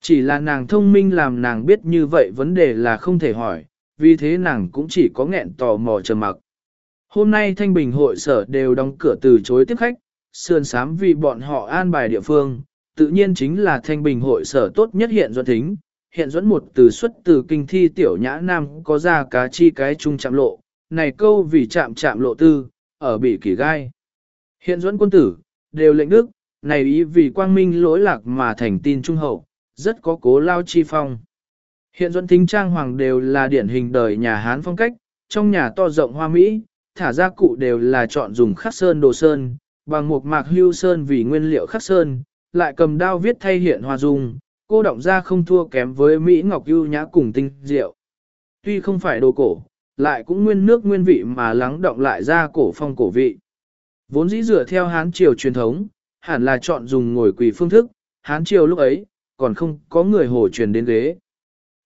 Chỉ là nàng thông minh làm nàng biết như vậy vấn đề là không thể hỏi, vì thế nàng cũng chỉ có nghẹn tò mò trầm mặc. Hôm nay Thanh Bình hội sở đều đóng cửa từ chối tiếp khách, sườn sám vì bọn họ an bài địa phương, tự nhiên chính là Thanh Bình hội sở tốt nhất hiện dẫn thính. Hiện dẫn một từ xuất từ kinh thi tiểu nhã nam có ra cá chi cái trung chạm lộ, này câu vì chạm chạm lộ tư, ở bị kỷ gai. Hiện dẫn quân tử, đều lệnh đức, này ý vì quang minh lỗi lạc mà thành tin trung hậu, rất có cố lao chi phong. Hiện dẫn thính trang hoàng đều là điển hình đời nhà Hán phong cách, trong nhà to rộng hoa Mỹ, thả ra cụ đều là chọn dùng khắc sơn đồ sơn, bằng một mạc hưu sơn vì nguyên liệu khắc sơn, lại cầm đao viết thay hiện hoa dung, cô động ra không thua kém với Mỹ Ngọc ưu nhã cùng tinh diệu. Tuy không phải đồ cổ, lại cũng nguyên nước nguyên vị mà lắng động lại ra cổ phong cổ vị. Vốn dĩ dựa theo Hán Triều truyền thống, hẳn là chọn dùng ngồi quỳ phương thức, Hán Triều lúc ấy, còn không có người hồ truyền đến ghế.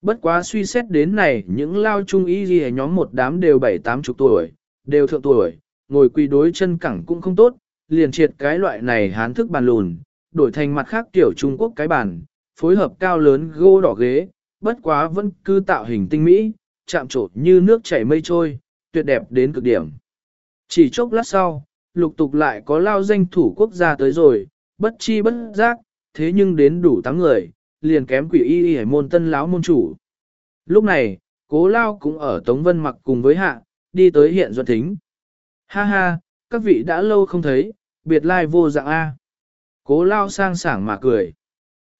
Bất quá suy xét đến này, những lao trung y gì nhóm một đám đều bảy tám chục tuổi, đều thượng tuổi, ngồi quỳ đối chân cẳng cũng không tốt, liền triệt cái loại này hán thức bàn lùn, đổi thành mặt khác kiểu Trung Quốc cái bàn, phối hợp cao lớn gỗ đỏ ghế, bất quá vẫn cứ tạo hình tinh mỹ, chạm trộn như nước chảy mây trôi, tuyệt đẹp đến cực điểm. Chỉ chốc lát sau, lục tục lại có lao danh thủ quốc gia tới rồi, bất chi bất giác, thế nhưng đến đủ 8 người, liền kém quỷ y y môn tân lão môn chủ. Lúc này, cố lao cũng ở Tống Vân mặc cùng với hạ, đi tới hiện doan thính. Ha ha, các vị đã lâu không thấy, biệt lai vô dạng A. Cố lao sang sảng mà cười.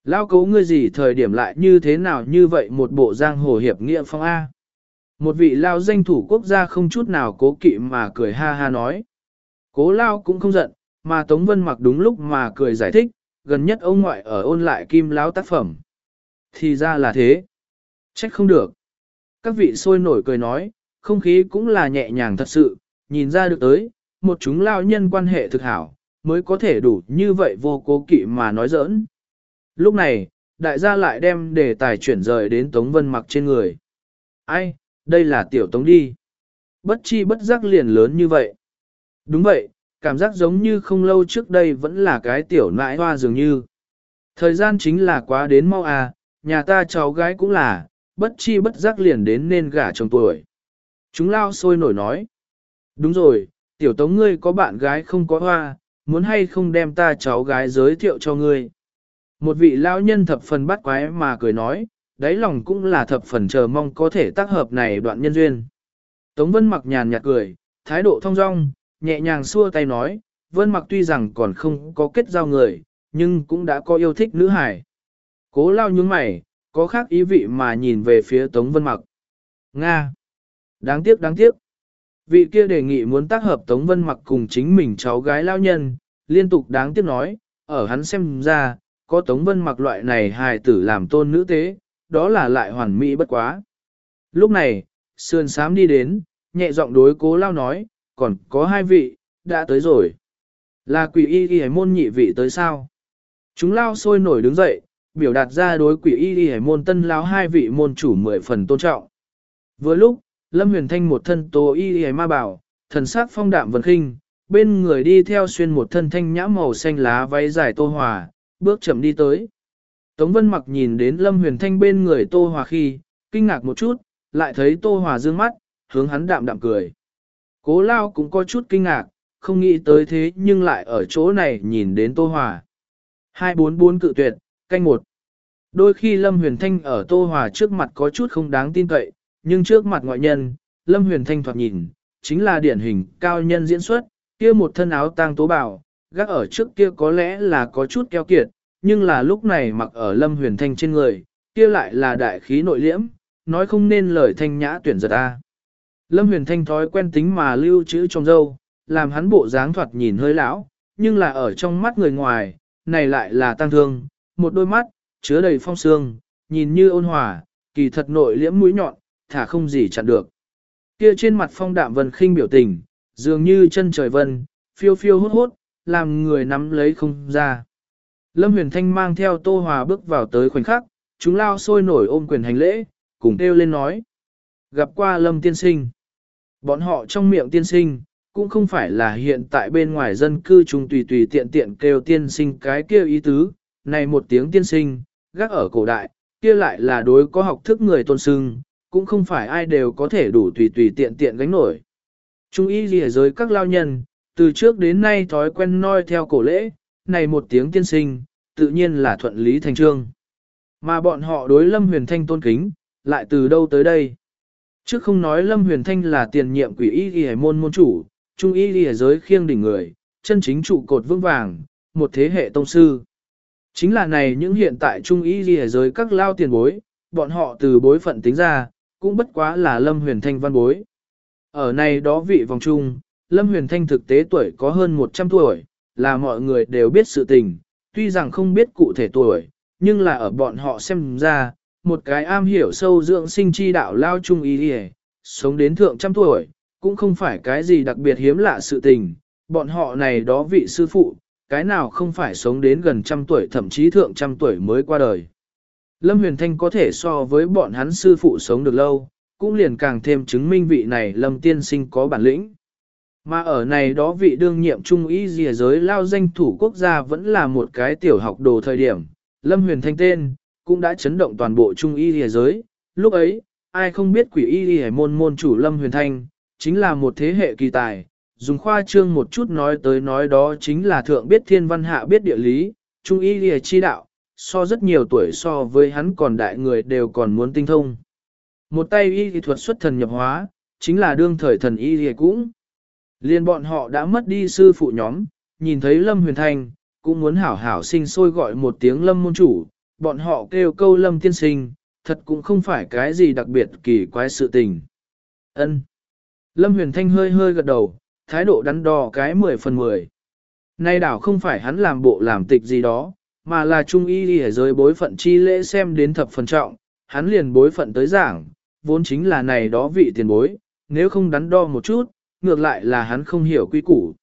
Lao cố ngươi gì thời điểm lại như thế nào như vậy một bộ giang hồ hiệp nghĩa phong A. Một vị lao danh thủ quốc gia không chút nào cố kỵ mà cười ha ha nói. Cố lao cũng không giận, mà Tống Vân mặc đúng lúc mà cười giải thích, gần nhất ông ngoại ở ôn lại kim lão tác phẩm. Thì ra là thế. Trách không được. Các vị sôi nổi cười nói, không khí cũng là nhẹ nhàng thật sự, nhìn ra được tới, một chúng lao nhân quan hệ thực hảo, mới có thể đủ như vậy vô cố kỵ mà nói giỡn. Lúc này, đại gia lại đem đề tài chuyển rời đến Tống Vân mặc trên người. Ai, đây là tiểu Tống đi. Bất chi bất giác liền lớn như vậy. Đúng vậy, cảm giác giống như không lâu trước đây vẫn là cái tiểu nãi hoa dường như. Thời gian chính là quá đến mau à, nhà ta cháu gái cũng là, bất chi bất giác liền đến nên gả chồng tuổi. Chúng lao sôi nổi nói. Đúng rồi, tiểu tống ngươi có bạn gái không có hoa, muốn hay không đem ta cháu gái giới thiệu cho ngươi. Một vị lao nhân thập phần bắt quái mà cười nói, đáy lòng cũng là thập phần chờ mong có thể tác hợp này đoạn nhân duyên. Tống Vân mặc nhàn nhạt cười, thái độ thong dong, nhẹ nhàng xua tay nói, Vân mặc tuy rằng còn không có kết giao người, nhưng cũng đã có yêu thích nữ hải. Cố lao nhướng mày, có khác ý vị mà nhìn về phía Tống Vân mặc. Nga! Đáng tiếc đáng tiếc. Vị kia đề nghị muốn tác hợp Tống Vân mặc cùng chính mình cháu gái lao nhân, liên tục đáng tiếc nói, ở hắn xem ra, có Tống Vân mặc loại này hài tử làm tôn nữ tế, đó là lại hoàn mỹ bất quá. Lúc này, sườn sám đi đến, nhẹ giọng đối cố lao nói, còn có hai vị, đã tới rồi. Là quỷ y y môn nhị vị tới sao? Chúng lao sôi nổi đứng dậy, biểu đạt ra đối quỷ y y môn tân lao hai vị môn chủ mười phần tôn trọng. Vừa lúc, Lâm Huyền Thanh một thân tố y y ma bảo, thần sắc phong đạm vần khinh, bên người đi theo xuyên một thân thanh nhã màu xanh lá váy dài tô hòa, bước chậm đi tới. Tống Vân mặc nhìn đến Lâm Huyền Thanh bên người tô hòa khi, kinh ngạc một chút, lại thấy tô hòa dương mắt, hướng hắn đạm đạm cười. Cố lao cũng có chút kinh ngạc, không nghĩ tới thế nhưng lại ở chỗ này nhìn đến tô hòa. 244 cự tuyệt, canh một. Đôi khi Lâm Huyền Thanh ở Tô Hòa trước mặt có chút không đáng tin cậy, nhưng trước mặt ngoại nhân, Lâm Huyền Thanh thoạt nhìn, chính là điển hình cao nhân diễn xuất, kia một thân áo tang tố bào, gác ở trước kia có lẽ là có chút keo kiệt, nhưng là lúc này mặc ở Lâm Huyền Thanh trên người, kia lại là đại khí nội liễm, nói không nên lời thanh nhã tuyển giật a. Lâm Huyền Thanh thói quen tính mà lưu trữ trong dâu, làm hắn bộ dáng thoạt nhìn hơi lão, nhưng là ở trong mắt người ngoài, này lại là tăng thương, một đôi mắt, chứa đầy phong sương, nhìn như ôn hòa, kỳ thật nội liễm mũi nhọn, thả không gì chặn được. Kia trên mặt phong đạm vân khinh biểu tình, dường như chân trời vân, phiêu phiêu hốt hốt, làm người nắm lấy không ra. Lâm Huyền Thanh mang theo Tô Hòa bước vào tới khoảnh khắc, chúng lao sôi nổi ôm quyền hành lễ, cùng kêu lên nói. Gặp qua Lâm tiên sinh. Bọn họ trong miệng tiên sinh, cũng không phải là hiện tại bên ngoài dân cư chúng tùy tùy tiện tiện kêu tiên sinh cái kêu ý tứ, này một tiếng tiên sinh, gác ở cổ đại, kia lại là đối có học thức người tôn sưng, cũng không phải ai đều có thể đủ tùy tùy tiện tiện gánh nổi. Trung y lìa giới các lao nhân, từ trước đến nay thói quen noi theo cổ lễ, này một tiếng tiên sinh, tự nhiên là thuận lý thành trương. Mà bọn họ đối Lâm Huyền Thanh tôn kính, lại từ đâu tới đây? Trước không nói Lâm Huyền Thanh là tiền nhiệm quỷ y lìa môn môn chủ, trung y lìa giới khiêng đỉnh người, chân chính trụ cột vững vàng, một thế hệ tông sư. Chính là này những hiện tại trung y lìa giới các lao tiền bối, bọn họ từ bối phận tính ra, cũng bất quá là Lâm Huyền Thanh văn bối. Ở này đó vị vòng trung, Lâm Huyền Thanh thực tế tuổi có hơn 100 tuổi, là mọi người đều biết sự tình, tuy rằng không biết cụ thể tuổi, nhưng là ở bọn họ xem ra, một cái am hiểu sâu dưỡng sinh chi đạo lao trung ý đi sống đến thượng trăm tuổi, cũng không phải cái gì đặc biệt hiếm lạ sự tình, bọn họ này đó vị sư phụ, cái nào không phải sống đến gần trăm tuổi thậm chí thượng trăm tuổi mới qua đời. Lâm Huyền Thanh có thể so với bọn hắn sư phụ sống được lâu, cũng liền càng thêm chứng minh vị này Lâm Tiên Sinh có bản lĩnh. Mà ở này đó vị đương nhiệm trung ý dìa giới lao danh thủ quốc gia vẫn là một cái tiểu học đồ thời điểm. Lâm Huyền Thanh tên, cũng đã chấn động toàn bộ trung y dìa giới. Lúc ấy, ai không biết quỷ y dìa môn môn chủ Lâm Huyền Thanh, chính là một thế hệ kỳ tài, dùng khoa trương một chút nói tới nói đó chính là thượng biết thiên văn hạ biết địa lý, trung y lìa chi đạo, so rất nhiều tuổi so với hắn còn đại người đều còn muốn tinh thông. Một tay y thì thuật xuất thần nhập hóa, chính là đương thời thần y thì cũng. Liên bọn họ đã mất đi sư phụ nhóm, nhìn thấy Lâm Huyền Thanh, cũng muốn hảo hảo sinh sôi gọi một tiếng Lâm môn chủ, bọn họ kêu câu Lâm tiên sinh, thật cũng không phải cái gì đặc biệt kỳ quái sự tình. Ân. Lâm Huyền Thanh hơi hơi gật đầu, thái độ đắn đo cái 10 phần 10. Nay đảo không phải hắn làm bộ làm tịch gì đó, mà là trung y ở giới bối phận chi lễ xem đến thập phần trọng, hắn liền bối phận tới giảng, vốn chính là này đó vị tiền bối, nếu không đắn đo một chút, ngược lại là hắn không hiểu quy củ.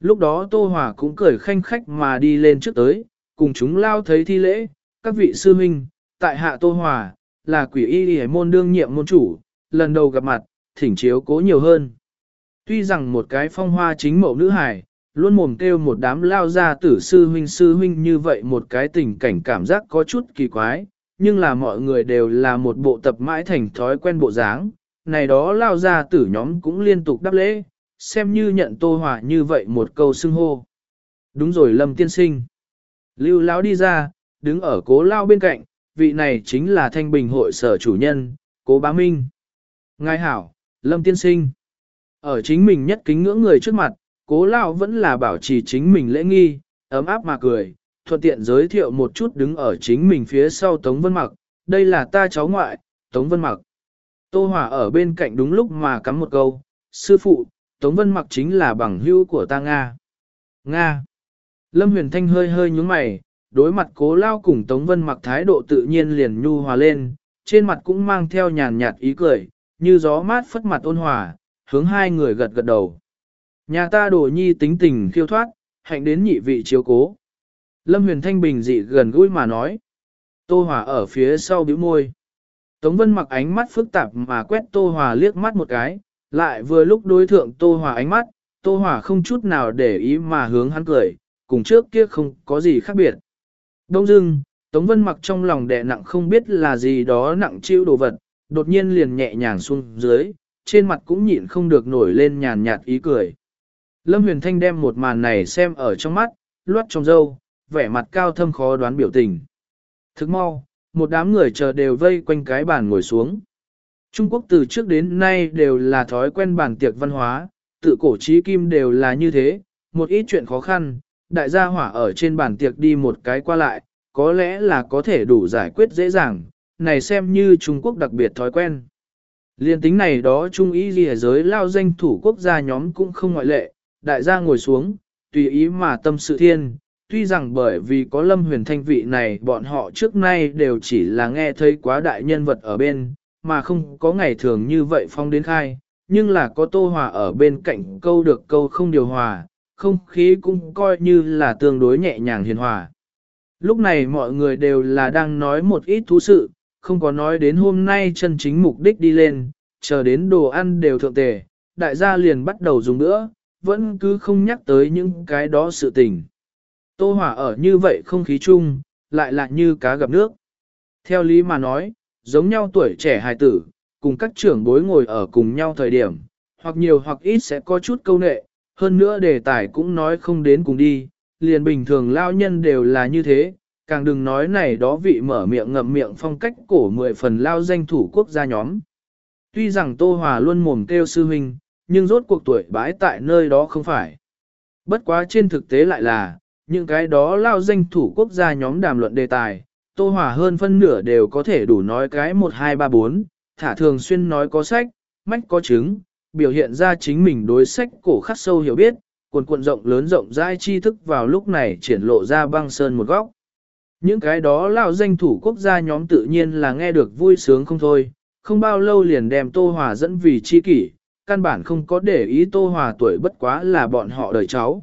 Lúc đó Tô Hòa cũng cười khanh khách mà đi lên trước tới, cùng chúng lao thấy thi lễ, các vị sư huynh, tại hạ Tô Hòa, là quỷ y y môn đương nhiệm môn chủ, lần đầu gặp mặt, thỉnh chiếu cố nhiều hơn. Tuy rằng một cái phong hoa chính mẫu nữ hài, luôn mồm kêu một đám lao ra tử sư huynh sư huynh như vậy một cái tình cảnh cảm giác có chút kỳ quái, nhưng là mọi người đều là một bộ tập mãi thành thói quen bộ dáng, này đó lao ra tử nhóm cũng liên tục đáp lễ, xem như nhận tô hòa như vậy một câu xưng hô. Đúng rồi lâm tiên sinh. Lưu lão đi ra, đứng ở cố lao bên cạnh, vị này chính là thanh bình hội sở chủ nhân, cố bá minh. Ngài hảo, lâm tiên sinh. Ở chính mình nhất kính ngưỡng người trước mặt, cố lao vẫn là bảo trì chính mình lễ nghi, ấm áp mà cười, thuận tiện giới thiệu một chút đứng ở chính mình phía sau Tống Vân Mặc, đây là ta cháu ngoại, Tống Vân Mặc. Tô Hòa ở bên cạnh đúng lúc mà cắm một câu, sư phụ, Tống Vân Mặc chính là bằng hữu của ta Nga. Nga. Lâm Huyền Thanh hơi hơi nhúng mày, đối mặt cố lao cùng Tống Vân Mặc thái độ tự nhiên liền nhu hòa lên, trên mặt cũng mang theo nhàn nhạt ý cười, như gió mát phất mặt ôn hòa, hướng hai người gật gật đầu. Nhà ta đồ nhi tính tình khiêu thoát, hạnh đến nhị vị chiếu cố. Lâm Huyền Thanh bình dị gần gũi mà nói. Tô Hòa ở phía sau bĩu môi. Tống Vân mặc ánh mắt phức tạp mà quét Tô Hòa liếc mắt một cái, lại vừa lúc đối thượng Tô Hòa ánh mắt, Tô Hòa không chút nào để ý mà hướng hắn cười, cùng trước kia không có gì khác biệt. Đông dưng, Tống Vân mặc trong lòng đè nặng không biết là gì đó nặng chịu đồ vật, đột nhiên liền nhẹ nhàng xuống dưới, trên mặt cũng nhịn không được nổi lên nhàn nhạt ý cười. Lâm Huyền Thanh đem một màn này xem ở trong mắt, luốt trong dâu, vẻ mặt cao thâm khó đoán biểu tình. Thức mau, một đám người chờ đều vây quanh cái bàn ngồi xuống. Trung Quốc từ trước đến nay đều là thói quen bàn tiệc văn hóa, tự cổ trí kim đều là như thế, một ít chuyện khó khăn, đại gia hỏa ở trên bàn tiệc đi một cái qua lại, có lẽ là có thể đủ giải quyết dễ dàng, này xem như Trung Quốc đặc biệt thói quen. Liên tính này đó Trung ý ghi giới lao danh thủ quốc gia nhóm cũng không ngoại lệ, đại gia ngồi xuống, tùy ý mà tâm sự thiên, tuy rằng bởi vì có lâm huyền thanh vị này bọn họ trước nay đều chỉ là nghe thấy quá đại nhân vật ở bên, mà không có ngày thường như vậy phong đến khai, nhưng là có tô hòa ở bên cạnh câu được câu không điều hòa, không khí cũng coi như là tương đối nhẹ nhàng hiền hòa. Lúc này mọi người đều là đang nói một ít thú sự, không có nói đến hôm nay chân chính mục đích đi lên, chờ đến đồ ăn đều thượng tề, đại gia liền bắt đầu dùng nữa, vẫn cứ không nhắc tới những cái đó sự tình. Tô Hòa ở như vậy không khí chung, lại là như cá gặp nước. Theo lý mà nói, giống nhau tuổi trẻ hài tử, cùng các trưởng bối ngồi ở cùng nhau thời điểm, hoặc nhiều hoặc ít sẽ có chút câu nệ, hơn nữa đề tài cũng nói không đến cùng đi, liền bình thường lao nhân đều là như thế, càng đừng nói này đó vị mở miệng ngậm miệng phong cách cổ mười phần lao danh thủ quốc gia nhóm. Tuy rằng Tô Hòa luôn mồm kêu sư huynh, nhưng rốt cuộc tuổi bãi tại nơi đó không phải. Bất quá trên thực tế lại là, những cái đó lao danh thủ quốc gia nhóm đàm luận đề tài, Tô hỏa hơn phân nửa đều có thể đủ nói cái 1 2 3 4, thả thường xuyên nói có sách, mách có chứng, biểu hiện ra chính mình đối sách cổ khắc sâu hiểu biết, cuộn cuộn rộng lớn rộng rãi tri thức vào lúc này triển lộ ra băng sơn một góc. Những cái đó lao danh thủ quốc gia nhóm tự nhiên là nghe được vui sướng không thôi, không bao lâu liền đem Tô hỏa dẫn vì chi kỷ, căn bản không có để ý Tô Hòa tuổi bất quá là bọn họ đời cháu.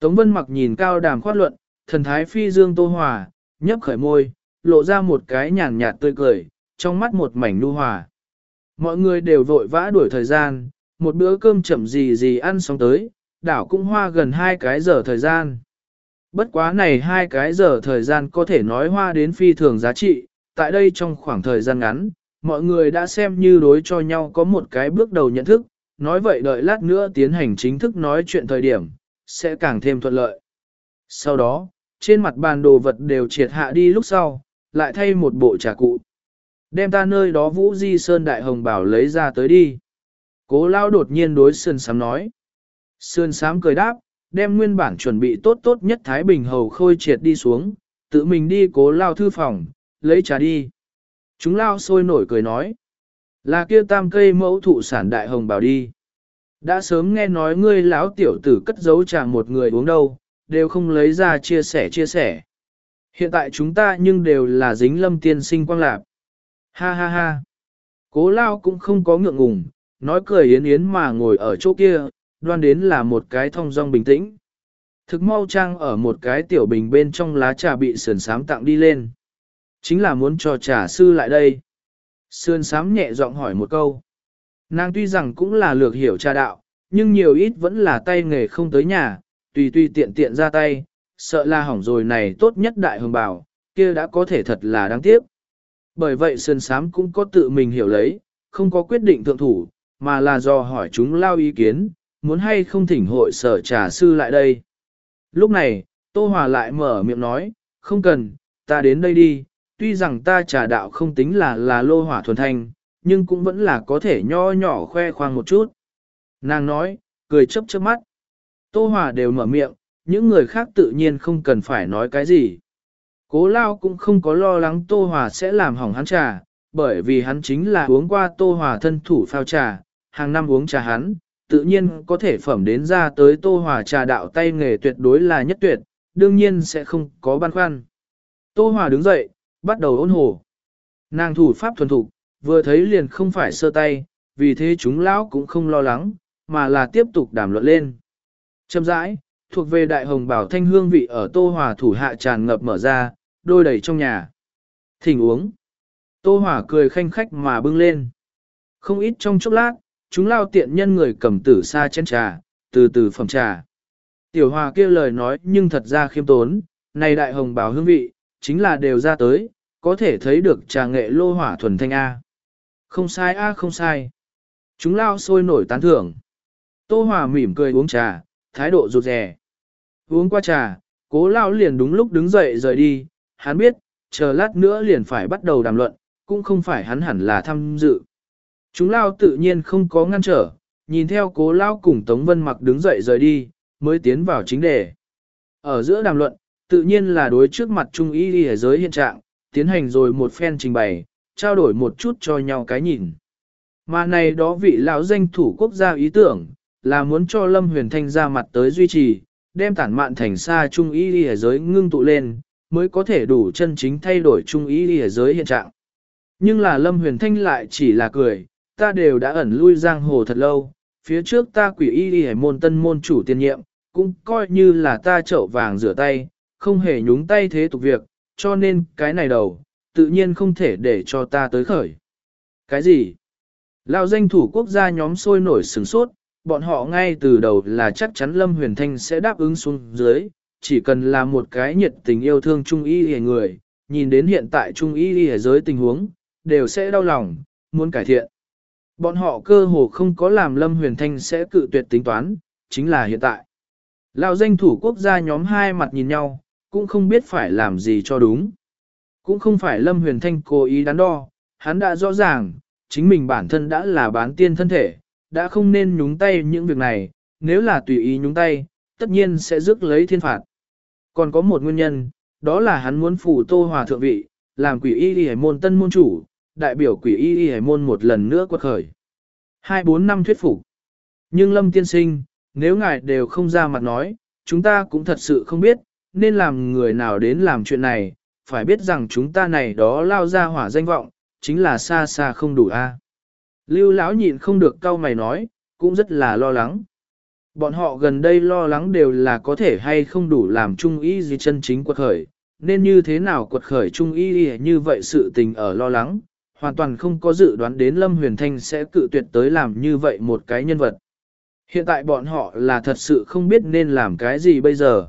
Tống Vân mặc nhìn cao đàm khoát luận, thần thái phi dương Tô Hòa, nhấp khởi môi, lộ ra một cái nhàn nhạt tươi cười, trong mắt một mảnh nu hòa. Mọi người đều vội vã đuổi thời gian, một bữa cơm chậm gì gì ăn xong tới, đảo cũng hoa gần hai cái giờ thời gian. Bất quá này hai cái giờ thời gian có thể nói hoa đến phi thường giá trị, tại đây trong khoảng thời gian ngắn, mọi người đã xem như đối cho nhau có một cái bước đầu nhận thức, nói vậy đợi lát nữa tiến hành chính thức nói chuyện thời điểm, sẽ càng thêm thuận lợi. Sau đó, trên mặt bàn đồ vật đều triệt hạ đi lúc sau, lại thay một bộ trà cụ. Đem ta nơi đó Vũ Di Sơn Đại Hồng Bảo lấy ra tới đi. Cố lao đột nhiên đối Sơn Sám nói. Sơn Sám cười đáp, đem nguyên bản chuẩn bị tốt tốt nhất Thái Bình Hầu khôi triệt đi xuống, tự mình đi cố lao thư phòng, lấy trà đi. Chúng lao sôi nổi cười nói. Là kia tam cây mẫu thụ sản Đại Hồng Bảo đi. Đã sớm nghe nói ngươi lão tiểu tử cất giấu chàng một người uống đâu, đều không lấy ra chia sẻ chia sẻ. Hiện tại chúng ta nhưng đều là dính lâm tiên sinh quang lạp Ha ha ha. Cố lao cũng không có ngượng ngùng, nói cười yến yến mà ngồi ở chỗ kia, đoan đến là một cái thong dong bình tĩnh. Thực mau trang ở một cái tiểu bình bên trong lá trà bị sườn sám tặng đi lên. Chính là muốn cho trà sư lại đây. Sườn sám nhẹ giọng hỏi một câu. Nàng tuy rằng cũng là lược hiểu trà đạo, nhưng nhiều ít vẫn là tay nghề không tới nhà, tùy tùy tiện tiện ra tay, sợ là hỏng rồi này tốt nhất đại hồng bảo, kia đã có thể thật là đáng tiếc. Bởi vậy Sơn Sám cũng có tự mình hiểu lấy, không có quyết định thượng thủ, mà là do hỏi chúng lao ý kiến, muốn hay không thỉnh hội sở trà sư lại đây. Lúc này, Tô Hòa lại mở miệng nói, không cần, ta đến đây đi, tuy rằng ta trà đạo không tính là là lô hỏa thuần thanh, nhưng cũng vẫn là có thể nho nhỏ khoe khoang một chút. Nàng nói, cười chớp chớp mắt. Tô Hòa đều mở miệng, những người khác tự nhiên không cần phải nói cái gì. Cố lao cũng không có lo lắng Tô Hòa sẽ làm hỏng hắn trà, bởi vì hắn chính là uống qua Tô Hòa thân thủ phao trà, hàng năm uống trà hắn, tự nhiên có thể phẩm đến ra tới Tô Hòa trà đạo tay nghề tuyệt đối là nhất tuyệt, đương nhiên sẽ không có băn khoăn. Tô Hòa đứng dậy, bắt đầu ôn hồ. Nàng thủ pháp thuần thục, vừa thấy liền không phải sơ tay, vì thế chúng lão cũng không lo lắng, mà là tiếp tục đàm luận lên. Châm rãi, thuộc về đại hồng bảo thanh hương vị ở Tô Hòa thủ hạ tràn ngập mở ra, đôi đầy trong nhà. Thỉnh uống. Tô Hòa cười khanh khách mà bưng lên. Không ít trong chốc lát, chúng lao tiện nhân người cầm tử xa chén trà, từ từ phẩm trà. Tiểu Hòa kia lời nói nhưng thật ra khiêm tốn, này đại hồng bảo hương vị, chính là đều ra tới, có thể thấy được trà nghệ lô hỏa thuần thanh A. Không sai A không sai. Chúng lao sôi nổi tán thưởng. Tô Hòa mỉm cười uống trà, thái độ rụt rè. Uống qua trà, cố lao liền đúng lúc đứng dậy rời đi, hắn biết, chờ lát nữa liền phải bắt đầu đàm luận, cũng không phải hắn hẳn là tham dự. Chúng lao tự nhiên không có ngăn trở, nhìn theo cố lao cùng Tống Vân mặc đứng dậy rời đi, mới tiến vào chính đề. Ở giữa đàm luận, tự nhiên là đối trước mặt Trung y y giới hiện trạng, tiến hành rồi một phen trình bày, trao đổi một chút cho nhau cái nhìn. Mà này đó vị lão danh thủ quốc gia ý tưởng, là muốn cho Lâm Huyền Thanh ra mặt tới duy trì, đem tản mạn thành xa Trung y y giới ngưng tụ lên, mới có thể đủ chân chính thay đổi Trung y y giới hiện trạng. Nhưng là Lâm Huyền Thanh lại chỉ là cười, ta đều đã ẩn lui giang hồ thật lâu, phía trước ta quỷ y y môn tân môn chủ tiên nhiệm, cũng coi như là ta chậu vàng rửa tay, không hề nhúng tay thế tục việc, cho nên cái này đầu, tự nhiên không thể để cho ta tới khởi. Cái gì? Lao danh thủ quốc gia nhóm sôi nổi sừng sốt, bọn họ ngay từ đầu là chắc chắn Lâm Huyền Thanh sẽ đáp ứng xuống dưới, chỉ cần là một cái nhiệt tình yêu thương Trung Y hề người, nhìn đến hiện tại Trung Y hề giới tình huống, đều sẽ đau lòng, muốn cải thiện. Bọn họ cơ hồ không có làm Lâm Huyền Thanh sẽ cự tuyệt tính toán, chính là hiện tại. Lão danh thủ quốc gia nhóm hai mặt nhìn nhau, cũng không biết phải làm gì cho đúng. Cũng không phải Lâm Huyền Thanh cố ý đắn đo, hắn đã rõ ràng, chính mình bản thân đã là bán tiên thân thể, đã không nên nhúng tay những việc này, nếu là tùy ý nhúng tay, tất nhiên sẽ rước lấy thiên phạt. Còn có một nguyên nhân, đó là hắn muốn phủ tô hòa thượng vị, làm quỷ y y hải môn tân môn chủ, đại biểu quỷ y y hải môn một lần nữa quật khởi. Hai bốn năm thuyết phục. Nhưng Lâm tiên sinh, nếu ngài đều không ra mặt nói, chúng ta cũng thật sự không biết, nên làm người nào đến làm chuyện này, phải biết rằng chúng ta này đó lao ra hỏa danh vọng, chính là xa xa không đủ a. Lưu lão nhịn không được cau mày nói, cũng rất là lo lắng. Bọn họ gần đây lo lắng đều là có thể hay không đủ làm trung ý gì chân chính quật khởi, nên như thế nào quật khởi trung ý như vậy sự tình ở lo lắng, hoàn toàn không có dự đoán đến Lâm Huyền Thanh sẽ cự tuyệt tới làm như vậy một cái nhân vật. Hiện tại bọn họ là thật sự không biết nên làm cái gì bây giờ.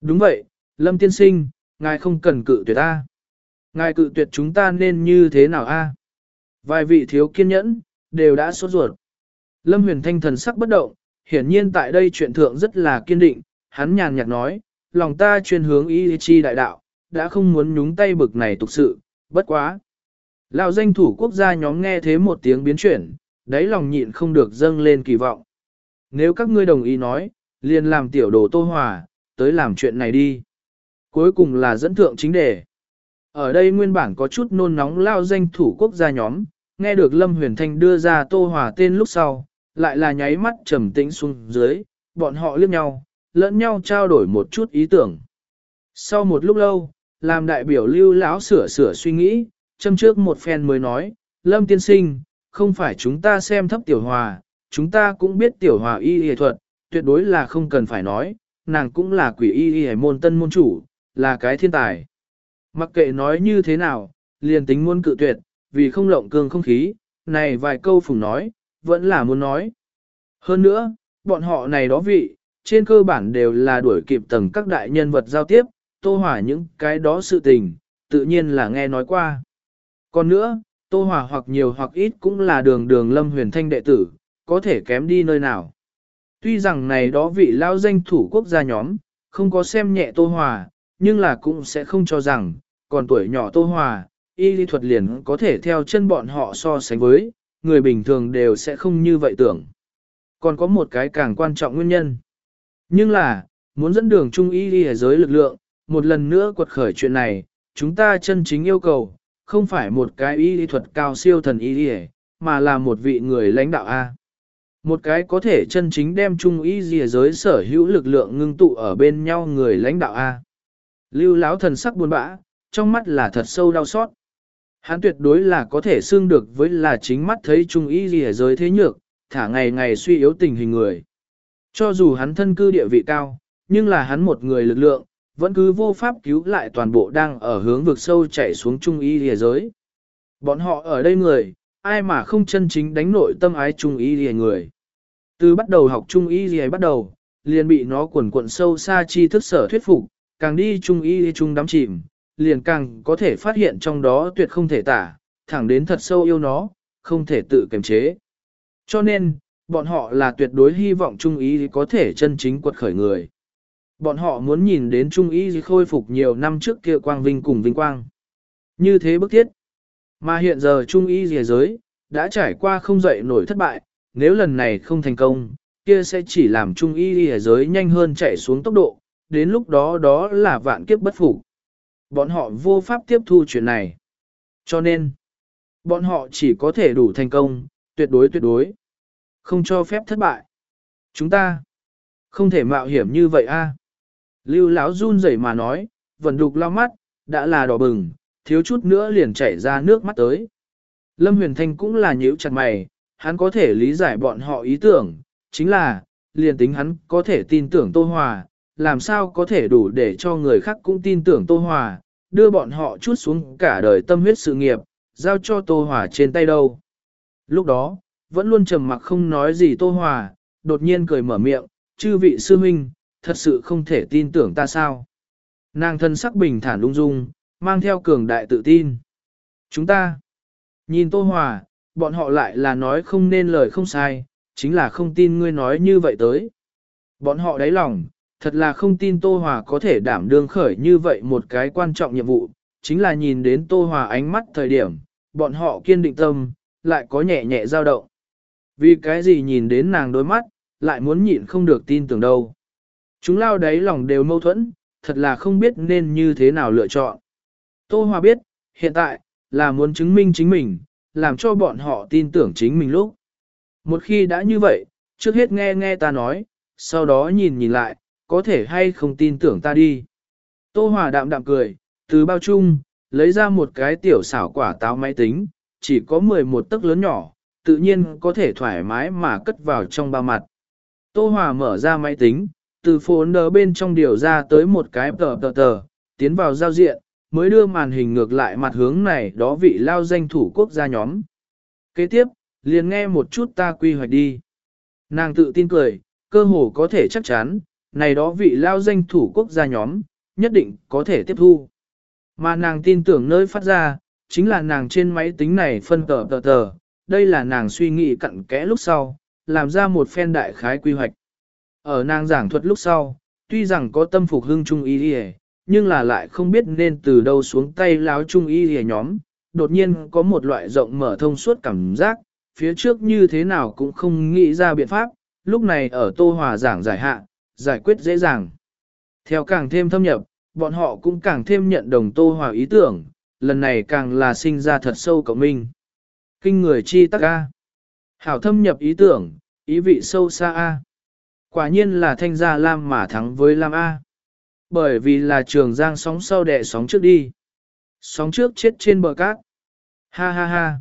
Đúng vậy, Lâm Tiên Sinh, ngài không cần cự tuyệt ta. Ngài cự tuyệt chúng ta nên như thế nào a? Vài vị thiếu kiên nhẫn, đều đã sốt ruột. Lâm huyền thanh thần sắc bất động, hiển nhiên tại đây chuyện thượng rất là kiên định, hắn nhàn nhạt nói, lòng ta chuyên hướng ý chi đại đạo, đã không muốn nhúng tay bực này tục sự, bất quá. Lão danh thủ quốc gia nhóm nghe thế một tiếng biến chuyển, đáy lòng nhịn không được dâng lên kỳ vọng. Nếu các ngươi đồng ý nói, liền làm tiểu đồ tô hòa, tới làm chuyện này đi. Cuối cùng là dẫn thượng chính đề. Ở đây nguyên bản có chút nôn nóng lao danh thủ quốc gia nhóm, nghe được Lâm Huyền Thanh đưa ra tô hòa tên lúc sau, lại là nháy mắt trầm tĩnh xuống dưới, bọn họ liếc nhau, lẫn nhau trao đổi một chút ý tưởng. Sau một lúc lâu, làm đại biểu lưu lão sửa sửa suy nghĩ, châm trước một phen mới nói, Lâm tiên sinh, không phải chúng ta xem thấp tiểu hòa, chúng ta cũng biết tiểu hòa y y thuật, tuyệt đối là không cần phải nói, nàng cũng là quỷ y y môn tân môn chủ, là cái thiên tài. Mặc kệ nói như thế nào, liền tính muốn cự tuyệt, vì không lộng cương không khí, này vài câu phùng nói, vẫn là muốn nói. Hơn nữa, bọn họ này đó vị, trên cơ bản đều là đuổi kịp tầng các đại nhân vật giao tiếp, tô hỏa những cái đó sự tình, tự nhiên là nghe nói qua. Còn nữa, tô hỏa hoặc nhiều hoặc ít cũng là đường đường lâm huyền thanh đệ tử, có thể kém đi nơi nào. Tuy rằng này đó vị lao danh thủ quốc gia nhóm, không có xem nhẹ tô hòa, nhưng là cũng sẽ không cho rằng, còn tuổi nhỏ tô hòa, y lý thuật liền có thể theo chân bọn họ so sánh với, người bình thường đều sẽ không như vậy tưởng. Còn có một cái càng quan trọng nguyên nhân. Nhưng là, muốn dẫn đường trung y lý giới lực lượng, một lần nữa quật khởi chuyện này, chúng ta chân chính yêu cầu, không phải một cái y lý thuật cao siêu thần y lý, mà là một vị người lãnh đạo A. Một cái có thể chân chính đem trung ý dìa giới sở hữu lực lượng ngưng tụ ở bên nhau người lãnh đạo A. Lưu lão thần sắc buồn bã, trong mắt là thật sâu đau xót. Hắn tuyệt đối là có thể xương được với là chính mắt thấy trung ý dìa giới thế nhược, thả ngày ngày suy yếu tình hình người. Cho dù hắn thân cư địa vị cao, nhưng là hắn một người lực lượng, vẫn cứ vô pháp cứu lại toàn bộ đang ở hướng vực sâu chảy xuống trung ý dìa giới. Bọn họ ở đây người, ai mà không chân chính đánh nội tâm ái trung ý dìa người. Từ bắt đầu học trung y gì bắt đầu, liền bị nó quần cuộn sâu xa tri thức sở thuyết phục, càng đi trung y trung đắm chìm, liền càng có thể phát hiện trong đó tuyệt không thể tả, thẳng đến thật sâu yêu nó, không thể tự kiềm chế. Cho nên, bọn họ là tuyệt đối hy vọng trung y có thể chân chính quật khởi người. Bọn họ muốn nhìn đến trung y khôi phục nhiều năm trước kia quang vinh cùng vinh quang. Như thế bức thiết. Mà hiện giờ trung y gì giới, đã trải qua không dậy nổi thất bại, nếu lần này không thành công, kia sẽ chỉ làm trung y y giới nhanh hơn chạy xuống tốc độ, đến lúc đó đó là vạn kiếp bất phục. Bọn họ vô pháp tiếp thu chuyện này. Cho nên, bọn họ chỉ có thể đủ thành công, tuyệt đối tuyệt đối. Không cho phép thất bại. Chúng ta không thể mạo hiểm như vậy a. Lưu Lão run rẩy mà nói, vẫn đục lao mắt, đã là đỏ bừng, thiếu chút nữa liền chảy ra nước mắt tới. Lâm Huyền Thanh cũng là nhíu chặt mày, hắn có thể lý giải bọn họ ý tưởng, chính là, liền tính hắn có thể tin tưởng Tô Hòa, làm sao có thể đủ để cho người khác cũng tin tưởng Tô Hòa, đưa bọn họ chút xuống cả đời tâm huyết sự nghiệp, giao cho Tô Hòa trên tay đâu. Lúc đó, vẫn luôn trầm mặc không nói gì Tô Hòa, đột nhiên cười mở miệng, chư vị sư huynh, thật sự không thể tin tưởng ta sao. Nàng thân sắc bình thản lung dung, mang theo cường đại tự tin. Chúng ta, nhìn Tô Hòa, bọn họ lại là nói không nên lời không sai, chính là không tin ngươi nói như vậy tới. Bọn họ đáy lòng, thật là không tin Tô Hòa có thể đảm đương khởi như vậy một cái quan trọng nhiệm vụ, chính là nhìn đến Tô Hòa ánh mắt thời điểm, bọn họ kiên định tâm, lại có nhẹ nhẹ dao động. Vì cái gì nhìn đến nàng đôi mắt, lại muốn nhịn không được tin tưởng đâu. Chúng lao đáy lòng đều mâu thuẫn, thật là không biết nên như thế nào lựa chọn. Tô Hòa biết, hiện tại, là muốn chứng minh chính mình, làm cho bọn họ tin tưởng chính mình lúc. Một khi đã như vậy, trước hết nghe nghe ta nói, sau đó nhìn nhìn lại, có thể hay không tin tưởng ta đi. Tô Hòa đạm đạm cười, từ bao chung, lấy ra một cái tiểu xảo quả táo máy tính, chỉ có 11 tấc lớn nhỏ, tự nhiên có thể thoải mái mà cất vào trong ba mặt. Tô Hòa mở ra máy tính, từ phốn đờ bên trong điều ra tới một cái tờ tờ tờ, tiến vào giao diện, mới đưa màn hình ngược lại mặt hướng này đó vị lao danh thủ quốc gia nhóm. Kế tiếp, liền nghe một chút ta quy hoạch đi. Nàng tự tin cười, cơ hồ có thể chắc chắn, này đó vị lao danh thủ quốc gia nhóm, nhất định có thể tiếp thu. Mà nàng tin tưởng nơi phát ra, chính là nàng trên máy tính này phân tờ tờ tờ, đây là nàng suy nghĩ cặn kẽ lúc sau, làm ra một phen đại khái quy hoạch. Ở nàng giảng thuật lúc sau, tuy rằng có tâm phục hưng trung ý đi nhưng là lại không biết nên từ đâu xuống tay láo trung y hề nhóm, đột nhiên có một loại rộng mở thông suốt cảm giác, phía trước như thế nào cũng không nghĩ ra biện pháp, lúc này ở Tô Hòa giảng giải hạ, giải quyết dễ dàng. Theo càng thêm thâm nhập, bọn họ cũng càng thêm nhận đồng Tô Hòa ý tưởng, lần này càng là sinh ra thật sâu cộng minh. Kinh người chi tắc A. Hảo thâm nhập ý tưởng, ý vị sâu xa A. Quả nhiên là thanh gia Lam mà thắng với Lam A. Bởi vì là trường giang sóng sau đẻ sóng trước đi. Sóng trước chết trên bờ cát. Ha ha ha.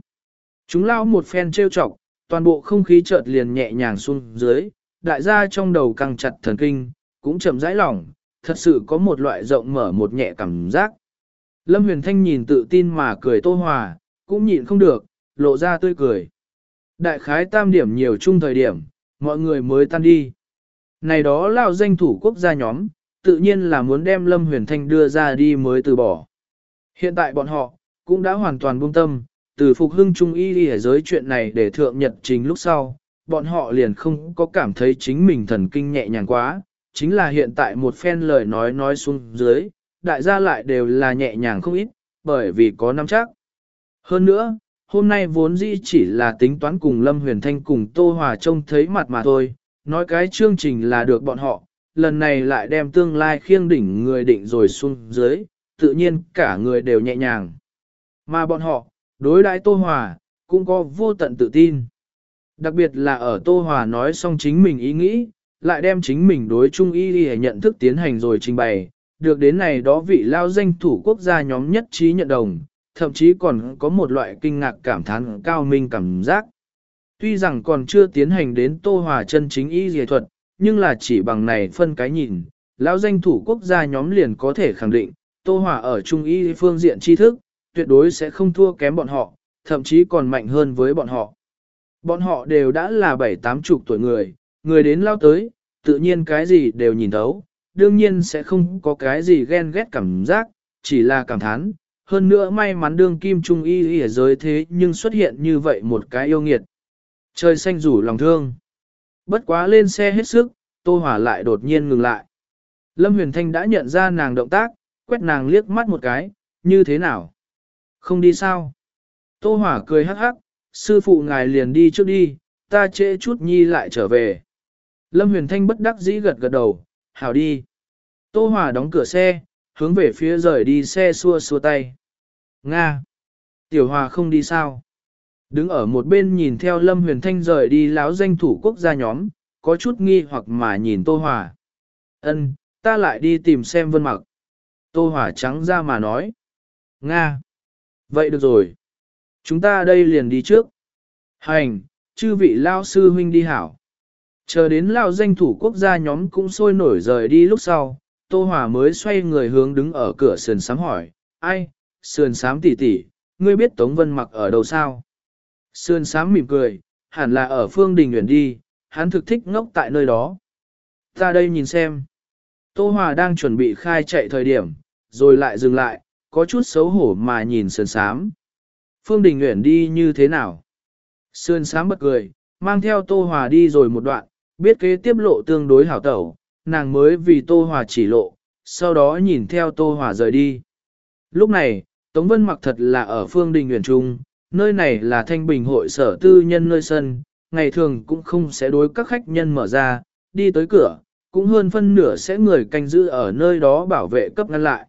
Chúng lao một phen trêu chọc, toàn bộ không khí chợt liền nhẹ nhàng xuống dưới, đại gia trong đầu căng chặt thần kinh, cũng chậm rãi lỏng, thật sự có một loại rộng mở một nhẹ cảm giác. Lâm Huyền Thanh nhìn tự tin mà cười tô hòa, cũng nhịn không được, lộ ra tươi cười. Đại khái tam điểm nhiều chung thời điểm, mọi người mới tan đi. Này đó lao danh thủ quốc gia nhóm, tự nhiên là muốn đem Lâm Huyền Thanh đưa ra đi mới từ bỏ. Hiện tại bọn họ, cũng đã hoàn toàn buông tâm, từ phục hưng trung y đi ở giới chuyện này để thượng nhật chính lúc sau, bọn họ liền không có cảm thấy chính mình thần kinh nhẹ nhàng quá, chính là hiện tại một phen lời nói nói xuống dưới, đại gia lại đều là nhẹ nhàng không ít, bởi vì có năm chắc. Hơn nữa, hôm nay vốn dĩ chỉ là tính toán cùng Lâm Huyền Thanh cùng Tô Hòa trông thấy mặt mà thôi, nói cái chương trình là được bọn họ, lần này lại đem tương lai khiêng đỉnh người định rồi xuống dưới, tự nhiên cả người đều nhẹ nhàng. Mà bọn họ, đối đãi Tô Hòa, cũng có vô tận tự tin. Đặc biệt là ở Tô Hòa nói xong chính mình ý nghĩ, lại đem chính mình đối chung y đi nhận thức tiến hành rồi trình bày, được đến này đó vị lao danh thủ quốc gia nhóm nhất trí nhận đồng, thậm chí còn có một loại kinh ngạc cảm thán cao minh cảm giác. Tuy rằng còn chưa tiến hành đến Tô Hòa chân chính y dề thuật, nhưng là chỉ bằng này phân cái nhìn, lão danh thủ quốc gia nhóm liền có thể khẳng định, Tô Hòa ở trung y phương diện tri thức, tuyệt đối sẽ không thua kém bọn họ, thậm chí còn mạnh hơn với bọn họ. Bọn họ đều đã là bảy tám chục tuổi người, người đến lao tới, tự nhiên cái gì đều nhìn thấu, đương nhiên sẽ không có cái gì ghen ghét cảm giác, chỉ là cảm thán. Hơn nữa may mắn đương kim trung y y ở giới thế nhưng xuất hiện như vậy một cái yêu nghiệt. Trời xanh rủ lòng thương. Bất quá lên xe hết sức, Tô Hỏa lại đột nhiên ngừng lại. Lâm Huyền Thanh đã nhận ra nàng động tác, quét nàng liếc mắt một cái, như thế nào? Không đi sao? Tô Hỏa cười hắc hắc, sư phụ ngài liền đi trước đi, ta trễ chút nhi lại trở về. Lâm Huyền Thanh bất đắc dĩ gật gật đầu, hảo đi. Tô Hỏa đóng cửa xe, hướng về phía rời đi xe xua xua tay. Nga! Tiểu Hòa không đi sao? Đứng ở một bên nhìn theo Lâm Huyền Thanh rời đi láo danh thủ quốc gia nhóm, có chút nghi hoặc mà nhìn Tô Hòa. Ân, ta lại đi tìm xem vân mặc. Tô Hòa trắng ra mà nói. Nga! Vậy được rồi. Chúng ta đây liền đi trước. Hành, chư vị lao sư huynh đi hảo. Chờ đến lao danh thủ quốc gia nhóm cũng sôi nổi rời đi lúc sau, Tô Hòa mới xoay người hướng đứng ở cửa sườn sám hỏi, ai, sườn sám tỷ tỷ, ngươi biết Tống Vân mặc ở đâu sao? Sườn sám mỉm cười, hẳn là ở phương đình nguyện đi, hắn thực thích ngốc tại nơi đó. Ta đây nhìn xem. Tô Hòa đang chuẩn bị khai chạy thời điểm, rồi lại dừng lại, có chút xấu hổ mà nhìn sườn sám. Phương Đình Nguyễn đi như thế nào? Sườn sám bật cười, mang theo Tô Hòa đi rồi một đoạn, biết kế tiếp lộ tương đối hảo tẩu, nàng mới vì Tô Hòa chỉ lộ, sau đó nhìn theo Tô Hòa rời đi. Lúc này, Tống Vân mặc thật là ở Phương Đình Nguyễn Trung, nơi này là thanh bình hội sở tư nhân nơi sân, ngày thường cũng không sẽ đối các khách nhân mở ra, đi tới cửa, cũng hơn phân nửa sẽ người canh giữ ở nơi đó bảo vệ cấp ngăn lại.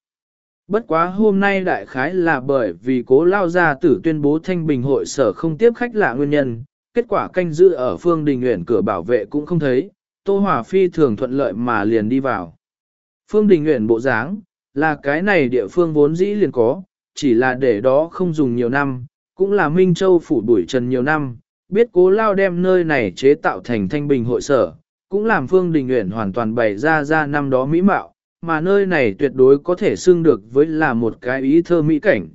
Bất quá hôm nay đại khái là bởi vì cố lao gia tử tuyên bố thanh bình hội sở không tiếp khách lạ nguyên nhân, kết quả canh giữ ở phương đình nguyện cửa bảo vệ cũng không thấy, Tô hỏa Phi thường thuận lợi mà liền đi vào. Phương đình nguyện bộ dáng, là cái này địa phương vốn dĩ liền có, chỉ là để đó không dùng nhiều năm, cũng là Minh Châu phủ bụi trần nhiều năm, biết cố lao đem nơi này chế tạo thành thanh bình hội sở, cũng làm phương đình nguyện hoàn toàn bày ra ra năm đó mỹ mạo, mà nơi này tuyệt đối có thể xưng được với là một cái ý thơ mỹ cảnh.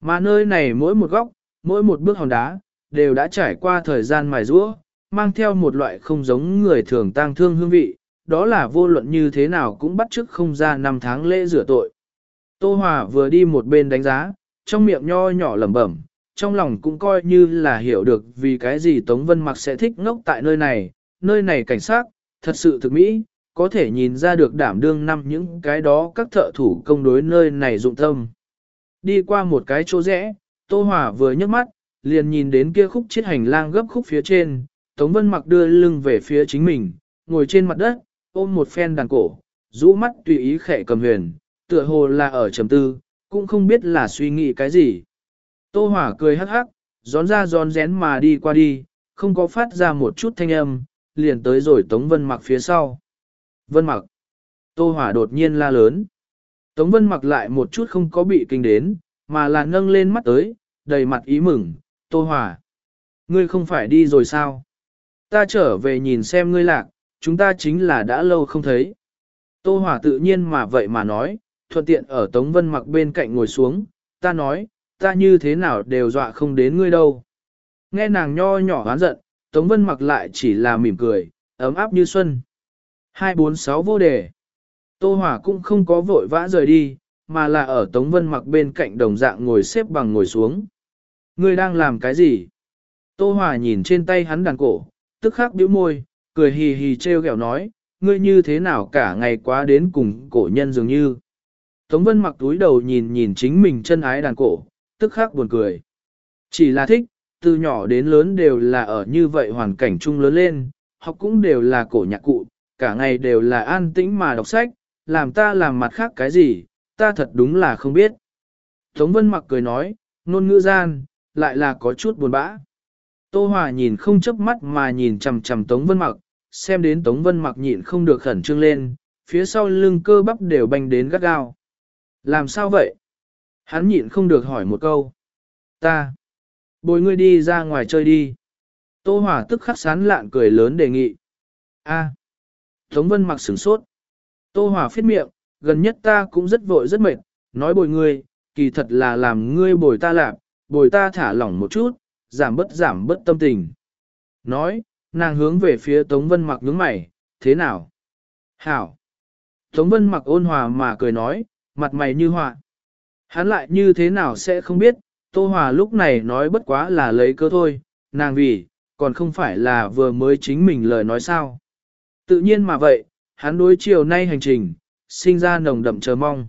Mà nơi này mỗi một góc, mỗi một bước hòn đá, đều đã trải qua thời gian mài rũa, mang theo một loại không giống người thường tang thương hương vị, đó là vô luận như thế nào cũng bắt chước không ra năm tháng lễ rửa tội. Tô Hòa vừa đi một bên đánh giá, trong miệng nho nhỏ lẩm bẩm, trong lòng cũng coi như là hiểu được vì cái gì Tống Vân Mặc sẽ thích ngốc tại nơi này, nơi này cảnh sát, thật sự thực mỹ, có thể nhìn ra được đảm đương năm những cái đó các thợ thủ công đối nơi này dụng tâm. Đi qua một cái chỗ rẽ, Tô Hòa vừa nhấc mắt, liền nhìn đến kia khúc chiếc hành lang gấp khúc phía trên, Tống Vân Mặc đưa lưng về phía chính mình, ngồi trên mặt đất, ôm một phen đàn cổ, rũ mắt tùy ý khẽ cầm huyền, tựa hồ là ở trầm tư, cũng không biết là suy nghĩ cái gì. Tô Hỏa cười hắc hắc, gión ra gión rén mà đi qua đi, không có phát ra một chút thanh âm, liền tới rồi Tống Vân Mặc phía sau. Vân Mặc. Tô Hỏa đột nhiên la lớn. Tống Vân Mặc lại một chút không có bị kinh đến, mà là nâng lên mắt tới, đầy mặt ý mừng, Tô Hỏa. Ngươi không phải đi rồi sao? Ta trở về nhìn xem ngươi lạc, chúng ta chính là đã lâu không thấy. Tô Hỏa tự nhiên mà vậy mà nói, thuận tiện ở Tống Vân Mặc bên cạnh ngồi xuống, ta nói, ta như thế nào đều dọa không đến ngươi đâu. Nghe nàng nho nhỏ hán giận, Tống Vân Mặc lại chỉ là mỉm cười, ấm áp như xuân. 246 vô đề. Tô Hỏa cũng không có vội vã rời đi, mà là ở Tống Vân Mặc bên cạnh đồng dạng ngồi xếp bằng ngồi xuống. Ngươi đang làm cái gì? Tô Hỏa nhìn trên tay hắn đàn cổ, tức khắc bĩu môi, cười hì hì treo ghẹo nói, ngươi như thế nào cả ngày quá đến cùng cổ nhân dường như. Tống Vân mặc túi đầu nhìn nhìn chính mình chân ái đàn cổ, tức khắc buồn cười. Chỉ là thích, từ nhỏ đến lớn đều là ở như vậy hoàn cảnh chung lớn lên, học cũng đều là cổ nhạc cụ, cả ngày đều là an tĩnh mà đọc sách, làm ta làm mặt khác cái gì, ta thật đúng là không biết. Tống Vân mặc cười nói, nôn ngữ gian, lại là có chút buồn bã. Tô Hòa nhìn không chớp mắt mà nhìn chằm chằm Tống Vân mặc, xem đến Tống Vân mặc nhịn không được khẩn trương lên, phía sau lưng cơ bắp đều banh đến gắt gao. Làm sao vậy? Hắn nhịn không được hỏi một câu. Ta. Bồi ngươi đi ra ngoài chơi đi. Tô Hòa tức khắc sán lạn cười lớn đề nghị. A. Tống Vân mặc sửng sốt. Tô Hòa phết miệng, gần nhất ta cũng rất vội rất mệt, nói bồi ngươi, kỳ thật là làm ngươi bồi ta làm, bồi ta thả lỏng một chút, giảm bớt giảm bớt tâm tình. Nói, nàng hướng về phía Tống Vân mặc nhướng mày, thế nào? Hảo. Tống Vân mặc ôn hòa mà cười nói, mặt mày như họa. Hắn lại như thế nào sẽ không biết, Tô Hòa lúc này nói bất quá là lấy cơ thôi, nàng vì, còn không phải là vừa mới chính mình lời nói sao. Tự nhiên mà vậy, hắn đối chiều nay hành trình, sinh ra nồng đậm chờ mong.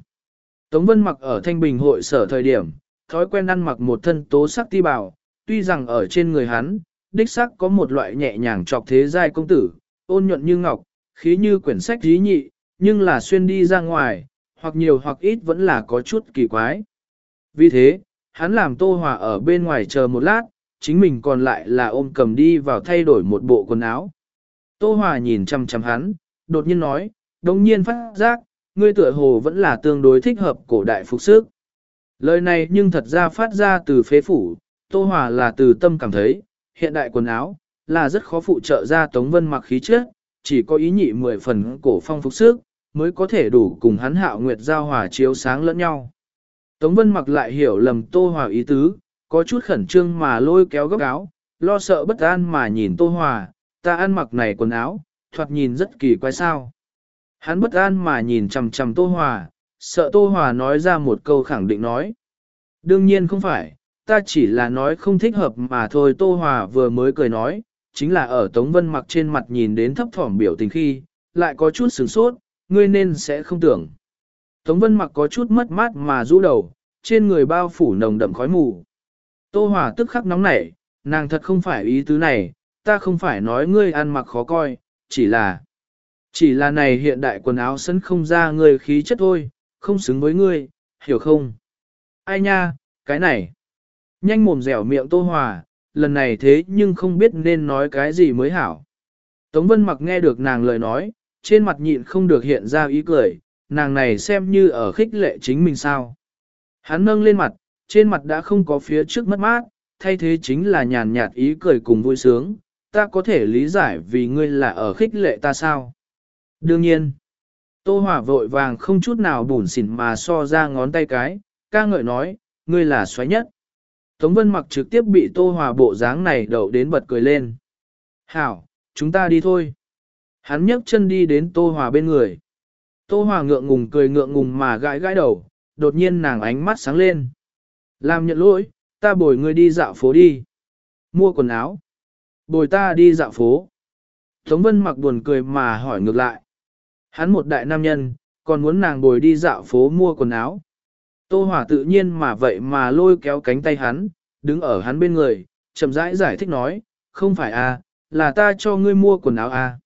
Tống Vân mặc ở Thanh Bình hội sở thời điểm, thói quen ăn mặc một thân tố sắc ti bào, tuy rằng ở trên người hắn, đích sắc có một loại nhẹ nhàng trọc thế giai công tử, ôn nhuận như ngọc, khí như quyển sách dí nhị, nhưng là xuyên đi ra ngoài, hoặc nhiều hoặc ít vẫn là có chút kỳ quái. Vì thế, hắn làm Tô Hòa ở bên ngoài chờ một lát, chính mình còn lại là ôm cầm đi vào thay đổi một bộ quần áo. Tô Hòa nhìn chăm chăm hắn, đột nhiên nói, đồng nhiên phát giác, ngươi tựa hồ vẫn là tương đối thích hợp cổ đại phục sức. Lời này nhưng thật ra phát ra từ phế phủ, Tô Hòa là từ tâm cảm thấy, hiện đại quần áo, là rất khó phụ trợ ra Tống Vân mặc khí chất, chỉ có ý nhị mười phần cổ phong phục sức, mới có thể đủ cùng hắn hạo nguyệt giao hòa chiếu sáng lẫn nhau. Tống Vân mặc lại hiểu lầm Tô Hòa ý tứ, có chút khẩn trương mà lôi kéo góc áo, lo sợ bất an mà nhìn Tô Hòa, ta ăn mặc này quần áo, thoạt nhìn rất kỳ quái sao. Hắn bất an mà nhìn chằm chằm Tô Hòa, sợ Tô Hòa nói ra một câu khẳng định nói. Đương nhiên không phải, ta chỉ là nói không thích hợp mà thôi Tô Hòa vừa mới cười nói, chính là ở Tống Vân mặc trên mặt nhìn đến thấp thỏm biểu tình khi, lại có chút sửng sốt, ngươi nên sẽ không tưởng. Tống Vân mặc có chút mất mát mà rũ đầu, trên người bao phủ nồng đậm khói mù. Tô Hòa tức khắc nóng nảy, nàng thật không phải ý tứ này, ta không phải nói ngươi ăn mặc khó coi, chỉ là... Chỉ là này hiện đại quần áo sân không ra người khí chất thôi, không xứng với ngươi, hiểu không? Ai nha, cái này. Nhanh mồm dẻo miệng Tô Hòa, lần này thế nhưng không biết nên nói cái gì mới hảo. Tống Vân mặc nghe được nàng lời nói, trên mặt nhịn không được hiện ra ý cười, nàng này xem như ở khích lệ chính mình sao. Hắn nâng lên mặt, trên mặt đã không có phía trước mất mát, thay thế chính là nhàn nhạt ý cười cùng vui sướng, ta có thể lý giải vì ngươi là ở khích lệ ta sao. Đương nhiên, Tô hỏa vội vàng không chút nào bùn xỉn mà so ra ngón tay cái, ca ngợi nói, ngươi là xoáy nhất. Tống Vân mặc trực tiếp bị Tô Hòa bộ dáng này đậu đến bật cười lên. Hảo, chúng ta đi thôi. Hắn nhấc chân đi đến Tô Hòa bên người. Tô Hòa ngượng ngùng cười ngượng ngùng mà gãi gãi đầu, đột nhiên nàng ánh mắt sáng lên. Làm nhận lỗi, ta bồi ngươi đi dạo phố đi. Mua quần áo. Bồi ta đi dạo phố. Tống Vân mặc buồn cười mà hỏi ngược lại. Hắn một đại nam nhân, còn muốn nàng bồi đi dạo phố mua quần áo. Tô Hòa tự nhiên mà vậy mà lôi kéo cánh tay hắn, đứng ở hắn bên người, chậm rãi giải thích nói, không phải à, là ta cho ngươi mua quần áo à.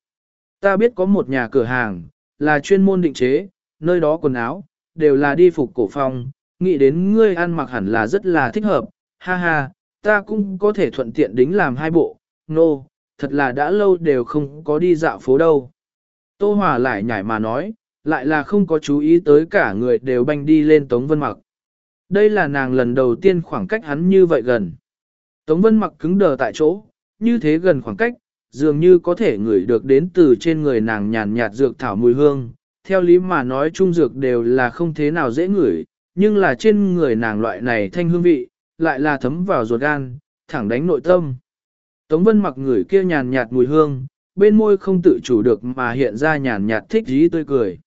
Ta biết có một nhà cửa hàng, là chuyên môn định chế, nơi đó quần áo, đều là đi phục cổ phong, nghĩ đến ngươi ăn mặc hẳn là rất là thích hợp, ha ha, ta cũng có thể thuận tiện đính làm hai bộ, nô, no, thật là đã lâu đều không có đi dạo phố đâu. Tô Hòa lại nhảy mà nói, lại là không có chú ý tới cả người đều banh đi lên Tống Vân Mặc. Đây là nàng lần đầu tiên khoảng cách hắn như vậy gần. Tống Vân Mặc cứng đờ tại chỗ, như thế gần khoảng cách, dường như có thể ngửi được đến từ trên người nàng nhàn nhạt dược thảo mùi hương. Theo lý mà nói trung dược đều là không thế nào dễ ngửi, nhưng là trên người nàng loại này thanh hương vị, lại là thấm vào ruột gan, thẳng đánh nội tâm. Tống Vân mặc người kia nhàn nhạt mùi hương, bên môi không tự chủ được mà hiện ra nhàn nhạt thích dí tươi cười.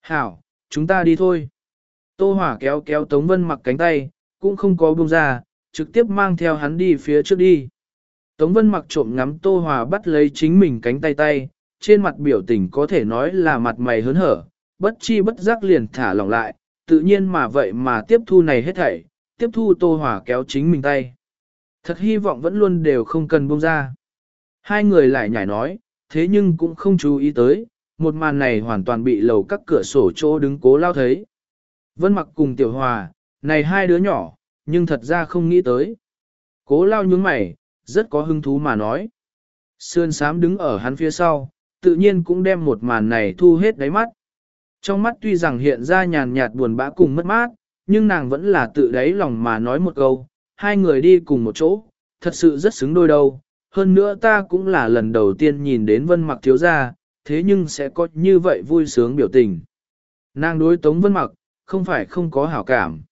Hảo, chúng ta đi thôi. Tô Hỏa kéo kéo Tống Vân mặc cánh tay, cũng không có buông ra, trực tiếp mang theo hắn đi phía trước đi. Tống Vân mặc trộm ngắm Tô Hòa bắt lấy chính mình cánh tay tay, trên mặt biểu tình có thể nói là mặt mày hớn hở, bất chi bất giác liền thả lỏng lại, tự nhiên mà vậy mà tiếp thu này hết thảy, tiếp thu Tô Hòa kéo chính mình tay. Thật hy vọng vẫn luôn đều không cần buông ra. Hai người lại nhảy nói, thế nhưng cũng không chú ý tới, một màn này hoàn toàn bị lầu các cửa sổ chỗ đứng cố lao thấy. Vân mặc cùng tiểu hòa, này hai đứa nhỏ, nhưng thật ra không nghĩ tới. Cố lao nhướng mày, rất có hứng thú mà nói. Sương sám đứng ở hắn phía sau, tự nhiên cũng đem một màn này thu hết đáy mắt. Trong mắt tuy rằng hiện ra nhàn nhạt buồn bã cùng mất mát, nhưng nàng vẫn là tự đáy lòng mà nói một câu, hai người đi cùng một chỗ, thật sự rất xứng đôi đâu. Hơn nữa ta cũng là lần đầu tiên nhìn đến vân mặc thiếu gia, thế nhưng sẽ có như vậy vui sướng biểu tình. Nàng đối tống vân mặc, không phải không có hảo cảm.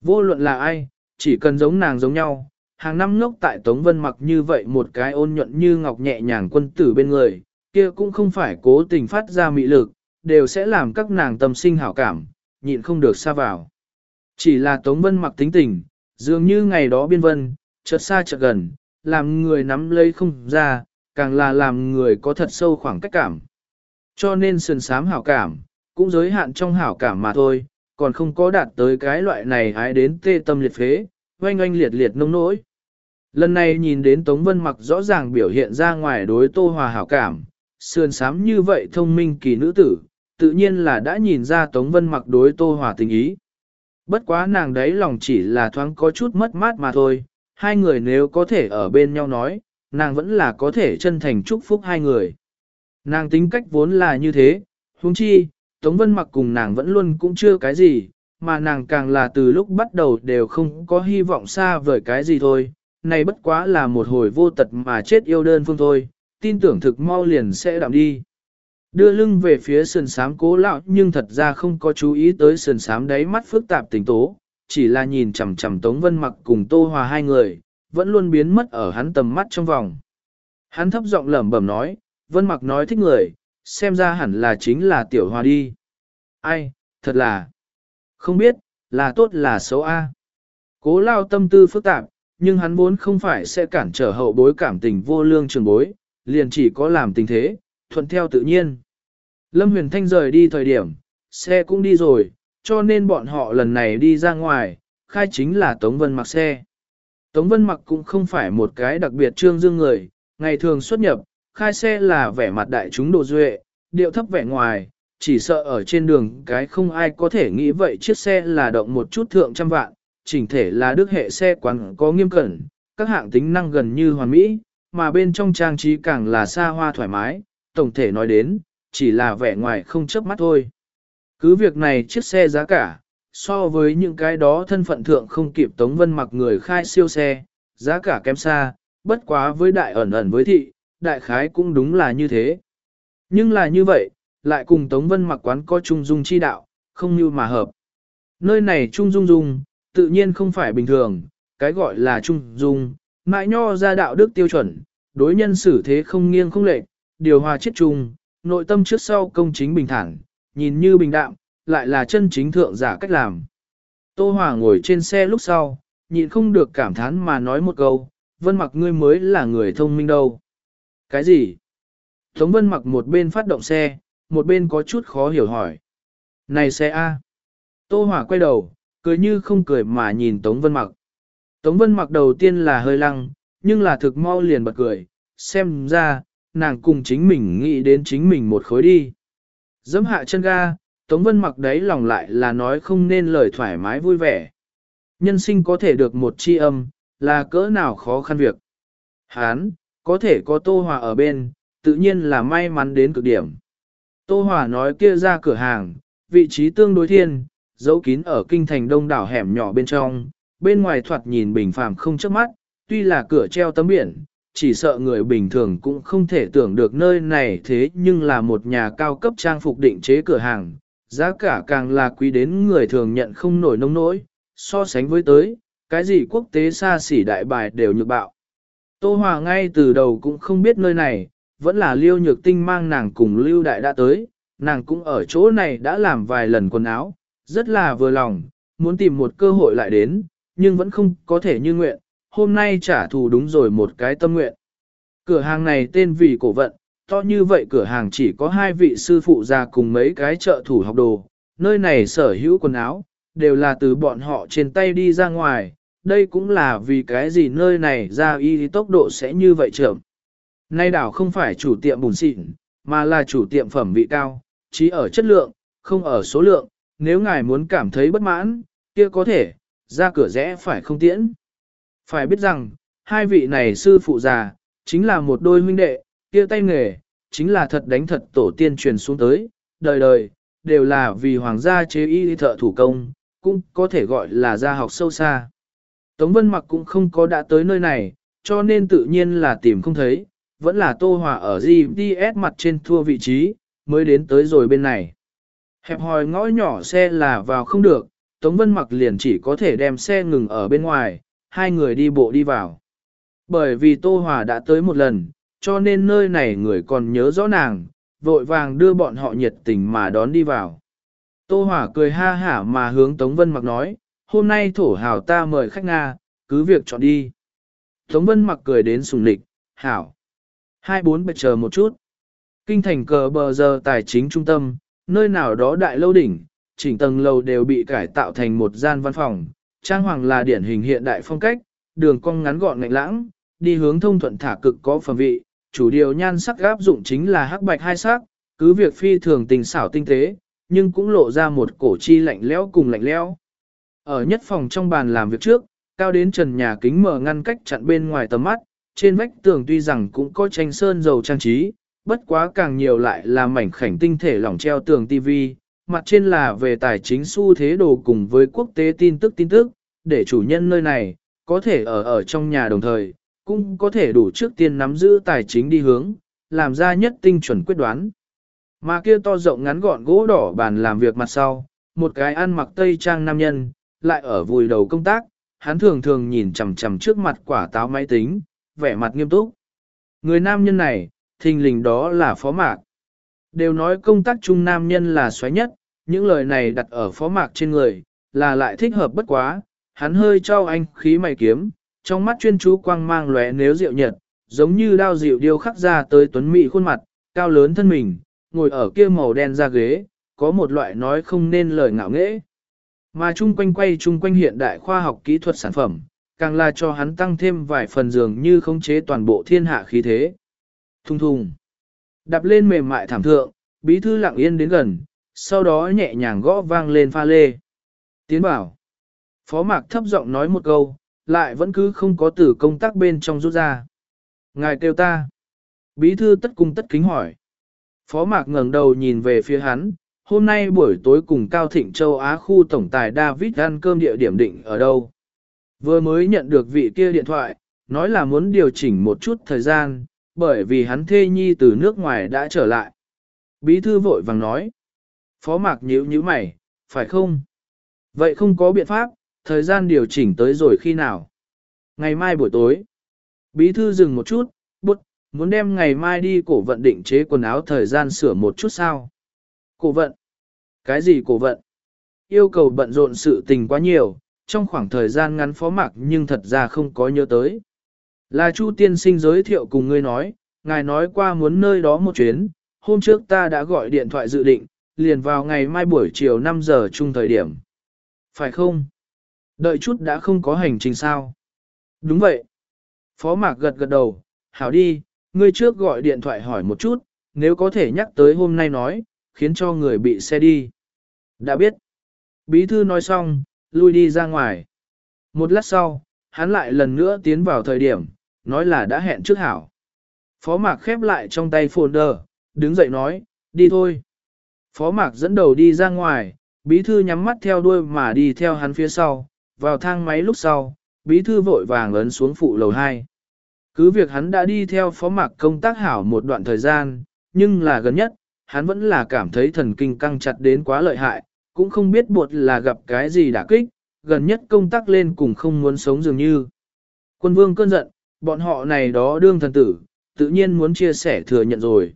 Vô luận là ai, chỉ cần giống nàng giống nhau, hàng năm ngốc tại Tống Vân mặc như vậy một cái ôn nhuận như ngọc nhẹ nhàng quân tử bên người, kia cũng không phải cố tình phát ra mị lực, đều sẽ làm các nàng tâm sinh hảo cảm, nhịn không được xa vào. Chỉ là Tống Vân mặc tính tình, dường như ngày đó biên vân, chợt xa chợt gần, làm người nắm lấy không ra, càng là làm người có thật sâu khoảng cách cảm. Cho nên sườn sám hảo cảm, cũng giới hạn trong hảo cảm mà thôi, còn không có đạt tới cái loại này hái đến tê tâm liệt phế, oanh oanh liệt liệt nông nỗi. Lần này nhìn đến Tống Vân mặc rõ ràng biểu hiện ra ngoài đối Tô Hòa hảo cảm, sườn sám như vậy thông minh kỳ nữ tử, tự nhiên là đã nhìn ra Tống Vân mặc đối Tô Hòa tình ý. Bất quá nàng đấy lòng chỉ là thoáng có chút mất mát mà thôi, hai người nếu có thể ở bên nhau nói, nàng vẫn là có thể chân thành chúc phúc hai người. Nàng tính cách vốn là như thế, huống chi, Tống Vân mặc cùng nàng vẫn luôn cũng chưa cái gì, mà nàng càng là từ lúc bắt đầu đều không có hy vọng xa vời cái gì thôi, này bất quá là một hồi vô tật mà chết yêu đơn phương thôi, tin tưởng thực mau liền sẽ đạm đi. Đưa lưng về phía sườn sám cố lão nhưng thật ra không có chú ý tới sườn sám đáy mắt phức tạp tình tố, chỉ là nhìn chằm chằm Tống Vân Mặc cùng Tô Hòa hai người, vẫn luôn biến mất ở hắn tầm mắt trong vòng. Hắn thấp giọng lẩm bẩm nói, Vân Mặc nói thích người, xem ra hẳn là chính là Tiểu Hòa đi. Ai, thật là, không biết, là tốt là xấu a. Cố lao tâm tư phức tạp, nhưng hắn vốn không phải sẽ cản trở hậu bối cảm tình vô lương trường bối, liền chỉ có làm tình thế, thuận theo tự nhiên. Lâm Huyền Thanh rời đi thời điểm, xe cũng đi rồi, cho nên bọn họ lần này đi ra ngoài, khai chính là Tống Vân mặc xe. Tống Vân mặc cũng không phải một cái đặc biệt trương dương người, ngày thường xuất nhập, khai xe là vẻ mặt đại chúng đồ duệ, điệu thấp vẻ ngoài, chỉ sợ ở trên đường cái không ai có thể nghĩ vậy chiếc xe là động một chút thượng trăm vạn, chỉnh thể là đức hệ xe quán có nghiêm cẩn, các hạng tính năng gần như hoàn mỹ, mà bên trong trang trí càng là xa hoa thoải mái, tổng thể nói đến, chỉ là vẻ ngoài không chớp mắt thôi. Cứ việc này chiếc xe giá cả, so với những cái đó thân phận thượng không kịp Tống Vân mặc người khai siêu xe, giá cả kém xa, bất quá với đại ẩn ẩn với thị, đại khái cũng đúng là như thế. Nhưng là như vậy, lại cùng Tống Vân mặc quán có trung dung chi đạo, không như mà hợp. Nơi này trung dung dung, tự nhiên không phải bình thường, cái gọi là trung dung, mãi nho ra đạo đức tiêu chuẩn, đối nhân xử thế không nghiêng không lệch, điều hòa chiết trung, nội tâm trước sau công chính bình thản, nhìn như bình đạm, lại là chân chính thượng giả cách làm. Tô Hòa ngồi trên xe lúc sau, nhịn không được cảm thán mà nói một câu, vân mặc ngươi mới là người thông minh đâu. Cái gì? Tống vân mặc một bên phát động xe, một bên có chút khó hiểu hỏi. Này xe A. Tô Hỏa quay đầu, cười như không cười mà nhìn Tống Vân Mặc. Tống Vân Mặc đầu tiên là hơi lăng, nhưng là thực mau liền bật cười, xem ra, nàng cùng chính mình nghĩ đến chính mình một khối đi. Dẫm hạ chân ga, Tống Vân Mặc đấy lòng lại là nói không nên lời thoải mái vui vẻ. Nhân sinh có thể được một chi âm, là cỡ nào khó khăn việc. Hán, có thể có Tô Hòa ở bên, tự nhiên là may mắn đến cực điểm. Tô Hòa nói kia ra cửa hàng, vị trí tương đối thiên, giấu kín ở kinh thành đông đảo hẻm nhỏ bên trong, bên ngoài thoạt nhìn bình phàm không chớp mắt, tuy là cửa treo tấm biển, chỉ sợ người bình thường cũng không thể tưởng được nơi này thế nhưng là một nhà cao cấp trang phục định chế cửa hàng, giá cả càng là quý đến người thường nhận không nổi nông nỗi, so sánh với tới, cái gì quốc tế xa xỉ đại bài đều nhược bạo. Tô Hòa ngay từ đầu cũng không biết nơi này, vẫn là liêu nhược tinh mang nàng cùng lưu đại đã tới, nàng cũng ở chỗ này đã làm vài lần quần áo, rất là vừa lòng, muốn tìm một cơ hội lại đến, nhưng vẫn không có thể như nguyện, hôm nay trả thù đúng rồi một cái tâm nguyện. Cửa hàng này tên vì cổ vận, to như vậy cửa hàng chỉ có hai vị sư phụ ra cùng mấy cái trợ thủ học đồ, nơi này sở hữu quần áo, đều là từ bọn họ trên tay đi ra ngoài, đây cũng là vì cái gì nơi này ra y tốc độ sẽ như vậy trưởng. Nay đảo không phải chủ tiệm bùn xịn, mà là chủ tiệm phẩm vị cao, chỉ ở chất lượng, không ở số lượng, nếu ngài muốn cảm thấy bất mãn, kia có thể, ra cửa rẽ phải không tiễn. Phải biết rằng, hai vị này sư phụ già, chính là một đôi huynh đệ, kia tay nghề, chính là thật đánh thật tổ tiên truyền xuống tới, đời đời, đều là vì hoàng gia chế y thợ thủ công, cũng có thể gọi là gia học sâu xa. Tống Vân Mặc cũng không có đã tới nơi này, cho nên tự nhiên là tìm không thấy, vẫn là Tô Hòa ở GPS mặt trên thua vị trí, mới đến tới rồi bên này. Hẹp hòi ngõ nhỏ xe là vào không được, Tống Vân Mặc liền chỉ có thể đem xe ngừng ở bên ngoài, hai người đi bộ đi vào. Bởi vì Tô Hòa đã tới một lần, cho nên nơi này người còn nhớ rõ nàng, vội vàng đưa bọn họ nhiệt tình mà đón đi vào. Tô Hòa cười ha hả mà hướng Tống Vân Mặc nói, hôm nay thổ hào ta mời khách Nga, cứ việc chọn đi. Tống Vân Mặc cười đến sùng lịch, hảo. Hai bốn bệ chờ một chút. Kinh thành cờ bờ giờ tài chính trung tâm, nơi nào đó đại lâu đỉnh, chỉnh tầng lầu đều bị cải tạo thành một gian văn phòng, trang hoàng là điển hình hiện đại phong cách, đường cong ngắn gọn ngạnh lãng, đi hướng thông thuận thả cực có phẩm vị, chủ điều nhan sắc áp dụng chính là hắc bạch hai sắc, cứ việc phi thường tình xảo tinh tế, nhưng cũng lộ ra một cổ chi lạnh lẽo cùng lạnh lẽo. Ở nhất phòng trong bàn làm việc trước, cao đến trần nhà kính mở ngăn cách chặn bên ngoài tầm mắt, trên vách tường tuy rằng cũng có tranh sơn dầu trang trí, bất quá càng nhiều lại là mảnh khảnh tinh thể lỏng treo tường TV, mặt trên là về tài chính xu thế đồ cùng với quốc tế tin tức tin tức, để chủ nhân nơi này, có thể ở ở trong nhà đồng thời, cũng có thể đủ trước tiên nắm giữ tài chính đi hướng, làm ra nhất tinh chuẩn quyết đoán. Mà kia to rộng ngắn gọn gỗ đỏ bàn làm việc mặt sau, một cái ăn mặc tây trang nam nhân, lại ở vùi đầu công tác, hắn thường thường nhìn chằm chằm trước mặt quả táo máy tính, vẻ mặt nghiêm túc. Người nam nhân này, thình lình đó là phó mạc. Đều nói công tác chung nam nhân là xoáy nhất, những lời này đặt ở phó mạc trên người, là lại thích hợp bất quá, hắn hơi cho anh khí mày kiếm, trong mắt chuyên chú quang mang lóe nếu rượu nhật, giống như đao rượu điêu khắc ra tới tuấn mỹ khuôn mặt, cao lớn thân mình, ngồi ở kia màu đen ra ghế, có một loại nói không nên lời ngạo nghễ. Mà chung quanh quay chung quanh hiện đại khoa học kỹ thuật sản phẩm, càng là cho hắn tăng thêm vài phần dường như khống chế toàn bộ thiên hạ khí thế. Thung thùng. Đạp lên mềm mại thảm thượng, bí thư lặng yên đến gần, sau đó nhẹ nhàng gõ vang lên pha lê. Tiến bảo. Phó mạc thấp giọng nói một câu, lại vẫn cứ không có từ công tác bên trong rút ra. Ngài kêu ta. Bí thư tất cung tất kính hỏi. Phó mạc ngẩng đầu nhìn về phía hắn, hôm nay buổi tối cùng Cao Thịnh Châu Á khu tổng tài David ăn cơm địa điểm định ở đâu. Vừa mới nhận được vị kia điện thoại, nói là muốn điều chỉnh một chút thời gian, bởi vì hắn thê nhi từ nước ngoài đã trở lại. Bí thư vội vàng nói. Phó mạc nhíu nhíu mày, phải không? Vậy không có biện pháp, thời gian điều chỉnh tới rồi khi nào? Ngày mai buổi tối. Bí thư dừng một chút, bút, muốn đem ngày mai đi cổ vận định chế quần áo thời gian sửa một chút sao? Cổ vận? Cái gì cổ vận? Yêu cầu bận rộn sự tình quá nhiều, trong khoảng thời gian ngắn phó mạc nhưng thật ra không có nhớ tới. Là Chu tiên sinh giới thiệu cùng ngươi nói, ngài nói qua muốn nơi đó một chuyến, hôm trước ta đã gọi điện thoại dự định, liền vào ngày mai buổi chiều 5 giờ chung thời điểm. Phải không? Đợi chút đã không có hành trình sao? Đúng vậy. Phó Mạc gật gật đầu, hảo đi, ngươi trước gọi điện thoại hỏi một chút, nếu có thể nhắc tới hôm nay nói, khiến cho người bị xe đi. Đã biết. Bí thư nói xong, lui đi ra ngoài. Một lát sau, hắn lại lần nữa tiến vào thời điểm, nói là đã hẹn trước hảo. Phó Mạc khép lại trong tay folder, đứng dậy nói, đi thôi. Phó Mạc dẫn đầu đi ra ngoài, bí thư nhắm mắt theo đuôi mà đi theo hắn phía sau, vào thang máy lúc sau, bí thư vội vàng ấn xuống phụ lầu 2. Cứ việc hắn đã đi theo phó mạc công tác hảo một đoạn thời gian, nhưng là gần nhất, hắn vẫn là cảm thấy thần kinh căng chặt đến quá lợi hại, cũng không biết buộc là gặp cái gì đả kích, gần nhất công tác lên cùng không muốn sống dường như. Quân vương cơn giận, bọn họ này đó đương thần tử, tự nhiên muốn chia sẻ thừa nhận rồi.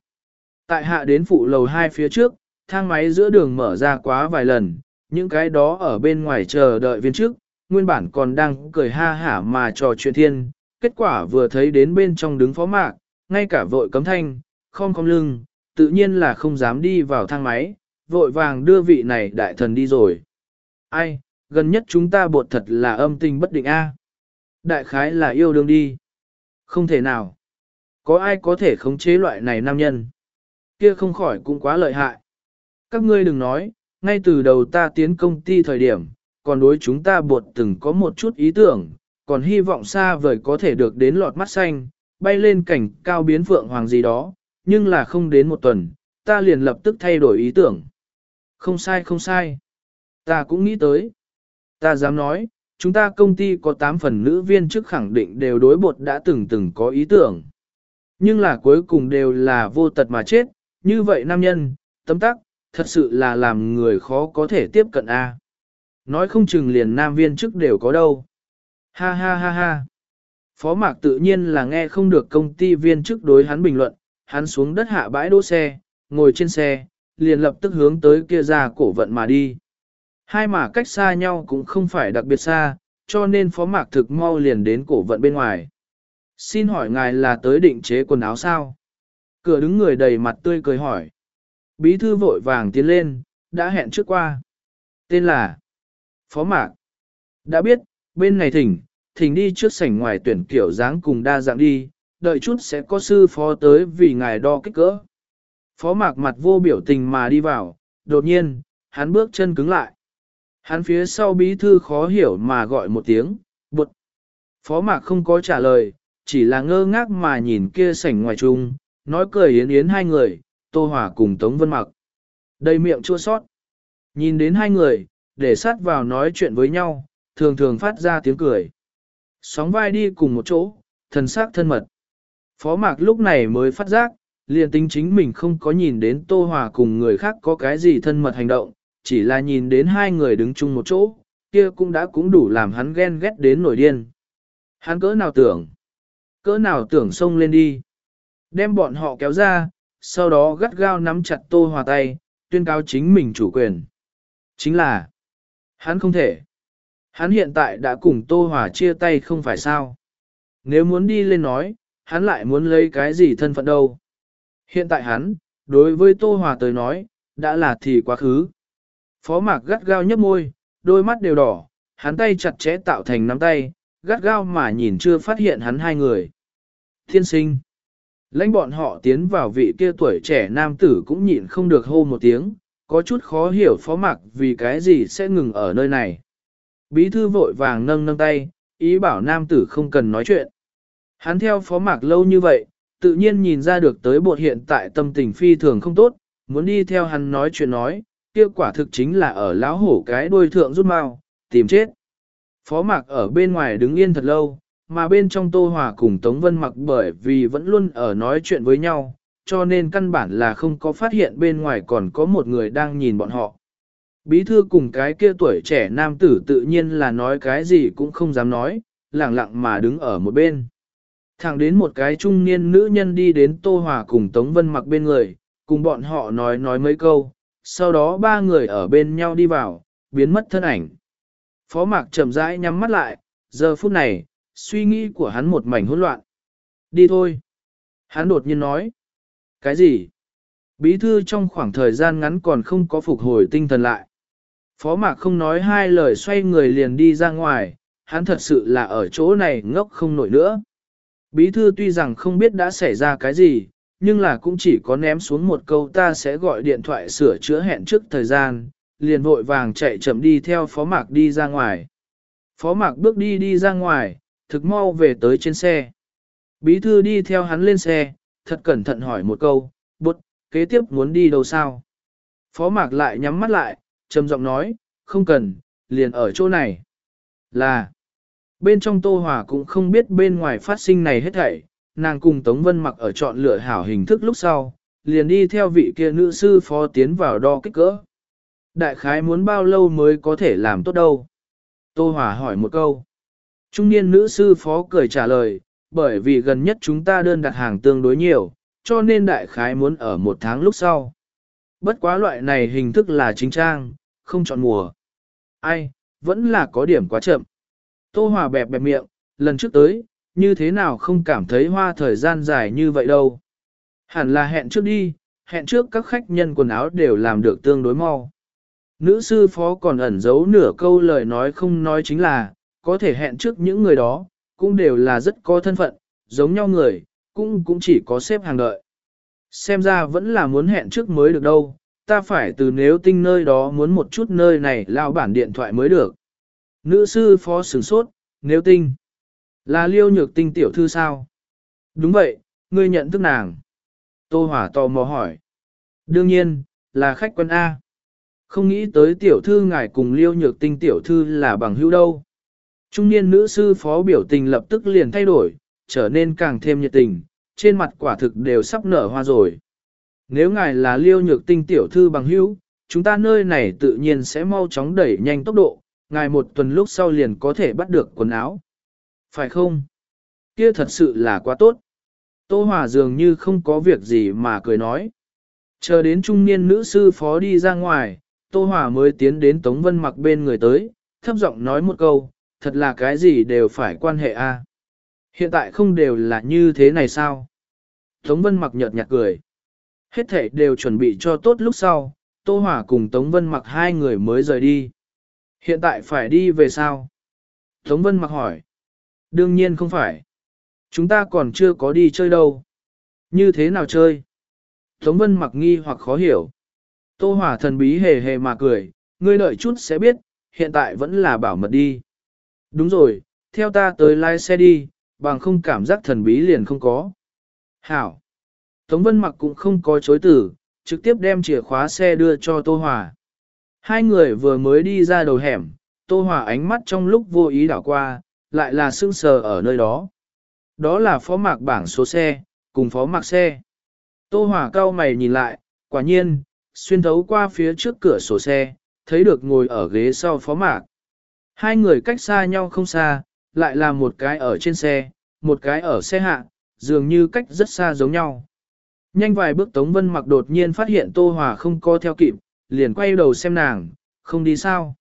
Tại hạ đến phụ lầu hai phía trước, thang máy giữa đường mở ra quá vài lần, những cái đó ở bên ngoài chờ đợi viên trước, nguyên bản còn đang cười ha hả mà trò chuyện thiên, kết quả vừa thấy đến bên trong đứng phó mạc, ngay cả vội cấm thanh, không không lưng, tự nhiên là không dám đi vào thang máy, vội vàng đưa vị này đại thần đi rồi. Ai, gần nhất chúng ta bột thật là âm tình bất định a. Đại khái là yêu đương đi. Không thể nào. Có ai có thể khống chế loại này nam nhân? Kia không khỏi cũng quá lợi hại. Các ngươi đừng nói, ngay từ đầu ta tiến công ty thời điểm, còn đối chúng ta buộc từng có một chút ý tưởng, còn hy vọng xa vời có thể được đến lọt mắt xanh, bay lên cảnh cao biến phượng hoàng gì đó, nhưng là không đến một tuần, ta liền lập tức thay đổi ý tưởng. Không sai không sai. Ta cũng nghĩ tới. Ta dám nói, chúng ta công ty có 8 phần nữ viên chức khẳng định đều đối bột đã từng từng có ý tưởng. Nhưng là cuối cùng đều là vô tật mà chết, như vậy nam nhân, tấm tắc, thật sự là làm người khó có thể tiếp cận A. Nói không chừng liền nam viên chức đều có đâu. Ha ha ha ha. Phó mạc tự nhiên là nghe không được công ty viên chức đối hắn bình luận, hắn xuống đất hạ bãi đỗ xe, ngồi trên xe, liền lập tức hướng tới kia ra cổ vận mà đi. Hai mà cách xa nhau cũng không phải đặc biệt xa, cho nên phó mạc thực mau liền đến cổ vận bên ngoài. Xin hỏi ngài là tới định chế quần áo sao? Cửa đứng người đầy mặt tươi cười hỏi. Bí thư vội vàng tiến lên, đã hẹn trước qua. Tên là Phó Mạc. Đã biết, bên này thỉnh, thỉnh đi trước sảnh ngoài tuyển kiểu dáng cùng đa dạng đi, đợi chút sẽ có sư phó tới vì ngài đo kích cỡ. Phó Mạc mặt vô biểu tình mà đi vào, đột nhiên, hắn bước chân cứng lại. Hắn phía sau bí thư khó hiểu mà gọi một tiếng, bụt. Phó Mạc không có trả lời, chỉ là ngơ ngác mà nhìn kia sảnh ngoài chung, nói cười yến yến hai người, Tô Hòa cùng Tống Vân Mặc. Đầy miệng chua sót. Nhìn đến hai người, để sát vào nói chuyện với nhau, thường thường phát ra tiếng cười. Sóng vai đi cùng một chỗ, thần sắc thân mật. Phó Mạc lúc này mới phát giác, liền tính chính mình không có nhìn đến Tô Hòa cùng người khác có cái gì thân mật hành động, chỉ là nhìn đến hai người đứng chung một chỗ, kia cũng đã cũng đủ làm hắn ghen ghét đến nổi điên. Hắn cỡ nào tưởng? Cỡ nào tưởng xông lên đi? Đem bọn họ kéo ra, sau đó gắt gao nắm chặt Tô Hòa tay, tuyên cáo chính mình chủ quyền. Chính là, hắn không thể. Hắn hiện tại đã cùng Tô Hòa chia tay không phải sao. Nếu muốn đi lên nói, hắn lại muốn lấy cái gì thân phận đâu. Hiện tại hắn, đối với Tô Hòa tới nói, đã là thì quá khứ. Phó mạc gắt gao nhấp môi, đôi mắt đều đỏ, hắn tay chặt chẽ tạo thành nắm tay, gắt gao mà nhìn chưa phát hiện hắn hai người. Thiên sinh. Lãnh bọn họ tiến vào vị kia tuổi trẻ nam tử cũng nhịn không được hô một tiếng, có chút khó hiểu phó mặc vì cái gì sẽ ngừng ở nơi này. Bí thư vội vàng nâng nâng tay, ý bảo nam tử không cần nói chuyện. Hắn theo phó mạc lâu như vậy, tự nhiên nhìn ra được tới bột hiện tại tâm tình phi thường không tốt, muốn đi theo hắn nói chuyện nói, kia quả thực chính là ở lão hổ cái đuôi thượng rút mau, tìm chết. Phó mạc ở bên ngoài đứng yên thật lâu, mà bên trong Tô Hòa cùng Tống Vân mặc bởi vì vẫn luôn ở nói chuyện với nhau, cho nên căn bản là không có phát hiện bên ngoài còn có một người đang nhìn bọn họ. Bí thư cùng cái kia tuổi trẻ nam tử tự nhiên là nói cái gì cũng không dám nói, lặng lặng mà đứng ở một bên. Thẳng đến một cái trung niên nữ nhân đi đến Tô Hòa cùng Tống Vân mặc bên người, cùng bọn họ nói nói mấy câu, sau đó ba người ở bên nhau đi vào, biến mất thân ảnh. Phó mạc chậm rãi nhắm mắt lại, giờ phút này, suy nghĩ của hắn một mảnh hỗn loạn. Đi thôi. Hắn đột nhiên nói. Cái gì? Bí thư trong khoảng thời gian ngắn còn không có phục hồi tinh thần lại. Phó mạc không nói hai lời xoay người liền đi ra ngoài, hắn thật sự là ở chỗ này ngốc không nổi nữa. Bí thư tuy rằng không biết đã xảy ra cái gì, nhưng là cũng chỉ có ném xuống một câu ta sẽ gọi điện thoại sửa chữa hẹn trước thời gian, liền vội vàng chạy chậm đi theo phó mạc đi ra ngoài. Phó mạc bước đi đi ra ngoài, thực mau về tới trên xe. Bí thư đi theo hắn lên xe, thật cẩn thận hỏi một câu, bút, kế tiếp muốn đi đâu sao? Phó mạc lại nhắm mắt lại, trầm giọng nói, không cần, liền ở chỗ này. Là, bên trong tô hòa cũng không biết bên ngoài phát sinh này hết thảy, nàng cùng Tống Vân mặc ở chọn lựa hảo hình thức lúc sau, liền đi theo vị kia nữ sư phó tiến vào đo kích cỡ. Đại khái muốn bao lâu mới có thể làm tốt đâu? Tô Hòa hỏi một câu. Trung niên nữ sư phó cười trả lời, bởi vì gần nhất chúng ta đơn đặt hàng tương đối nhiều, cho nên đại khái muốn ở một tháng lúc sau. Bất quá loại này hình thức là chính trang, không chọn mùa. Ai, vẫn là có điểm quá chậm. Tô Hòa bẹp bẹp miệng, lần trước tới, như thế nào không cảm thấy hoa thời gian dài như vậy đâu. Hẳn là hẹn trước đi, hẹn trước các khách nhân quần áo đều làm được tương đối mau. Nữ sư phó còn ẩn giấu nửa câu lời nói không nói chính là, có thể hẹn trước những người đó, cũng đều là rất có thân phận, giống nhau người, cũng cũng chỉ có xếp hàng đợi. Xem ra vẫn là muốn hẹn trước mới được đâu, ta phải từ nếu tinh nơi đó muốn một chút nơi này lao bản điện thoại mới được. Nữ sư phó sửng sốt, nếu tinh. Là liêu nhược tinh tiểu thư sao? Đúng vậy, ngươi nhận thức nàng. Tô Hỏa tò mò hỏi. Đương nhiên, là khách quân A. Không nghĩ tới tiểu thư ngài cùng liêu nhược tinh tiểu thư là bằng hữu đâu. Trung niên nữ sư phó biểu tình lập tức liền thay đổi, trở nên càng thêm nhiệt tình, trên mặt quả thực đều sắp nở hoa rồi. Nếu ngài là liêu nhược tinh tiểu thư bằng hữu, chúng ta nơi này tự nhiên sẽ mau chóng đẩy nhanh tốc độ, ngài một tuần lúc sau liền có thể bắt được quần áo. Phải không? Kia thật sự là quá tốt. Tô Hòa dường như không có việc gì mà cười nói. Chờ đến trung niên nữ sư phó đi ra ngoài, Tô Hòa mới tiến đến Tống Vân mặc bên người tới, thấp giọng nói một câu, thật là cái gì đều phải quan hệ a. Hiện tại không đều là như thế này sao? Tống Vân mặc nhợt nhạt cười. Hết thể đều chuẩn bị cho tốt lúc sau, Tô Hòa cùng Tống Vân mặc hai người mới rời đi. Hiện tại phải đi về sao? Tống Vân mặc hỏi. Đương nhiên không phải. Chúng ta còn chưa có đi chơi đâu. Như thế nào chơi? Tống Vân mặc nghi hoặc khó hiểu. Tô Hòa thần bí hề hề mà cười, ngươi đợi chút sẽ biết, hiện tại vẫn là bảo mật đi. Đúng rồi, theo ta tới lái xe đi, bằng không cảm giác thần bí liền không có. Hảo. Tống Vân mặc cũng không có chối tử, trực tiếp đem chìa khóa xe đưa cho Tô Hòa. Hai người vừa mới đi ra đầu hẻm, Tô Hòa ánh mắt trong lúc vô ý đảo qua, lại là sưng sờ ở nơi đó. Đó là phó mạc bảng số xe, cùng phó mạc xe. Tô Hòa cao mày nhìn lại, quả nhiên, xuyên thấu qua phía trước cửa sổ xe, thấy được ngồi ở ghế sau phó mạc. Hai người cách xa nhau không xa, lại là một cái ở trên xe, một cái ở xe hạ, dường như cách rất xa giống nhau. Nhanh vài bước Tống Vân mặc đột nhiên phát hiện Tô Hòa không co theo kịp, liền quay đầu xem nàng, không đi sao.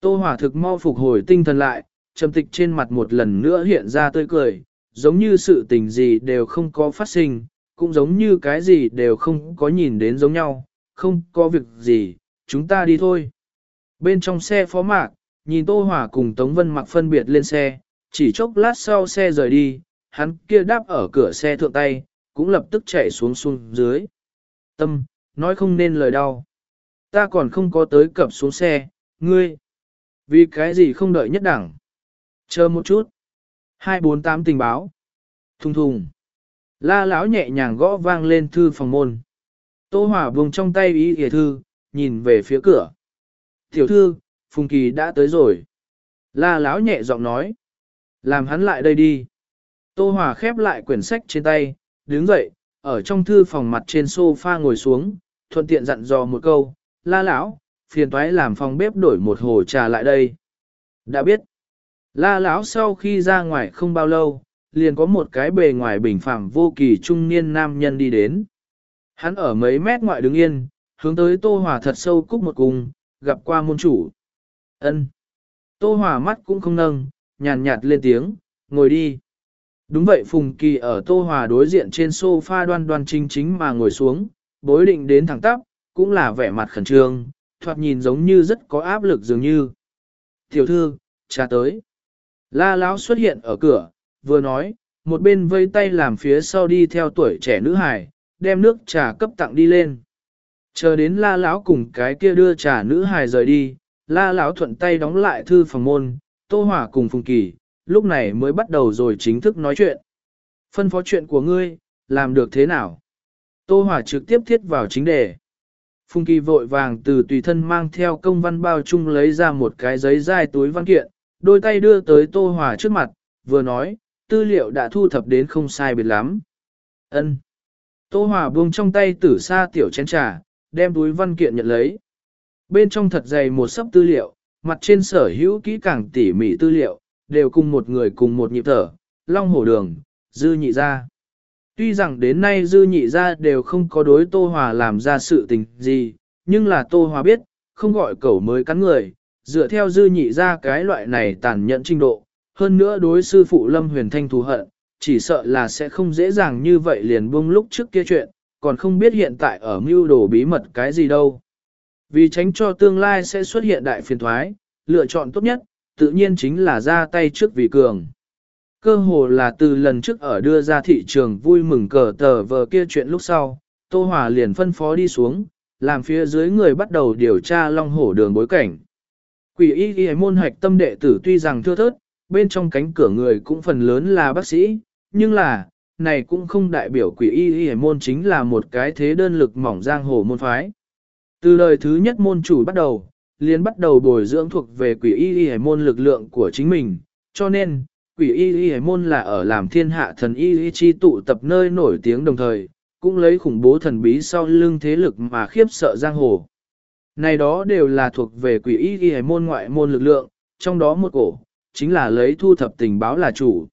Tô hỏa thực mau phục hồi tinh thần lại, trầm tịch trên mặt một lần nữa hiện ra tươi cười, giống như sự tình gì đều không có phát sinh, cũng giống như cái gì đều không có nhìn đến giống nhau, không có việc gì, chúng ta đi thôi. Bên trong xe phó mạc, nhìn Tô Hòa cùng Tống Vân mặc phân biệt lên xe, chỉ chốc lát sau xe rời đi, hắn kia đáp ở cửa xe thượng tay, cũng lập tức chạy xuống xuống dưới. Tâm, nói không nên lời đau. Ta còn không có tới cập xuống xe, ngươi. Vì cái gì không đợi nhất đẳng. Chờ một chút. 248 tình báo. Thùng thùng. La lão nhẹ nhàng gõ vang lên thư phòng môn. Tô Hòa vùng trong tay ý kìa thư, nhìn về phía cửa. Tiểu thư, Phùng Kỳ đã tới rồi. La lão nhẹ giọng nói. Làm hắn lại đây đi. Tô Hòa khép lại quyển sách trên tay, đứng dậy, ở trong thư phòng mặt trên sofa ngồi xuống, thuận tiện dặn dò một câu. La lão, phiền toái làm phòng bếp đổi một hồ trà lại đây. Đã biết. La lão sau khi ra ngoài không bao lâu, liền có một cái bề ngoài bình phẳng vô kỳ trung niên nam nhân đi đến. Hắn ở mấy mét ngoại đứng yên, hướng tới Tô Hòa thật sâu cúc một cung, gặp qua môn chủ. Ân. Tô Hòa mắt cũng không nâng, nhàn nhạt lên tiếng, ngồi đi. Đúng vậy Phùng Kỳ ở Tô Hòa đối diện trên sofa đoan đoan chính chính mà ngồi xuống, bối định đến thẳng tắp, cũng là vẻ mặt khẩn trương, thoạt nhìn giống như rất có áp lực dường như. Tiểu thư, cha tới. La Lão xuất hiện ở cửa, vừa nói, một bên vây tay làm phía sau đi theo tuổi trẻ nữ hải, đem nước trà cấp tặng đi lên. Chờ đến La Lão cùng cái kia đưa trà nữ hải rời đi, La Lão thuận tay đóng lại thư phòng môn, Tô Hỏa cùng Phùng Kỳ, lúc này mới bắt đầu rồi chính thức nói chuyện. Phân phó chuyện của ngươi, làm được thế nào? Tô Hỏa trực tiếp thiết vào chính đề. Phùng Kỳ vội vàng từ tùy thân mang theo công văn bao chung lấy ra một cái giấy dai túi văn kiện, đôi tay đưa tới Tô Hòa trước mặt, vừa nói, tư liệu đã thu thập đến không sai biệt lắm. Ân. Tô Hòa buông trong tay tử sa tiểu chén trà, đem túi văn kiện nhận lấy. Bên trong thật dày một sấp tư liệu, mặt trên sở hữu kỹ càng tỉ mỉ tư liệu, đều cùng một người cùng một nhịp thở, long hổ đường, dư nhị ra. Tuy rằng đến nay dư nhị ra đều không có đối Tô Hòa làm ra sự tình gì, nhưng là Tô Hòa biết, không gọi cẩu mới cắn người, dựa theo dư nhị ra cái loại này tàn nhẫn trình độ, hơn nữa đối sư phụ Lâm Huyền Thanh thù hận, chỉ sợ là sẽ không dễ dàng như vậy liền buông lúc trước kia chuyện, còn không biết hiện tại ở mưu đồ bí mật cái gì đâu. Vì tránh cho tương lai sẽ xuất hiện đại phiền thoái, lựa chọn tốt nhất, tự nhiên chính là ra tay trước vì cường. Cơ hồ là từ lần trước ở đưa ra thị trường vui mừng cờ tờ vờ kia chuyện lúc sau, Tô Hòa liền phân phó đi xuống, làm phía dưới người bắt đầu điều tra long hổ đường bối cảnh. Quỷ y ghi môn hạch tâm đệ tử tuy rằng thưa thớt, bên trong cánh cửa người cũng phần lớn là bác sĩ, nhưng là, này cũng không đại biểu quỷ y y môn chính là một cái thế đơn lực mỏng giang hồ môn phái. Từ đời thứ nhất môn chủ bắt đầu, liền bắt đầu bồi dưỡng thuộc về quỷ y y môn lực lượng của chính mình, cho nên, quỷ y y môn là ở làm thiên hạ thần y y chi tụ tập nơi nổi tiếng đồng thời, cũng lấy khủng bố thần bí sau lưng thế lực mà khiếp sợ giang hồ. Này đó đều là thuộc về quỷ y y môn ngoại môn lực lượng, trong đó một cổ, chính là lấy thu thập tình báo là chủ.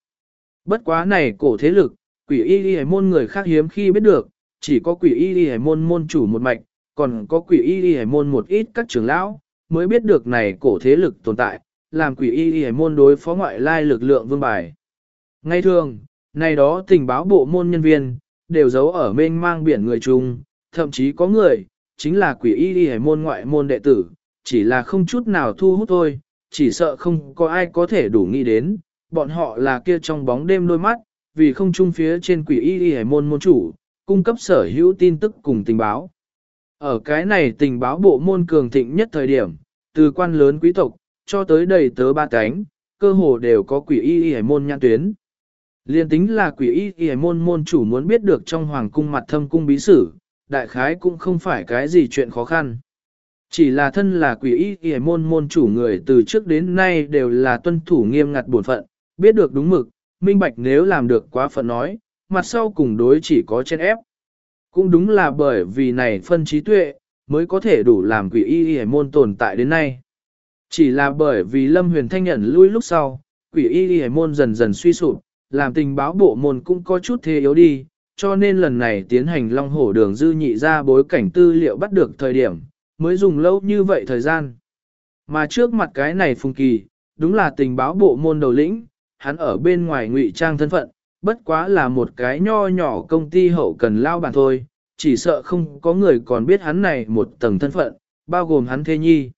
Bất quá này cổ thế lực, quỷ y y môn người khác hiếm khi biết được, chỉ có quỷ y y môn môn chủ một mạch, còn có quỷ y y môn một ít các trưởng lão, mới biết được này cổ thế lực tồn tại, làm quỷ y y môn đối phó ngoại lai lực lượng vương bài. Ngay thường, này đó tình báo bộ môn nhân viên, đều giấu ở mênh mang biển người chung, thậm chí có người, chính là quỷ y y môn ngoại môn đệ tử, chỉ là không chút nào thu hút thôi, chỉ sợ không có ai có thể đủ nghĩ đến, bọn họ là kia trong bóng đêm đôi mắt, vì không chung phía trên quỷ y y môn môn chủ, cung cấp sở hữu tin tức cùng tình báo. Ở cái này tình báo bộ môn cường thịnh nhất thời điểm, từ quan lớn quý tộc, cho tới đầy tớ ba cánh, cơ hồ đều có quỷ y y môn nhãn tuyến. Liên tính là quỷ y y môn môn chủ muốn biết được trong hoàng cung mặt thâm cung bí sử, đại khái cũng không phải cái gì chuyện khó khăn. Chỉ là thân là quỷ y y môn môn chủ người từ trước đến nay đều là tuân thủ nghiêm ngặt bổn phận, biết được đúng mực, minh bạch nếu làm được quá phận nói, mặt sau cùng đối chỉ có chen ép. Cũng đúng là bởi vì này phân trí tuệ, mới có thể đủ làm quỷ y y môn tồn tại đến nay. Chỉ là bởi vì Lâm Huyền Thanh nhận lui lúc sau, quỷ y đi môn dần dần suy sụp, làm tình báo bộ môn cũng có chút thế yếu đi, cho nên lần này tiến hành long hổ đường dư nhị ra bối cảnh tư liệu bắt được thời điểm, mới dùng lâu như vậy thời gian. Mà trước mặt cái này phùng kỳ, đúng là tình báo bộ môn đầu lĩnh, hắn ở bên ngoài ngụy trang thân phận, bất quá là một cái nho nhỏ công ty hậu cần lao bản thôi, chỉ sợ không có người còn biết hắn này một tầng thân phận, bao gồm hắn thê nhi.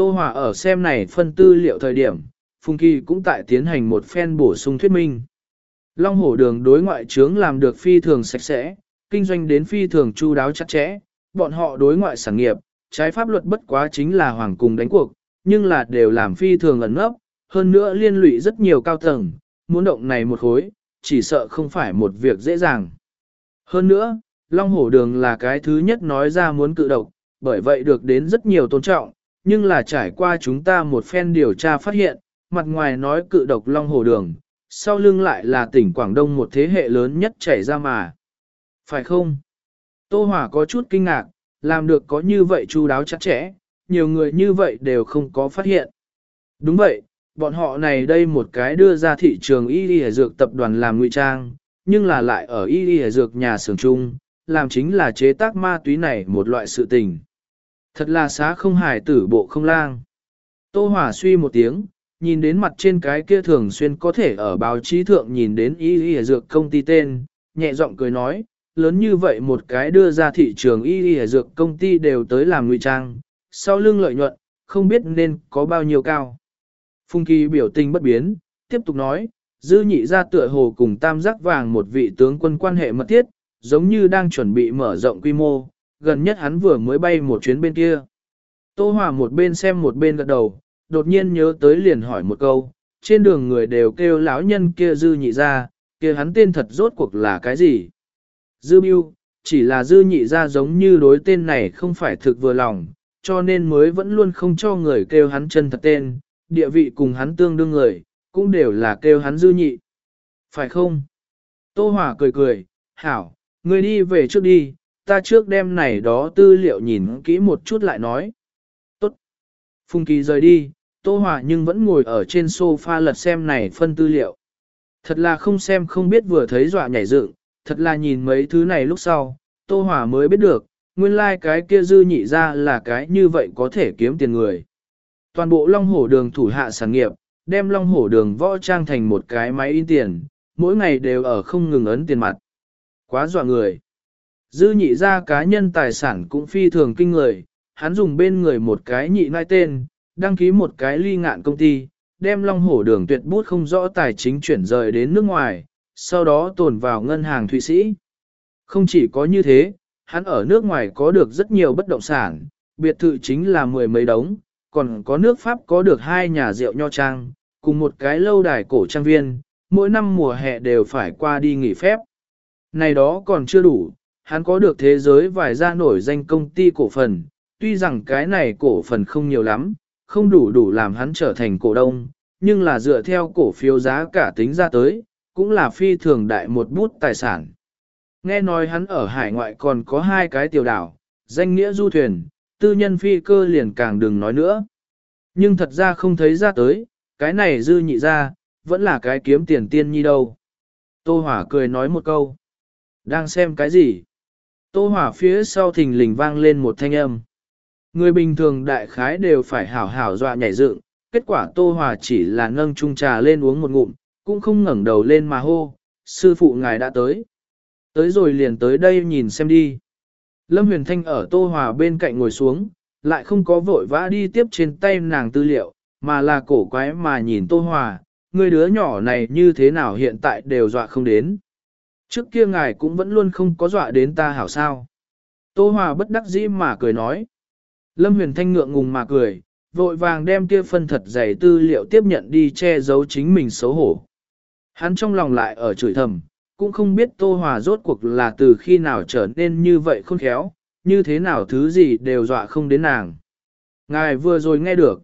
Tô Hòa ở xem này phân tư liệu thời điểm, Phùng Kỳ cũng tại tiến hành một phen bổ sung thuyết minh. Long hổ đường đối ngoại trướng làm được phi thường sạch sẽ, kinh doanh đến phi thường chu đáo chặt chẽ, bọn họ đối ngoại sản nghiệp, trái pháp luật bất quá chính là hoàng cùng đánh cuộc, nhưng là đều làm phi thường ẩn nấp, hơn nữa liên lụy rất nhiều cao tầng, muốn động này một khối, chỉ sợ không phải một việc dễ dàng. Hơn nữa, Long Hổ Đường là cái thứ nhất nói ra muốn cự độc, bởi vậy được đến rất nhiều tôn trọng, nhưng là trải qua chúng ta một phen điều tra phát hiện, mặt ngoài nói cự độc Long hồ Đường, sau lưng lại là tỉnh Quảng Đông một thế hệ lớn nhất chảy ra mà. Phải không? Tô Hòa có chút kinh ngạc, làm được có như vậy chu đáo chặt chẽ, nhiều người như vậy đều không có phát hiện. Đúng vậy, bọn họ này đây một cái đưa ra thị trường y y dược tập đoàn làm ngụy trang, nhưng là lại ở y y dược nhà xưởng chung, làm chính là chế tác ma túy này một loại sự tình. Thật là xá không hài tử bộ không lang. Tô Hòa suy một tiếng, nhìn đến mặt trên cái kia thường xuyên có thể ở báo chí thượng nhìn đến y y dược công ty tên, nhẹ giọng cười nói, lớn như vậy một cái đưa ra thị trường y y dược công ty đều tới làm ngụy trang, sau lưng lợi nhuận, không biết nên có bao nhiêu cao. Phung Kỳ biểu tình bất biến, tiếp tục nói, dư nhị ra tựa hồ cùng tam giác vàng một vị tướng quân quan hệ mật thiết, giống như đang chuẩn bị mở rộng quy mô, gần nhất hắn vừa mới bay một chuyến bên kia. Tô Hòa một bên xem một bên gật đầu, đột nhiên nhớ tới liền hỏi một câu, trên đường người đều kêu lão nhân kia dư nhị ra, kia hắn tên thật rốt cuộc là cái gì? Dư Biêu, chỉ là dư nhị ra giống như đối tên này không phải thực vừa lòng, cho nên mới vẫn luôn không cho người kêu hắn chân thật tên, địa vị cùng hắn tương đương người, cũng đều là kêu hắn dư nhị. Phải không? Tô Hòa cười cười, hảo, người đi về trước đi, ta trước đem này đó tư liệu nhìn kỹ một chút lại nói. Tốt. Phùng Kỳ rời đi, Tô Hòa nhưng vẫn ngồi ở trên sofa lật xem này phân tư liệu. Thật là không xem không biết vừa thấy dọa nhảy dựng, thật là nhìn mấy thứ này lúc sau, Tô Hòa mới biết được, nguyên lai like cái kia dư nhị ra là cái như vậy có thể kiếm tiền người. Toàn bộ Long Hổ Đường thủ hạ sản nghiệp, đem Long Hổ Đường võ trang thành một cái máy in tiền, mỗi ngày đều ở không ngừng ấn tiền mặt. Quá dọa người. Dư nhị ra cá nhân tài sản cũng phi thường kinh người, hắn dùng bên người một cái nhị nai tên, đăng ký một cái ly ngạn công ty, đem Long Hổ Đường tuyệt bút không rõ tài chính chuyển rời đến nước ngoài, sau đó tồn vào ngân hàng Thụy Sĩ. Không chỉ có như thế, hắn ở nước ngoài có được rất nhiều bất động sản, biệt thự chính là mười mấy đống, còn có nước Pháp có được hai nhà rượu nho trang, cùng một cái lâu đài cổ trang viên, mỗi năm mùa hè đều phải qua đi nghỉ phép. Này đó còn chưa đủ, hắn có được thế giới vài gia nổi danh công ty cổ phần, tuy rằng cái này cổ phần không nhiều lắm, không đủ đủ làm hắn trở thành cổ đông, nhưng là dựa theo cổ phiếu giá cả tính ra tới, cũng là phi thường đại một bút tài sản. Nghe nói hắn ở hải ngoại còn có hai cái tiểu đảo, danh nghĩa du thuyền, tư nhân phi cơ liền càng đừng nói nữa. Nhưng thật ra không thấy ra tới, cái này dư nhị ra, vẫn là cái kiếm tiền tiên nhi đâu. Tô Hỏa cười nói một câu. Đang xem cái gì? Tô Hỏa phía sau thình lình vang lên một thanh âm. Người bình thường đại khái đều phải hảo hảo dọa nhảy dựng, kết quả Tô Hòa chỉ là nâng chung trà lên uống một ngụm, cũng không ngẩng đầu lên mà hô, sư phụ ngài đã tới. Tới rồi liền tới đây nhìn xem đi. Lâm Huyền Thanh ở Tô Hòa bên cạnh ngồi xuống, lại không có vội vã đi tiếp trên tay nàng tư liệu, mà là cổ quái mà nhìn Tô Hòa, người đứa nhỏ này như thế nào hiện tại đều dọa không đến. Trước kia ngài cũng vẫn luôn không có dọa đến ta hảo sao. Tô Hòa bất đắc dĩ mà cười nói. Lâm Huyền Thanh ngượng ngùng mà cười, vội vàng đem kia phân thật dày tư liệu tiếp nhận đi che giấu chính mình xấu hổ. Hắn trong lòng lại ở chửi thầm, cũng không biết Tô Hòa rốt cuộc là từ khi nào trở nên như vậy khôn khéo, như thế nào thứ gì đều dọa không đến nàng. Ngài vừa rồi nghe được.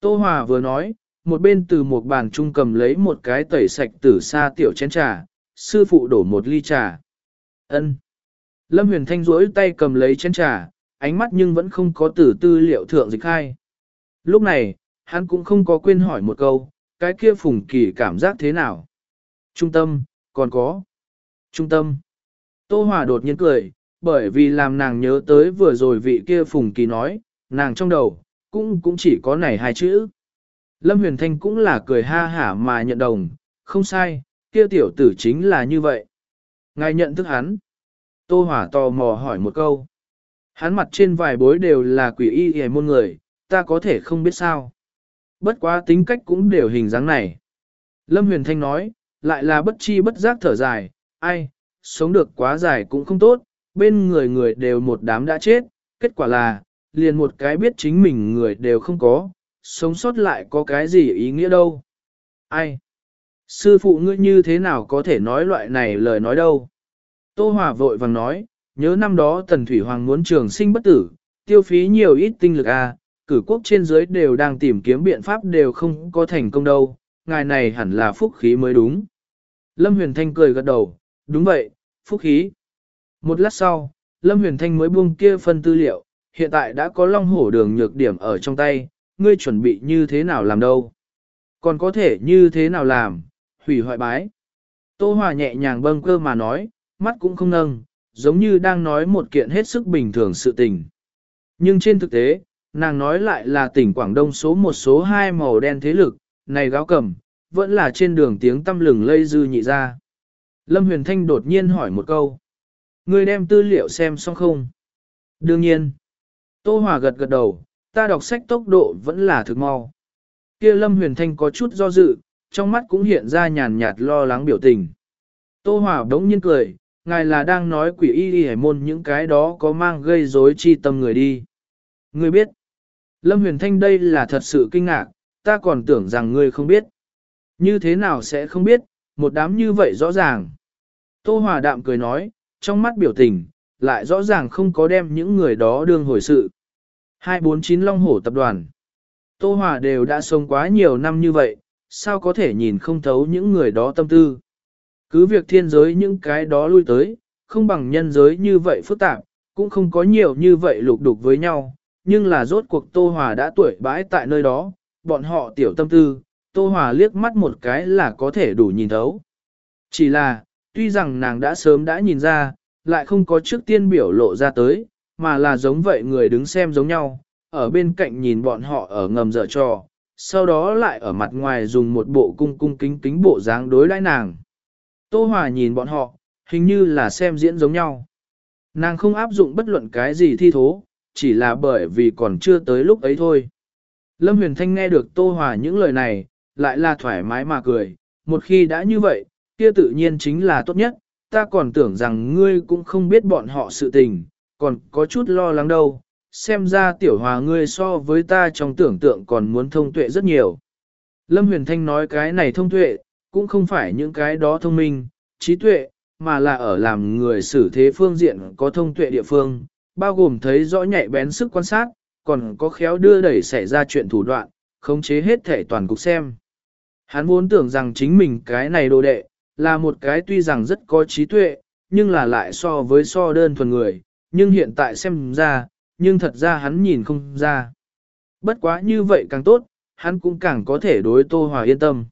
Tô Hòa vừa nói, một bên từ một bàn trung cầm lấy một cái tẩy sạch tử xa tiểu chén trà, sư phụ đổ một ly trà. Ân. Lâm Huyền Thanh duỗi tay cầm lấy chén trà, ánh mắt nhưng vẫn không có từ tư liệu thượng dịch khai. Lúc này, hắn cũng không có quên hỏi một câu, cái kia phùng kỳ cảm giác thế nào? Trung tâm, còn có. Trung tâm. Tô Hòa đột nhiên cười, bởi vì làm nàng nhớ tới vừa rồi vị kia phùng kỳ nói, nàng trong đầu, cũng cũng chỉ có này hai chữ. Lâm Huyền Thanh cũng là cười ha hả mà nhận đồng, không sai, kia tiểu tử chính là như vậy. Ngài nhận thức hắn. Tô Hỏa tò mò hỏi một câu. Hắn mặt trên vài bối đều là quỷ y hề môn người, ta có thể không biết sao. Bất quá tính cách cũng đều hình dáng này. Lâm Huyền Thanh nói, lại là bất chi bất giác thở dài, ai, sống được quá dài cũng không tốt, bên người người đều một đám đã chết, kết quả là, liền một cái biết chính mình người đều không có, sống sót lại có cái gì ý nghĩa đâu. Ai? Sư phụ ngươi như thế nào có thể nói loại này lời nói đâu? Tô Hòa vội vàng nói, nhớ năm đó Tần Thủy Hoàng muốn trường sinh bất tử, tiêu phí nhiều ít tinh lực à, cử quốc trên dưới đều đang tìm kiếm biện pháp đều không có thành công đâu, ngài này hẳn là phúc khí mới đúng. Lâm Huyền Thanh cười gật đầu, đúng vậy, phúc khí. Một lát sau, Lâm Huyền Thanh mới buông kia phân tư liệu, hiện tại đã có long hổ đường nhược điểm ở trong tay, ngươi chuẩn bị như thế nào làm đâu. Còn có thể như thế nào làm, hủy hoại bái. Tô Hòa nhẹ nhàng bâng cơ mà nói, mắt cũng không nâng, giống như đang nói một kiện hết sức bình thường sự tình. Nhưng trên thực tế, nàng nói lại là tỉnh Quảng Đông số một số hai màu đen thế lực, này gáo cầm, vẫn là trên đường tiếng tâm lừng lây dư nhị ra. Lâm Huyền Thanh đột nhiên hỏi một câu. Ngươi đem tư liệu xem xong không? Đương nhiên. Tô Hòa gật gật đầu, ta đọc sách tốc độ vẫn là thực mau. Kia Lâm Huyền Thanh có chút do dự, trong mắt cũng hiện ra nhàn nhạt lo lắng biểu tình. Tô Hòa đống nhiên cười, ngài là đang nói quỷ y y hải môn những cái đó có mang gây rối chi tâm người đi. Ngươi biết. Lâm Huyền Thanh đây là thật sự kinh ngạc, ta còn tưởng rằng ngươi không biết. Như thế nào sẽ không biết, một đám như vậy rõ ràng. Tô Hòa đạm cười nói, trong mắt biểu tình, lại rõ ràng không có đem những người đó đương hồi sự. 249 Long Hổ Tập đoàn Tô Hòa đều đã sống quá nhiều năm như vậy, sao có thể nhìn không thấu những người đó tâm tư. Cứ việc thiên giới những cái đó lui tới, không bằng nhân giới như vậy phức tạp, cũng không có nhiều như vậy lục đục với nhau, nhưng là rốt cuộc Tô Hòa đã tuổi bãi tại nơi đó, bọn họ tiểu tâm tư, Tô Hòa liếc mắt một cái là có thể đủ nhìn thấu. Chỉ là, tuy rằng nàng đã sớm đã nhìn ra, lại không có trước tiên biểu lộ ra tới, mà là giống vậy người đứng xem giống nhau, ở bên cạnh nhìn bọn họ ở ngầm dở trò, sau đó lại ở mặt ngoài dùng một bộ cung cung kính kính bộ dáng đối đãi nàng. Tô Hòa nhìn bọn họ, hình như là xem diễn giống nhau. Nàng không áp dụng bất luận cái gì thi thố, chỉ là bởi vì còn chưa tới lúc ấy thôi. Lâm Huyền Thanh nghe được Tô Hòa những lời này, lại là thoải mái mà cười, một khi đã như vậy, kia tự nhiên chính là tốt nhất, ta còn tưởng rằng ngươi cũng không biết bọn họ sự tình, còn có chút lo lắng đâu, xem ra tiểu hòa ngươi so với ta trong tưởng tượng còn muốn thông tuệ rất nhiều. Lâm Huyền Thanh nói cái này thông tuệ, cũng không phải những cái đó thông minh, trí tuệ, mà là ở làm người xử thế phương diện có thông tuệ địa phương, bao gồm thấy rõ nhạy bén sức quan sát, còn có khéo đưa đẩy xảy ra chuyện thủ đoạn, khống chế hết thể toàn cục xem. Hắn muốn tưởng rằng chính mình cái này đồ đệ, là một cái tuy rằng rất có trí tuệ, nhưng là lại so với so đơn thuần người, nhưng hiện tại xem ra, nhưng thật ra hắn nhìn không ra. Bất quá như vậy càng tốt, hắn cũng càng có thể đối Tô Hòa yên tâm.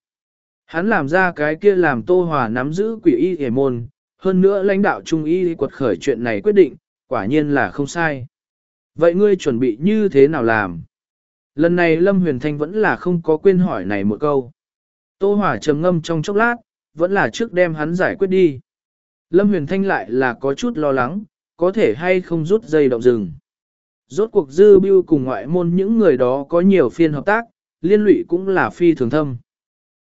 Hắn làm ra cái kia làm Tô Hòa nắm giữ quỷ y hề môn, hơn nữa lãnh đạo trung y quật khởi chuyện này quyết định, quả nhiên là không sai. Vậy ngươi chuẩn bị như thế nào làm? Lần này Lâm Huyền Thanh vẫn là không có quên hỏi này một câu. Tô Hòa trầm ngâm trong chốc lát, vẫn là trước đem hắn giải quyết đi. Lâm Huyền Thanh lại là có chút lo lắng, có thể hay không rút dây động rừng. Rốt cuộc dư bưu cùng ngoại môn những người đó có nhiều phiên hợp tác, liên lụy cũng là phi thường thâm.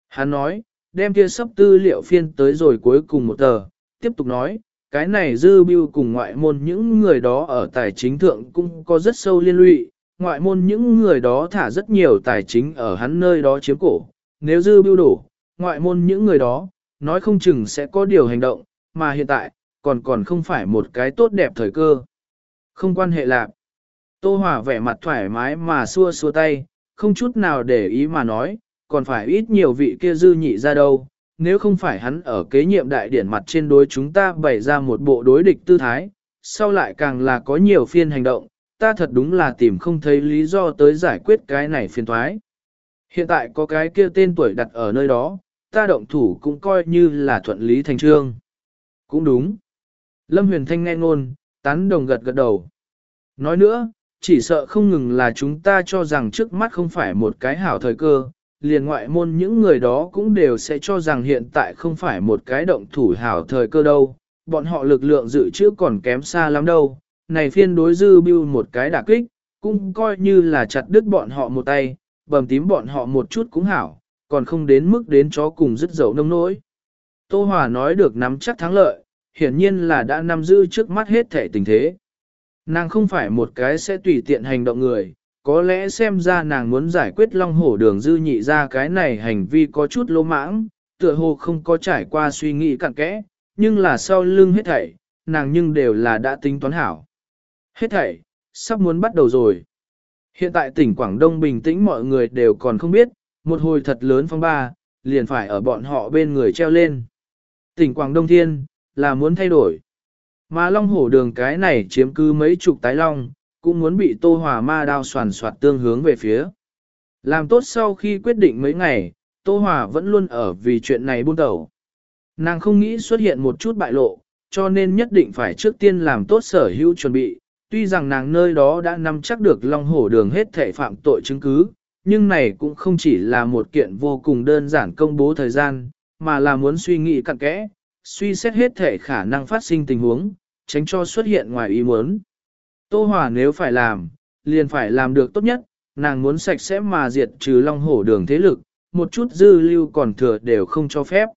Hắn nói, đem kia sắp tư liệu phiên tới rồi cuối cùng một tờ, tiếp tục nói, cái này dư bưu cùng ngoại môn những người đó ở tài chính thượng cũng có rất sâu liên lụy, ngoại môn những người đó thả rất nhiều tài chính ở hắn nơi đó chiếm cổ, nếu dư bưu đủ, ngoại môn những người đó, nói không chừng sẽ có điều hành động, mà hiện tại, còn còn không phải một cái tốt đẹp thời cơ. Không quan hệ lạc. Tô Hòa vẻ mặt thoải mái mà xua xua tay, không chút nào để ý mà nói, còn phải ít nhiều vị kia dư nhị ra đâu, nếu không phải hắn ở kế nhiệm đại điển mặt trên đối chúng ta bày ra một bộ đối địch tư thái, sau lại càng là có nhiều phiên hành động, ta thật đúng là tìm không thấy lý do tới giải quyết cái này phiên thoái. Hiện tại có cái kia tên tuổi đặt ở nơi đó, ta động thủ cũng coi như là thuận lý thành trương. Cũng đúng. Lâm Huyền Thanh nghe ngôn, tán đồng gật gật đầu. Nói nữa, chỉ sợ không ngừng là chúng ta cho rằng trước mắt không phải một cái hảo thời cơ, liền ngoại môn những người đó cũng đều sẽ cho rằng hiện tại không phải một cái động thủ hảo thời cơ đâu, bọn họ lực lượng dự trữ còn kém xa lắm đâu, này phiên đối dư bưu một cái đả kích, cũng coi như là chặt đứt bọn họ một tay, bầm tím bọn họ một chút cũng hảo, còn không đến mức đến chó cùng dứt dầu nông nỗi. Tô Hòa nói được nắm chắc thắng lợi, hiển nhiên là đã nắm giữ trước mắt hết thể tình thế. Nàng không phải một cái sẽ tùy tiện hành động người, có lẽ xem ra nàng muốn giải quyết long hổ đường dư nhị ra cái này hành vi có chút lỗ mãng, tựa hồ không có trải qua suy nghĩ cặn kẽ, nhưng là sau lưng hết thảy, nàng nhưng đều là đã tính toán hảo. Hết thảy, sắp muốn bắt đầu rồi. Hiện tại tỉnh Quảng Đông bình tĩnh mọi người đều còn không biết, một hồi thật lớn phong ba, liền phải ở bọn họ bên người treo lên. Tỉnh Quảng Đông Thiên, là muốn thay đổi. Mà long hổ đường cái này chiếm cứ mấy chục tái long, cũng muốn bị tô hỏa ma đao soàn soạt tương hướng về phía. Làm tốt sau khi quyết định mấy ngày, tô hỏa vẫn luôn ở vì chuyện này buôn đầu. Nàng không nghĩ xuất hiện một chút bại lộ, cho nên nhất định phải trước tiên làm tốt sở hữu chuẩn bị, Tuy rằng nàng nơi đó đã nắm chắc được Long Hổ Đường hết thể phạm tội chứng cứ, nhưng này cũng không chỉ là một kiện vô cùng đơn giản công bố thời gian, mà là muốn suy nghĩ cặn kẽ, suy xét hết thể khả năng phát sinh tình huống, tránh cho xuất hiện ngoài ý muốn. Tô Hòa nếu phải làm, liền phải làm được tốt nhất, nàng muốn sạch sẽ mà diệt trừ long hổ đường thế lực, một chút dư lưu còn thừa đều không cho phép.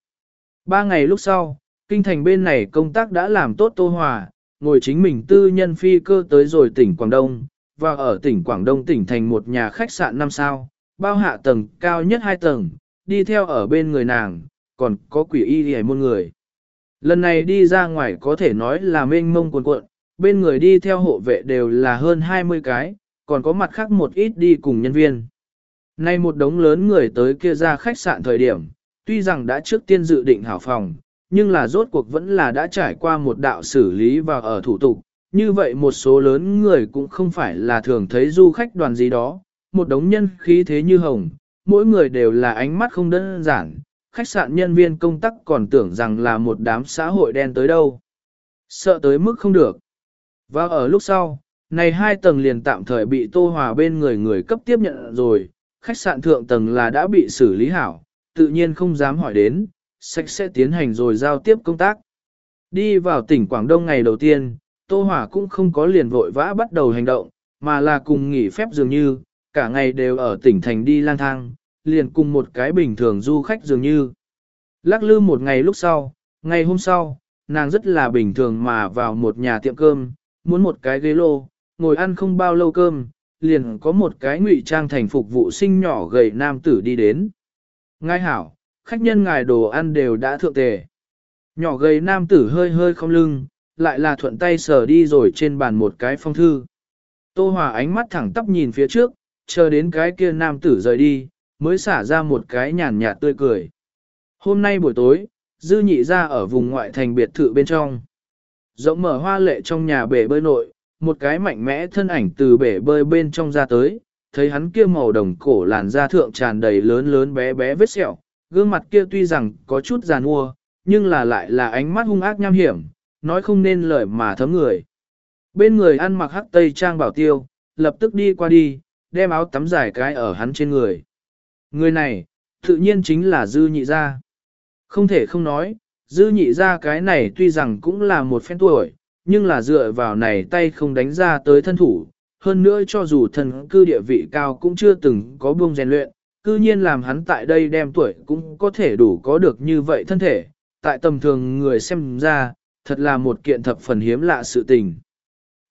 Ba ngày lúc sau, kinh thành bên này công tác đã làm tốt Tô Hòa, ngồi chính mình tư nhân phi cơ tới rồi tỉnh Quảng Đông, và ở tỉnh Quảng Đông tỉnh thành một nhà khách sạn 5 sao, bao hạ tầng cao nhất 2 tầng, đi theo ở bên người nàng, còn có quỷ y hề môn người. Lần này đi ra ngoài có thể nói là mênh mông cuồn cuộn, bên người đi theo hộ vệ đều là hơn 20 cái, còn có mặt khác một ít đi cùng nhân viên. Nay một đống lớn người tới kia ra khách sạn thời điểm, tuy rằng đã trước tiên dự định hảo phòng, nhưng là rốt cuộc vẫn là đã trải qua một đạo xử lý và ở thủ tục. Như vậy một số lớn người cũng không phải là thường thấy du khách đoàn gì đó, một đống nhân khí thế như hồng, mỗi người đều là ánh mắt không đơn giản, khách sạn nhân viên công tác còn tưởng rằng là một đám xã hội đen tới đâu. Sợ tới mức không được. Và ở lúc sau, này hai tầng liền tạm thời bị Tô Hòa bên người người cấp tiếp nhận rồi, khách sạn thượng tầng là đã bị xử lý hảo, tự nhiên không dám hỏi đến, sạch sẽ tiến hành rồi giao tiếp công tác. Đi vào tỉnh Quảng Đông ngày đầu tiên, Tô Hòa cũng không có liền vội vã bắt đầu hành động, mà là cùng nghỉ phép dường như, cả ngày đều ở tỉnh thành đi lang thang, liền cùng một cái bình thường du khách dường như. Lắc lư một ngày lúc sau, ngày hôm sau, nàng rất là bình thường mà vào một nhà tiệm cơm, muốn một cái ghế lô, ngồi ăn không bao lâu cơm, liền có một cái ngụy trang thành phục vụ sinh nhỏ gầy nam tử đi đến. Ngài hảo, khách nhân ngài đồ ăn đều đã thượng tề. Nhỏ gầy nam tử hơi hơi không lưng, lại là thuận tay sờ đi rồi trên bàn một cái phong thư. Tô Hòa ánh mắt thẳng tắp nhìn phía trước, chờ đến cái kia nam tử rời đi, mới xả ra một cái nhàn nhạt tươi cười. Hôm nay buổi tối, dư nhị ra ở vùng ngoại thành biệt thự bên trong. Rộng mở hoa lệ trong nhà bể bơi nội, một cái mạnh mẽ thân ảnh từ bể bơi bên trong ra tới, thấy hắn kia màu đồng cổ làn da thượng tràn đầy lớn lớn bé bé vết sẹo, gương mặt kia tuy rằng có chút giàn ua, nhưng là lại là ánh mắt hung ác nham hiểm, nói không nên lời mà thấm người. Bên người ăn mặc hắc tây trang bảo tiêu, lập tức đi qua đi, đem áo tắm dài cái ở hắn trên người. Người này, tự nhiên chính là dư nhị gia. Không thể không nói, dư nhị gia cái này tuy rằng cũng là một phen tuổi, nhưng là dựa vào này tay không đánh ra tới thân thủ. Hơn nữa cho dù thần cư địa vị cao cũng chưa từng có buông rèn luyện, cư nhiên làm hắn tại đây đem tuổi cũng có thể đủ có được như vậy thân thể, tại tầm thường người xem ra, thật là một kiện thập phần hiếm lạ sự tình.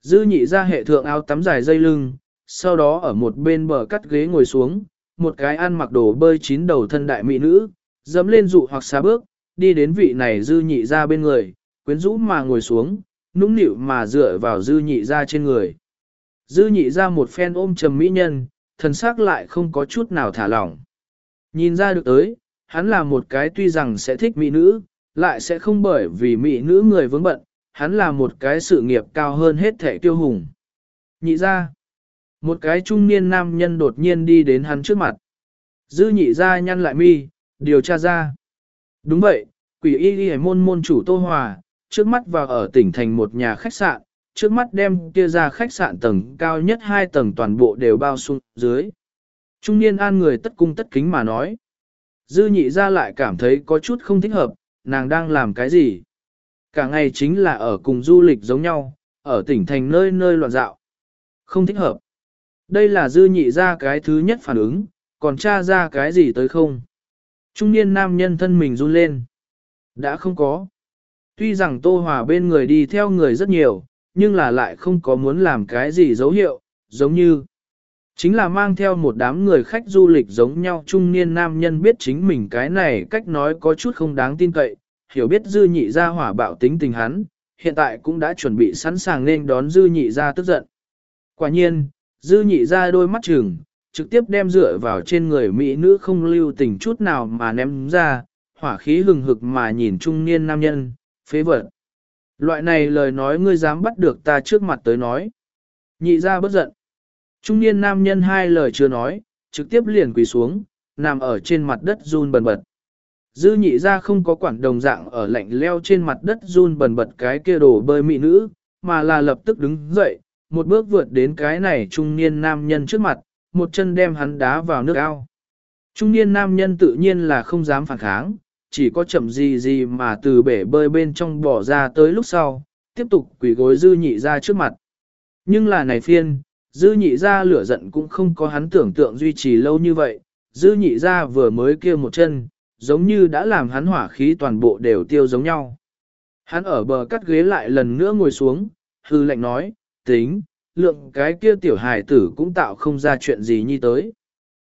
Dư nhị ra hệ thượng áo tắm dài dây lưng, sau đó ở một bên bờ cắt ghế ngồi xuống, một cái ăn mặc đồ bơi chín đầu thân đại mỹ nữ, dẫm lên dụ hoặc xa bước, đi đến vị này dư nhị ra bên người, quyến rũ mà ngồi xuống, nũng nịu mà dựa vào dư nhị ra trên người. Dư nhị ra một phen ôm trầm mỹ nhân, thần sắc lại không có chút nào thả lỏng. Nhìn ra được tới, hắn là một cái tuy rằng sẽ thích mỹ nữ, lại sẽ không bởi vì mỹ nữ người vướng bận, hắn là một cái sự nghiệp cao hơn hết thể tiêu hùng. Nhị ra, một cái trung niên nam nhân đột nhiên đi đến hắn trước mặt. Dư nhị ra nhăn lại mi, điều tra ra. Đúng vậy, quỷ y y môn môn chủ Tô Hòa, trước mắt vào ở tỉnh thành một nhà khách sạn, trước mắt đem kia ra khách sạn tầng cao nhất hai tầng toàn bộ đều bao xuống dưới. Trung niên an người tất cung tất kính mà nói. Dư nhị ra lại cảm thấy có chút không thích hợp, nàng đang làm cái gì? Cả ngày chính là ở cùng du lịch giống nhau, ở tỉnh thành nơi nơi loạn dạo. Không thích hợp. Đây là dư nhị ra cái thứ nhất phản ứng, còn cha ra cái gì tới không? Trung niên nam nhân thân mình run lên. Đã không có. Tuy rằng Tô Hòa bên người đi theo người rất nhiều, nhưng là lại không có muốn làm cái gì dấu hiệu, giống như chính là mang theo một đám người khách du lịch giống nhau trung niên nam nhân biết chính mình cái này cách nói có chút không đáng tin cậy, hiểu biết dư nhị ra hỏa bạo tính tình hắn, hiện tại cũng đã chuẩn bị sẵn sàng nên đón dư nhị ra tức giận. Quả nhiên, dư nhị ra đôi mắt trừng, trực tiếp đem dựa vào trên người mỹ nữ không lưu tình chút nào mà ném ra, hỏa khí hừng hực mà nhìn trung niên nam nhân, phế vật. Loại này lời nói ngươi dám bắt được ta trước mặt tới nói. Nhị ra bất giận. Trung niên nam nhân hai lời chưa nói, trực tiếp liền quỳ xuống, nằm ở trên mặt đất run bần bật. Dư nhị ra không có quản đồng dạng ở lạnh leo trên mặt đất run bần bật cái kia đổ bơi mỹ nữ, mà là lập tức đứng dậy, một bước vượt đến cái này trung niên nam nhân trước mặt, một chân đem hắn đá vào nước ao. Trung niên nam nhân tự nhiên là không dám phản kháng, chỉ có chậm gì gì mà từ bể bơi bên trong bỏ ra tới lúc sau, tiếp tục quỷ gối dư nhị ra trước mặt. Nhưng là này phiên, dư nhị ra lửa giận cũng không có hắn tưởng tượng duy trì lâu như vậy, dư nhị ra vừa mới kêu một chân, giống như đã làm hắn hỏa khí toàn bộ đều tiêu giống nhau. Hắn ở bờ cắt ghế lại lần nữa ngồi xuống, hư lệnh nói, tính, lượng cái kia tiểu hài tử cũng tạo không ra chuyện gì như tới.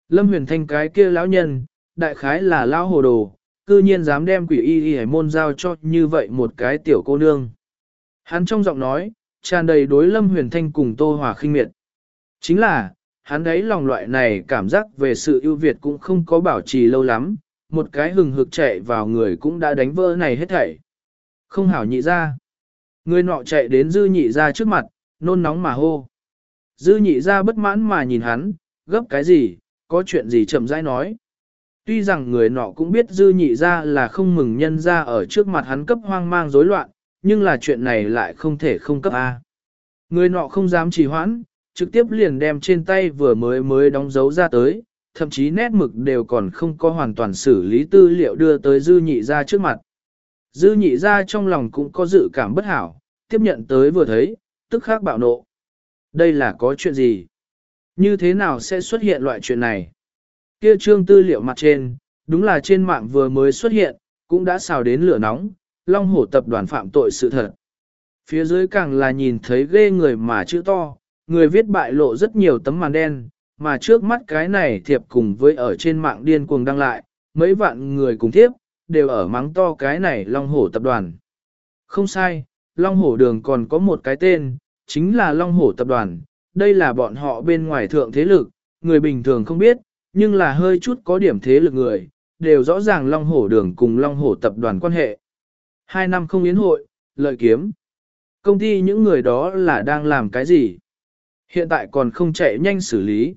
Lâm huyền thanh cái kia lão nhân, đại khái là lão hồ đồ, cư nhiên dám đem quỷ y y môn giao cho như vậy một cái tiểu cô nương. Hắn trong giọng nói, tràn đầy đối lâm huyền thanh cùng tô hòa khinh miệt. Chính là, hắn ấy lòng loại này cảm giác về sự ưu việt cũng không có bảo trì lâu lắm, một cái hừng hực chạy vào người cũng đã đánh vỡ này hết thảy. Không hảo nhị ra. Người nọ chạy đến dư nhị ra trước mặt, nôn nóng mà hô. Dư nhị ra bất mãn mà nhìn hắn, gấp cái gì, có chuyện gì chậm rãi nói. Tuy rằng người nọ cũng biết dư nhị ra là không mừng nhân ra ở trước mặt hắn cấp hoang mang rối loạn, nhưng là chuyện này lại không thể không cấp A. Người nọ không dám trì hoãn, trực tiếp liền đem trên tay vừa mới mới đóng dấu ra tới, thậm chí nét mực đều còn không có hoàn toàn xử lý tư liệu đưa tới dư nhị ra trước mặt. Dư nhị ra trong lòng cũng có dự cảm bất hảo, tiếp nhận tới vừa thấy, tức khắc bạo nộ. Đây là có chuyện gì? Như thế nào sẽ xuất hiện loại chuyện này? Kia trương tư liệu mặt trên, đúng là trên mạng vừa mới xuất hiện, cũng đã xào đến lửa nóng, long hổ tập đoàn phạm tội sự thật. Phía dưới càng là nhìn thấy ghê người mà chữ to, người viết bại lộ rất nhiều tấm màn đen, mà trước mắt cái này thiệp cùng với ở trên mạng điên cuồng đăng lại, mấy vạn người cùng thiếp, đều ở mắng to cái này long hổ tập đoàn. Không sai, long hổ đường còn có một cái tên, chính là long hổ tập đoàn, đây là bọn họ bên ngoài thượng thế lực, người bình thường không biết, nhưng là hơi chút có điểm thế lực người, đều rõ ràng long hổ đường cùng long hổ tập đoàn quan hệ. Hai năm không yến hội, lợi kiếm. Công ty những người đó là đang làm cái gì? Hiện tại còn không chạy nhanh xử lý.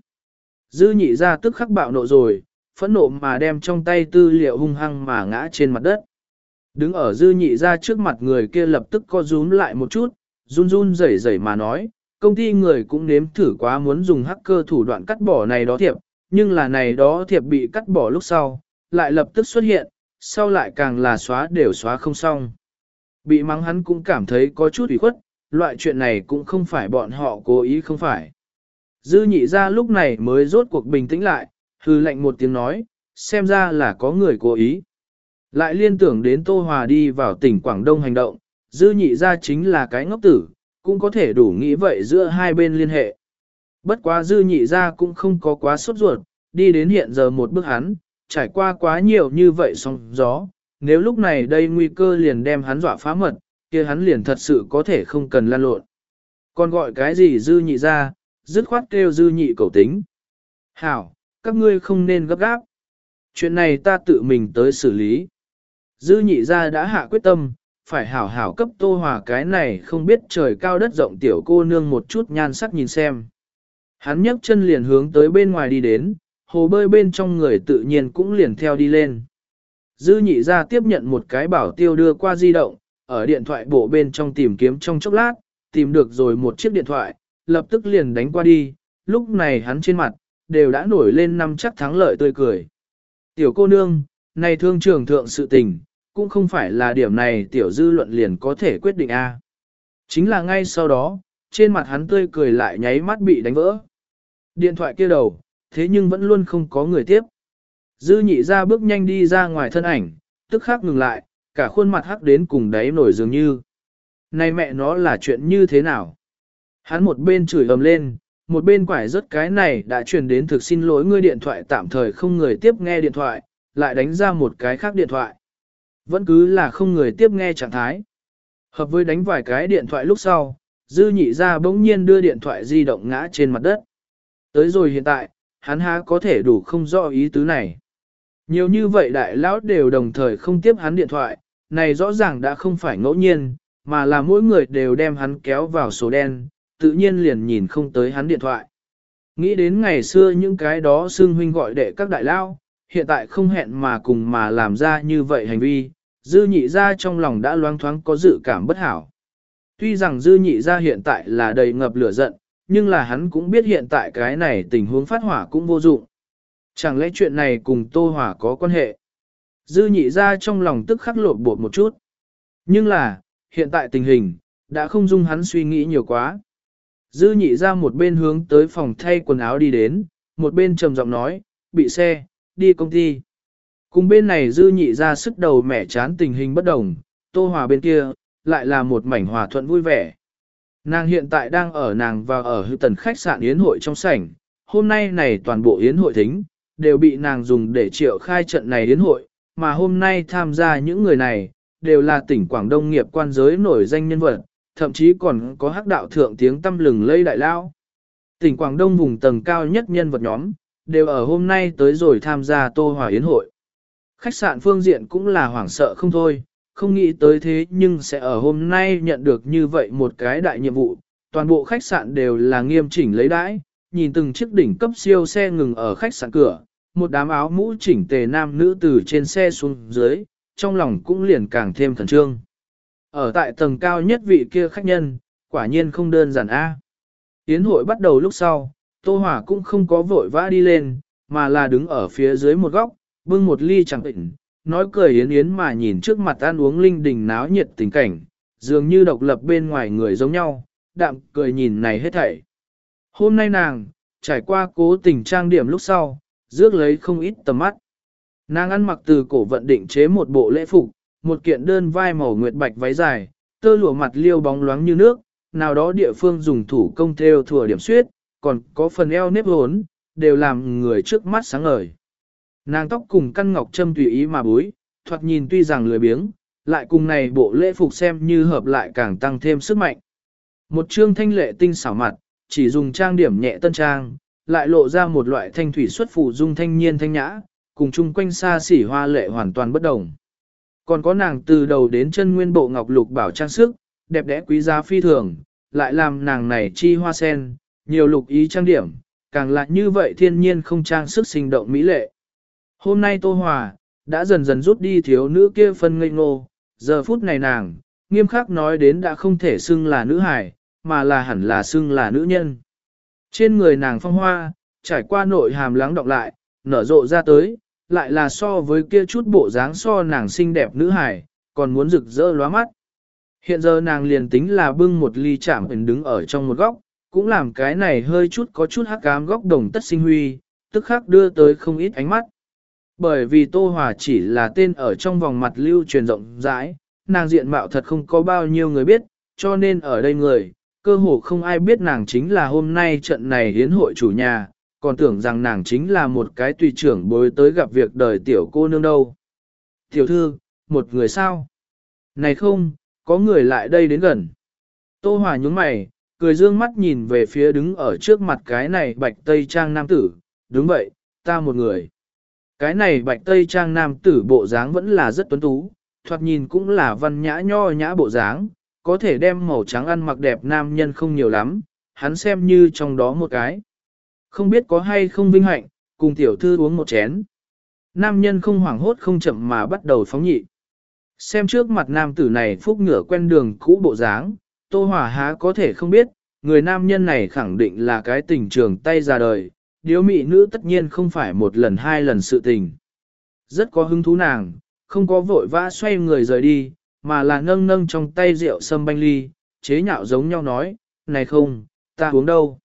Dư nhị ra tức khắc bạo nộ rồi, phẫn nộ mà đem trong tay tư liệu hung hăng mà ngã trên mặt đất. Đứng ở dư nhị ra trước mặt người kia lập tức co rúm lại một chút, run run rẩy rẩy mà nói, công ty người cũng nếm thử quá muốn dùng hacker thủ đoạn cắt bỏ này đó thiệp, nhưng là này đó thiệp bị cắt bỏ lúc sau, lại lập tức xuất hiện, sau lại càng là xóa đều xóa không xong. Bị mắng hắn cũng cảm thấy có chút ủy khuất, loại chuyện này cũng không phải bọn họ cố ý không phải. Dư nhị ra lúc này mới rốt cuộc bình tĩnh lại, hư lệnh một tiếng nói, xem ra là có người cố ý. Lại liên tưởng đến Tô Hòa đi vào tỉnh Quảng Đông hành động, dư nhị ra chính là cái ngốc tử, cũng có thể đủ nghĩ vậy giữa hai bên liên hệ. Bất quá dư nhị ra cũng không có quá sốt ruột, đi đến hiện giờ một bước hắn, trải qua quá nhiều như vậy song gió, nếu lúc này đây nguy cơ liền đem hắn dọa phá mật, kia hắn liền thật sự có thể không cần lan lộn. Còn gọi cái gì dư nhị ra, dứt khoát kêu dư nhị cầu tính. Hảo, các ngươi không nên gấp gáp. Chuyện này ta tự mình tới xử lý. Dư nhị ra đã hạ quyết tâm, phải hảo hảo cấp tô hòa cái này không biết trời cao đất rộng tiểu cô nương một chút nhan sắc nhìn xem. Hắn nhấc chân liền hướng tới bên ngoài đi đến, hồ bơi bên trong người tự nhiên cũng liền theo đi lên. Dư nhị ra tiếp nhận một cái bảo tiêu đưa qua di động, ở điện thoại bộ bên trong tìm kiếm trong chốc lát, tìm được rồi một chiếc điện thoại, lập tức liền đánh qua đi, lúc này hắn trên mặt, đều đã nổi lên năm chắc thắng lợi tươi cười. Tiểu cô nương, này thương trường thượng sự tình, cũng không phải là điểm này tiểu dư luận liền có thể quyết định A. Chính là ngay sau đó, trên mặt hắn tươi cười lại nháy mắt bị đánh vỡ. Điện thoại kia đầu, thế nhưng vẫn luôn không có người tiếp. Dư nhị ra bước nhanh đi ra ngoài thân ảnh, tức khắc ngừng lại, cả khuôn mặt hắc đến cùng đáy nổi dường như. Này mẹ nó là chuyện như thế nào? Hắn một bên chửi ầm lên, một bên quải rất cái này đã truyền đến thực xin lỗi ngươi điện thoại tạm thời không người tiếp nghe điện thoại, lại đánh ra một cái khác điện thoại. Vẫn cứ là không người tiếp nghe trạng thái. Hợp với đánh vài cái điện thoại lúc sau, dư nhị ra bỗng nhiên đưa điện thoại di động ngã trên mặt đất. Tới rồi hiện tại, hắn há có thể đủ không rõ ý tứ này. Nhiều như vậy đại lão đều đồng thời không tiếp hắn điện thoại, này rõ ràng đã không phải ngẫu nhiên, mà là mỗi người đều đem hắn kéo vào số đen, tự nhiên liền nhìn không tới hắn điện thoại. Nghĩ đến ngày xưa những cái đó xương huynh gọi đệ các đại lao, hiện tại không hẹn mà cùng mà làm ra như vậy hành vi, dư nhị ra trong lòng đã loáng thoáng có dự cảm bất hảo. Tuy rằng dư nhị ra hiện tại là đầy ngập lửa giận, nhưng là hắn cũng biết hiện tại cái này tình huống phát hỏa cũng vô dụng. Chẳng lẽ chuyện này cùng Tô Hỏa có quan hệ? Dư nhị ra trong lòng tức khắc lột bột một chút. Nhưng là, hiện tại tình hình, đã không dung hắn suy nghĩ nhiều quá. Dư nhị ra một bên hướng tới phòng thay quần áo đi đến, một bên trầm giọng nói, bị xe, đi công ty. Cùng bên này dư nhị ra sức đầu mẻ chán tình hình bất đồng, tô hòa bên kia, lại là một mảnh hòa thuận vui vẻ. Nàng hiện tại đang ở nàng và ở hư tần khách sạn yến hội trong sảnh, hôm nay này toàn bộ yến hội thính, đều bị nàng dùng để triệu khai trận này yến hội, mà hôm nay tham gia những người này, đều là tỉnh Quảng Đông nghiệp quan giới nổi danh nhân vật, thậm chí còn có hắc đạo thượng tiếng tâm lừng lây đại lao. Tỉnh Quảng Đông vùng tầng cao nhất nhân vật nhóm, đều ở hôm nay tới rồi tham gia Tô Hòa Yến hội. Khách sạn phương diện cũng là hoảng sợ không thôi, không nghĩ tới thế nhưng sẽ ở hôm nay nhận được như vậy một cái đại nhiệm vụ. Toàn bộ khách sạn đều là nghiêm chỉnh lấy đãi, nhìn từng chiếc đỉnh cấp siêu xe ngừng ở khách sạn cửa, một đám áo mũ chỉnh tề nam nữ từ trên xe xuống dưới, trong lòng cũng liền càng thêm khẩn trương. Ở tại tầng cao nhất vị kia khách nhân, quả nhiên không đơn giản a. Yến hội bắt đầu lúc sau, Tô Hòa cũng không có vội vã đi lên, mà là đứng ở phía dưới một góc, bưng một ly chẳng tịnh, nói cười yến yến mà nhìn trước mặt ăn uống linh đình náo nhiệt tình cảnh, dường như độc lập bên ngoài người giống nhau, đạm cười nhìn này hết thảy. Hôm nay nàng, trải qua cố tình trang điểm lúc sau, rước lấy không ít tầm mắt. Nàng ăn mặc từ cổ vận định chế một bộ lễ phục, một kiện đơn vai màu nguyệt bạch váy dài, tơ lụa mặt liêu bóng loáng như nước, nào đó địa phương dùng thủ công theo thừa điểm suyết, còn có phần eo nếp hốn, đều làm người trước mắt sáng ngời. Nàng tóc cùng căn ngọc châm tùy ý mà búi, thoạt nhìn tuy rằng lười biếng, lại cùng này bộ lễ phục xem như hợp lại càng tăng thêm sức mạnh. Một trương thanh lệ tinh xảo mặt, chỉ dùng trang điểm nhẹ tân trang, lại lộ ra một loại thanh thủy xuất phụ dung thanh niên thanh nhã, cùng chung quanh xa xỉ hoa lệ hoàn toàn bất đồng. Còn có nàng từ đầu đến chân nguyên bộ ngọc lục bảo trang sức, đẹp đẽ quý giá phi thường, lại làm nàng này chi hoa sen, nhiều lục ý trang điểm, càng lại như vậy thiên nhiên không trang sức sinh động mỹ lệ. Hôm nay Tô Hòa, đã dần dần rút đi thiếu nữ kia phân ngây ngô, giờ phút này nàng, nghiêm khắc nói đến đã không thể xưng là nữ hải, mà là hẳn là xưng là nữ nhân. Trên người nàng phong hoa, trải qua nội hàm lắng đọng lại, nở rộ ra tới, lại là so với kia chút bộ dáng so nàng xinh đẹp nữ hải, còn muốn rực rỡ lóa mắt. Hiện giờ nàng liền tính là bưng một ly chạm ẩn đứng ở trong một góc, cũng làm cái này hơi chút có chút hắc ám góc đồng tất sinh huy, tức khắc đưa tới không ít ánh mắt. Bởi vì Tô Hòa chỉ là tên ở trong vòng mặt lưu truyền rộng rãi, nàng diện mạo thật không có bao nhiêu người biết, cho nên ở đây người, cơ hồ không ai biết nàng chính là hôm nay trận này hiến hội chủ nhà, còn tưởng rằng nàng chính là một cái tùy trưởng bối tới gặp việc đời tiểu cô nương đâu. Tiểu thư, một người sao? Này không, có người lại đây đến gần. Tô Hòa nhúng mày, cười dương mắt nhìn về phía đứng ở trước mặt cái này bạch tây trang nam tử, đúng vậy, ta một người. Cái này bạch tây trang nam tử bộ dáng vẫn là rất tuấn tú, thoạt nhìn cũng là văn nhã nho nhã bộ dáng, có thể đem màu trắng ăn mặc đẹp nam nhân không nhiều lắm, hắn xem như trong đó một cái. Không biết có hay không vinh hạnh, cùng tiểu thư uống một chén. Nam nhân không hoảng hốt không chậm mà bắt đầu phóng nhị. Xem trước mặt nam tử này phúc ngửa quen đường cũ bộ dáng, Tô Hòa há có thể không biết, người nam nhân này khẳng định là cái tình trường tay ra đời, điếu mị nữ tất nhiên không phải một lần hai lần sự tình. Rất có hứng thú nàng, không có vội vã xoay người rời đi, mà là nâng nâng trong tay rượu sâm banh ly, chế nhạo giống nhau nói, này không, ta uống đâu.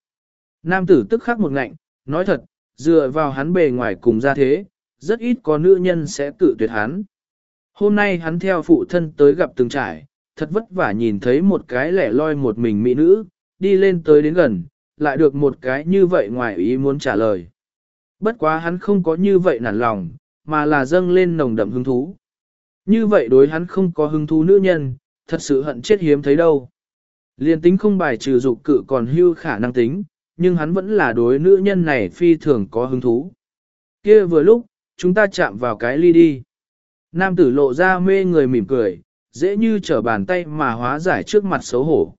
Nam tử tức khắc một ngạnh, nói thật, dựa vào hắn bề ngoài cùng ra thế, rất ít có nữ nhân sẽ tự tuyệt hắn. Hôm nay hắn theo phụ thân tới gặp từng trải, thật vất vả nhìn thấy một cái lẻ loi một mình mỹ nữ, đi lên tới đến gần, lại được một cái như vậy ngoài ý muốn trả lời. Bất quá hắn không có như vậy nản lòng, mà là dâng lên nồng đậm hứng thú. Như vậy đối hắn không có hứng thú nữ nhân, thật sự hận chết hiếm thấy đâu. Liên tính không bài trừ dục cự còn hưu khả năng tính, nhưng hắn vẫn là đối nữ nhân này phi thường có hứng thú. kia vừa lúc, chúng ta chạm vào cái ly đi. Nam tử lộ ra mê người mỉm cười, dễ như trở bàn tay mà hóa giải trước mặt xấu hổ.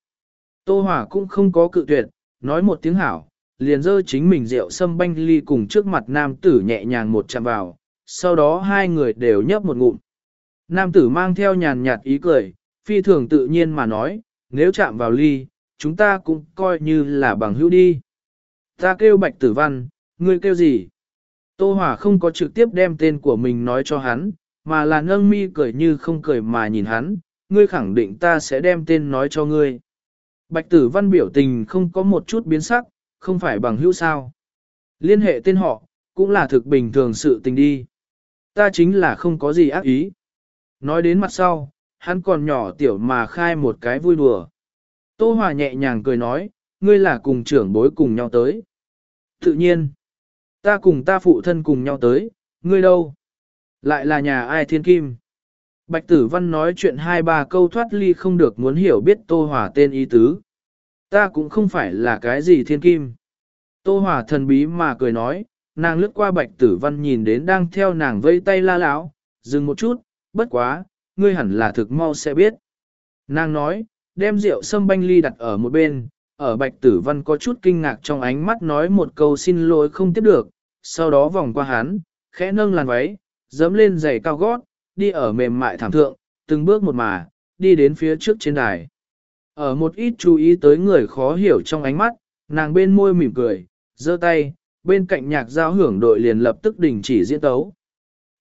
Tô Hòa cũng không có cự tuyệt, nói một tiếng hảo, liền dơ chính mình rượu sâm banh ly cùng trước mặt nam tử nhẹ nhàng một chạm vào, sau đó hai người đều nhấp một ngụm. Nam tử mang theo nhàn nhạt ý cười, phi thường tự nhiên mà nói, nếu chạm vào ly, chúng ta cũng coi như là bằng hữu đi. Ta kêu bạch tử văn, ngươi kêu gì? Tô Hòa không có trực tiếp đem tên của mình nói cho hắn, mà là nâng mi cười như không cười mà nhìn hắn, ngươi khẳng định ta sẽ đem tên nói cho ngươi. Bạch tử văn biểu tình không có một chút biến sắc, không phải bằng hữu sao. Liên hệ tên họ, cũng là thực bình thường sự tình đi. Ta chính là không có gì ác ý. Nói đến mặt sau, hắn còn nhỏ tiểu mà khai một cái vui đùa. Tô Hòa nhẹ nhàng cười nói, ngươi là cùng trưởng bối cùng nhau tới. Tự nhiên, ta cùng ta phụ thân cùng nhau tới, ngươi đâu? Lại là nhà ai thiên kim? Bạch Tử Văn nói chuyện hai ba câu thoát ly không được muốn hiểu biết Tô hỏa tên ý tứ. Ta cũng không phải là cái gì thiên kim. Tô hỏa thần bí mà cười nói, nàng lướt qua Bạch Tử Văn nhìn đến đang theo nàng vây tay la lão, dừng một chút, bất quá, ngươi hẳn là thực mau sẽ biết. Nàng nói, đem rượu sâm banh ly đặt ở một bên, ở Bạch Tử Văn có chút kinh ngạc trong ánh mắt nói một câu xin lỗi không tiếp được, sau đó vòng qua hắn, khẽ nâng làn váy, dẫm lên giày cao gót, đi ở mềm mại thảm thượng, từng bước một mà, đi đến phía trước trên đài. Ở một ít chú ý tới người khó hiểu trong ánh mắt, nàng bên môi mỉm cười, giơ tay, bên cạnh nhạc giao hưởng đội liền lập tức đình chỉ diễn tấu.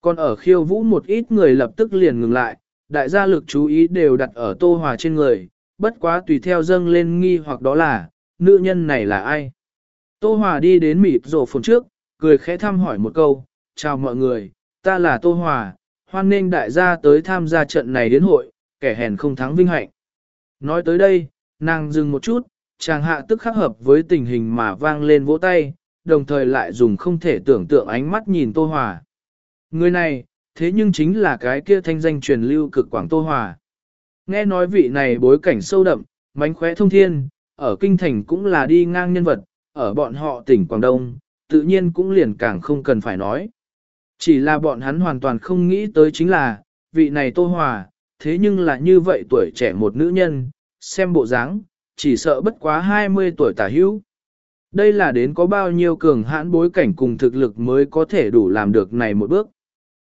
Còn ở khiêu vũ một ít người lập tức liền ngừng lại, đại gia lực chú ý đều đặt ở tô hòa trên người, bất quá tùy theo dâng lên nghi hoặc đó là, nữ nhân này là ai? Tô hòa đi đến mịp rổ phồn trước, cười khẽ thăm hỏi một câu, chào mọi người, ta là Tô Hòa, hoan nghênh đại gia tới tham gia trận này đến hội, kẻ hèn không thắng vinh hạnh. Nói tới đây, nàng dừng một chút, chàng hạ tức khắc hợp với tình hình mà vang lên vỗ tay, đồng thời lại dùng không thể tưởng tượng ánh mắt nhìn Tô Hòa. Người này, thế nhưng chính là cái kia thanh danh truyền lưu cực quảng Tô Hòa. Nghe nói vị này bối cảnh sâu đậm, mánh khóe thông thiên, ở kinh thành cũng là đi ngang nhân vật, ở bọn họ tỉnh Quảng Đông, tự nhiên cũng liền càng không cần phải nói. Chỉ là bọn hắn hoàn toàn không nghĩ tới chính là, vị này Tô Hòa, thế nhưng là như vậy tuổi trẻ một nữ nhân, xem bộ dáng, chỉ sợ bất quá 20 tuổi tả hữu. Đây là đến có bao nhiêu cường hãn bối cảnh cùng thực lực mới có thể đủ làm được này một bước.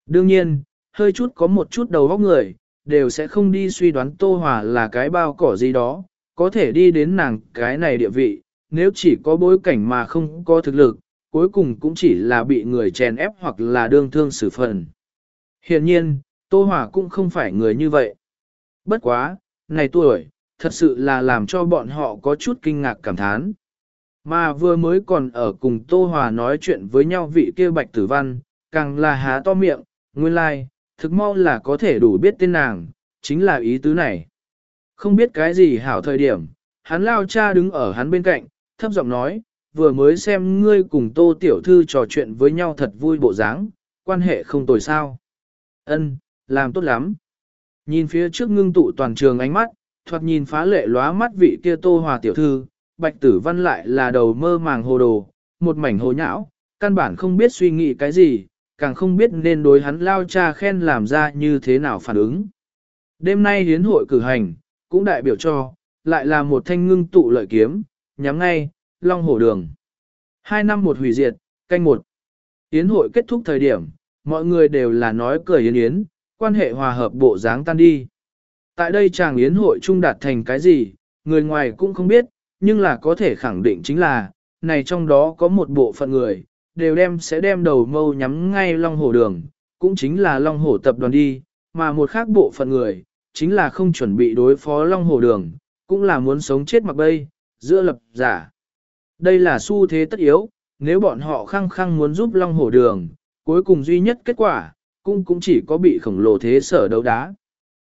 Đương nhiên, hơi chút có một chút đầu óc người, đều sẽ không đi suy đoán Tô Hòa là cái bao cỏ gì đó, có thể đi đến nàng cái này địa vị, nếu chỉ có bối cảnh mà không có thực lực, cuối cùng cũng chỉ là bị người chèn ép hoặc là đương thương xử phần. Hiện nhiên, Tô Hòa cũng không phải người như vậy. Bất quá, này tuổi, thật sự là làm cho bọn họ có chút kinh ngạc cảm thán. Mà vừa mới còn ở cùng Tô Hòa nói chuyện với nhau vị kia bạch tử văn, càng là há to miệng, nguyên lai, like, thực mau là có thể đủ biết tên nàng, chính là ý tứ này. Không biết cái gì hảo thời điểm, hắn lao cha đứng ở hắn bên cạnh, thấp giọng nói, vừa mới xem ngươi cùng tô tiểu thư trò chuyện với nhau thật vui bộ dáng, quan hệ không tồi sao. Ân, làm tốt lắm. Nhìn phía trước ngưng tụ toàn trường ánh mắt, thoạt nhìn phá lệ lóa mắt vị kia tô hòa tiểu thư, bạch tử văn lại là đầu mơ màng hồ đồ, một mảnh hồ nhão, căn bản không biết suy nghĩ cái gì, càng không biết nên đối hắn lao cha khen làm ra như thế nào phản ứng. Đêm nay hiến hội cử hành, cũng đại biểu cho, lại là một thanh ngưng tụ lợi kiếm, nhắm ngay, Long Hổ Đường. Hai năm một hủy diệt, canh một. Yến hội kết thúc thời điểm, mọi người đều là nói cười yến yến, quan hệ hòa hợp bộ dáng tan đi. Tại đây chàng yến hội trung đạt thành cái gì, người ngoài cũng không biết, nhưng là có thể khẳng định chính là, này trong đó có một bộ phận người, đều đem sẽ đem đầu mâu nhắm ngay Long Hổ Đường, cũng chính là Long Hổ tập đoàn đi, mà một khác bộ phận người, chính là không chuẩn bị đối phó Long Hổ Đường, cũng là muốn sống chết mặc bay, giữa lập giả. Đây là xu thế tất yếu, nếu bọn họ khăng khăng muốn giúp Long Hổ Đường, cuối cùng duy nhất kết quả, cũng cũng chỉ có bị khổng lồ thế sở đấu đá.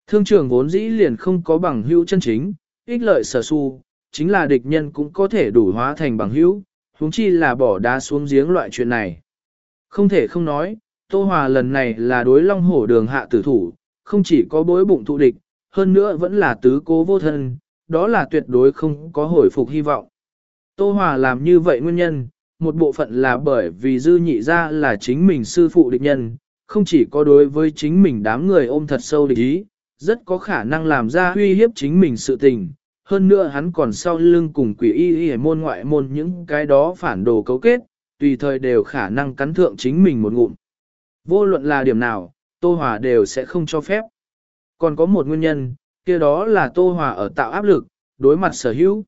Thương trường vốn dĩ liền không có bằng hữu chân chính, ích lợi sở su, chính là địch nhân cũng có thể đủ hóa thành bằng hữu, huống chi là bỏ đá xuống giếng loại chuyện này. Không thể không nói, Tô Hòa lần này là đối Long Hổ Đường hạ tử thủ, không chỉ có bối bụng thụ địch, hơn nữa vẫn là tứ cố vô thân, đó là tuyệt đối không có hồi phục hy vọng. Tô Hòa làm như vậy nguyên nhân, một bộ phận là bởi vì dư nhị ra là chính mình sư phụ địch nhân, không chỉ có đối với chính mình đám người ôm thật sâu địch ý, rất có khả năng làm ra uy hiếp chính mình sự tình. Hơn nữa hắn còn sau lưng cùng quỷ y y môn ngoại môn những cái đó phản đồ cấu kết, tùy thời đều khả năng cắn thượng chính mình một ngụm. Vô luận là điểm nào, Tô Hòa đều sẽ không cho phép. Còn có một nguyên nhân, kia đó là Tô Hòa ở tạo áp lực, đối mặt sở hữu.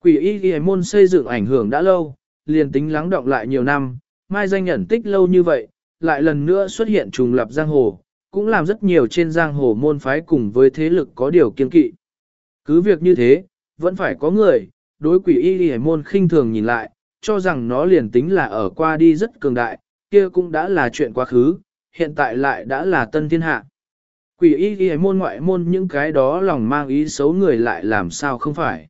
Quỷ y ghi môn xây dựng ảnh hưởng đã lâu, liền tính lắng động lại nhiều năm, mai danh ẩn tích lâu như vậy, lại lần nữa xuất hiện trùng lập giang hồ, cũng làm rất nhiều trên giang hồ môn phái cùng với thế lực có điều kiên kỵ. Cứ việc như thế, vẫn phải có người, đối quỷ y ghi môn khinh thường nhìn lại, cho rằng nó liền tính là ở qua đi rất cường đại, kia cũng đã là chuyện quá khứ, hiện tại lại đã là tân thiên hạ. Quỷ y ghi môn ngoại môn những cái đó lòng mang ý xấu người lại làm sao không phải.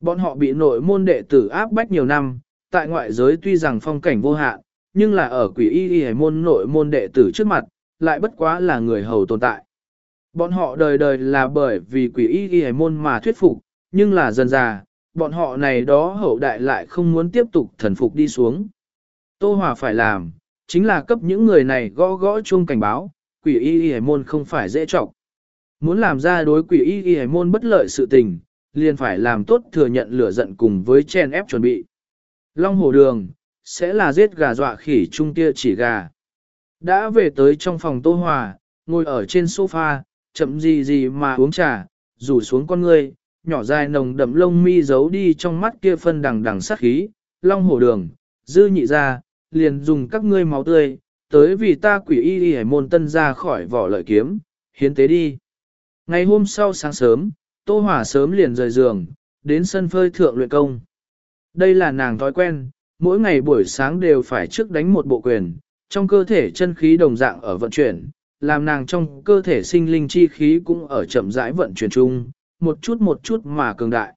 Bọn họ bị nội môn đệ tử áp bách nhiều năm, tại ngoại giới tuy rằng phong cảnh vô hạn, nhưng là ở quỷ y ghi môn nội môn đệ tử trước mặt, lại bất quá là người hầu tồn tại. Bọn họ đời đời là bởi vì quỷ y ghi môn mà thuyết phục, nhưng là dần già, bọn họ này đó hậu đại lại không muốn tiếp tục thần phục đi xuống. Tô Hòa phải làm, chính là cấp những người này gõ gõ chuông cảnh báo, quỷ y y môn không phải dễ trọng. Muốn làm ra đối quỷ y y môn bất lợi sự tình, liền phải làm tốt thừa nhận lửa giận cùng với chen ép chuẩn bị. Long hồ đường, sẽ là giết gà dọa khỉ trung tia chỉ gà. Đã về tới trong phòng Tô Hòa, ngồi ở trên sofa, chậm gì gì mà uống trà, rủ xuống con ngươi, nhỏ dài nồng đậm lông mi giấu đi trong mắt kia phân đằng đằng sát khí, long hổ đường, dư nhị ra, liền dùng các ngươi máu tươi, tới vì ta quỷ y y môn tân ra khỏi vỏ lợi kiếm, hiến tế đi. Ngày hôm sau sáng sớm, Tô Hòa sớm liền rời giường, đến sân phơi thượng luyện công. Đây là nàng thói quen, mỗi ngày buổi sáng đều phải trước đánh một bộ quyền, trong cơ thể chân khí đồng dạng ở vận chuyển, làm nàng trong cơ thể sinh linh chi khí cũng ở chậm rãi vận chuyển chung, một chút một chút mà cường đại.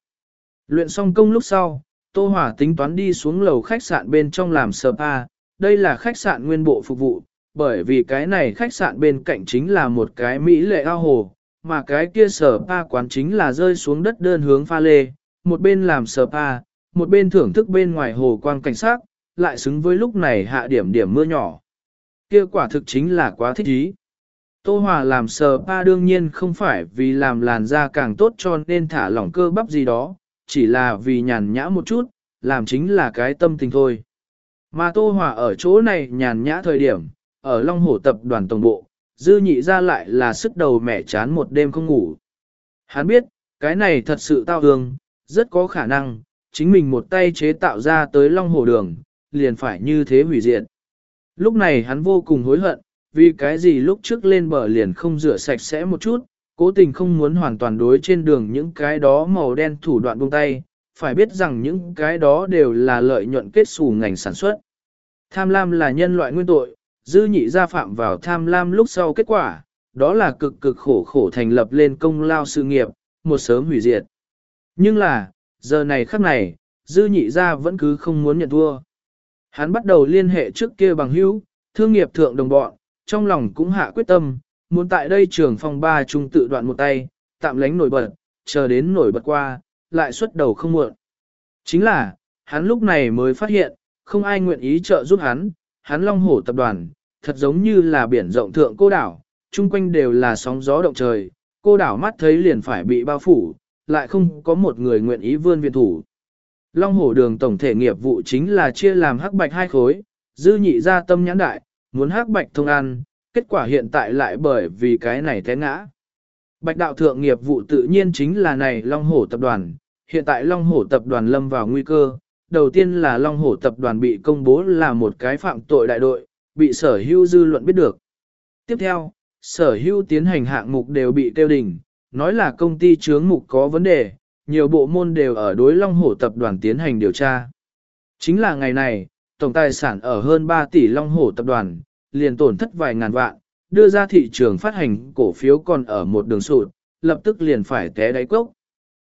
Luyện xong công lúc sau, Tô Hòa tính toán đi xuống lầu khách sạn bên trong làm spa, đây là khách sạn nguyên bộ phục vụ, bởi vì cái này khách sạn bên cạnh chính là một cái mỹ lệ ao hồ, mà cái kia spa quán chính là rơi xuống đất đơn hướng pha lê, một bên làm spa, một bên thưởng thức bên ngoài hồ quang cảnh sát, lại xứng với lúc này hạ điểm điểm mưa nhỏ. Kia quả thực chính là quá thích ý. Tô Hòa làm spa đương nhiên không phải vì làm làn da càng tốt cho nên thả lỏng cơ bắp gì đó, chỉ là vì nhàn nhã một chút, làm chính là cái tâm tình thôi. Mà Tô Hòa ở chỗ này nhàn nhã thời điểm, ở Long Hổ tập đoàn tổng bộ, dư nhị ra lại là sức đầu mẻ chán một đêm không ngủ. Hắn biết, cái này thật sự tao hương, rất có khả năng, chính mình một tay chế tạo ra tới Long Hổ đường, liền phải như thế hủy diệt. Lúc này hắn vô cùng hối hận, vì cái gì lúc trước lên bờ liền không rửa sạch sẽ một chút, cố tình không muốn hoàn toàn đối trên đường những cái đó màu đen thủ đoạn buông tay, phải biết rằng những cái đó đều là lợi nhuận kết xù ngành sản xuất. Tham lam là nhân loại nguyên tội, dư nhị gia phạm vào tham lam lúc sau kết quả, đó là cực cực khổ khổ thành lập lên công lao sự nghiệp, một sớm hủy diệt. Nhưng là, giờ này khắc này, dư nhị gia vẫn cứ không muốn nhận thua. Hắn bắt đầu liên hệ trước kia bằng hữu, thương nghiệp thượng đồng bọn, trong lòng cũng hạ quyết tâm, muốn tại đây trường phòng ba trung tự đoạn một tay, tạm lánh nổi bật, chờ đến nổi bật qua, lại xuất đầu không muộn. Chính là, hắn lúc này mới phát hiện, không ai nguyện ý trợ giúp hắn, hắn long hổ tập đoàn, thật giống như là biển rộng thượng cô đảo, chung quanh đều là sóng gió động trời, cô đảo mắt thấy liền phải bị bao phủ, lại không có một người nguyện ý vươn viện thủ. Long hổ đường tổng thể nghiệp vụ chính là chia làm hắc bạch hai khối, dư nhị ra tâm nhãn đại, muốn hắc bạch thông ăn, kết quả hiện tại lại bởi vì cái này té ngã. Bạch đạo thượng nghiệp vụ tự nhiên chính là này Long Hổ tập đoàn, hiện tại Long Hổ tập đoàn lâm vào nguy cơ, đầu tiên là Long Hổ tập đoàn bị công bố là một cái phạm tội đại đội, bị sở hữu dư luận biết được. Tiếp theo, sở hữu tiến hành hạng mục đều bị tiêu đình, nói là công ty chướng mục có vấn đề, nhiều bộ môn đều ở đối Long Hổ tập đoàn tiến hành điều tra. Chính là ngày này, tổng tài sản ở hơn 3 tỷ Long Hổ tập đoàn, liền tổn thất vài ngàn vạn, đưa ra thị trường phát hành cổ phiếu còn ở một đường sụt, lập tức liền phải té đáy cốc.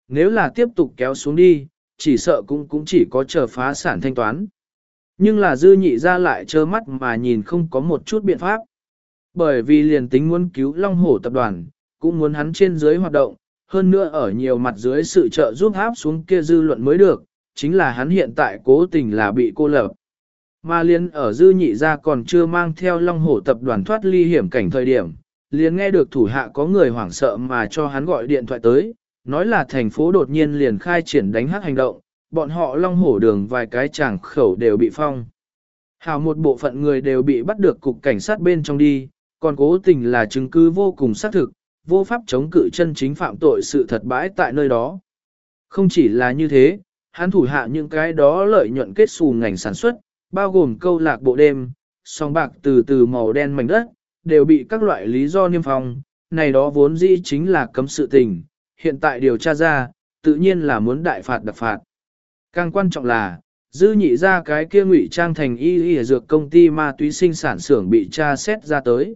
Nếu là tiếp tục kéo xuống đi, chỉ sợ cũng cũng chỉ có chờ phá sản thanh toán. Nhưng là dư nhị ra lại trơ mắt mà nhìn không có một chút biện pháp. Bởi vì liền tính muốn cứu Long Hổ tập đoàn, cũng muốn hắn trên dưới hoạt động, hơn nữa ở nhiều mặt dưới sự trợ giúp áp xuống kia dư luận mới được, chính là hắn hiện tại cố tình là bị cô lập. Mà liên ở dư nhị ra còn chưa mang theo long hổ tập đoàn thoát ly hiểm cảnh thời điểm, liền nghe được thủ hạ có người hoảng sợ mà cho hắn gọi điện thoại tới, nói là thành phố đột nhiên liền khai triển đánh hát hành động, bọn họ long hổ đường vài cái chàng khẩu đều bị phong. Hào một bộ phận người đều bị bắt được cục cảnh sát bên trong đi, còn cố tình là chứng cứ vô cùng xác thực, vô pháp chống cự chân chính phạm tội sự thật bãi tại nơi đó. Không chỉ là như thế, hắn thủ hạ những cái đó lợi nhuận kết xù ngành sản xuất, bao gồm câu lạc bộ đêm, song bạc từ từ màu đen mảnh đất, đều bị các loại lý do niêm phong, này đó vốn dĩ chính là cấm sự tình, hiện tại điều tra ra, tự nhiên là muốn đại phạt đặc phạt. Càng quan trọng là, dư nhị ra cái kia ngụy trang thành y y dược công ty ma túy sinh sản xưởng bị tra xét ra tới.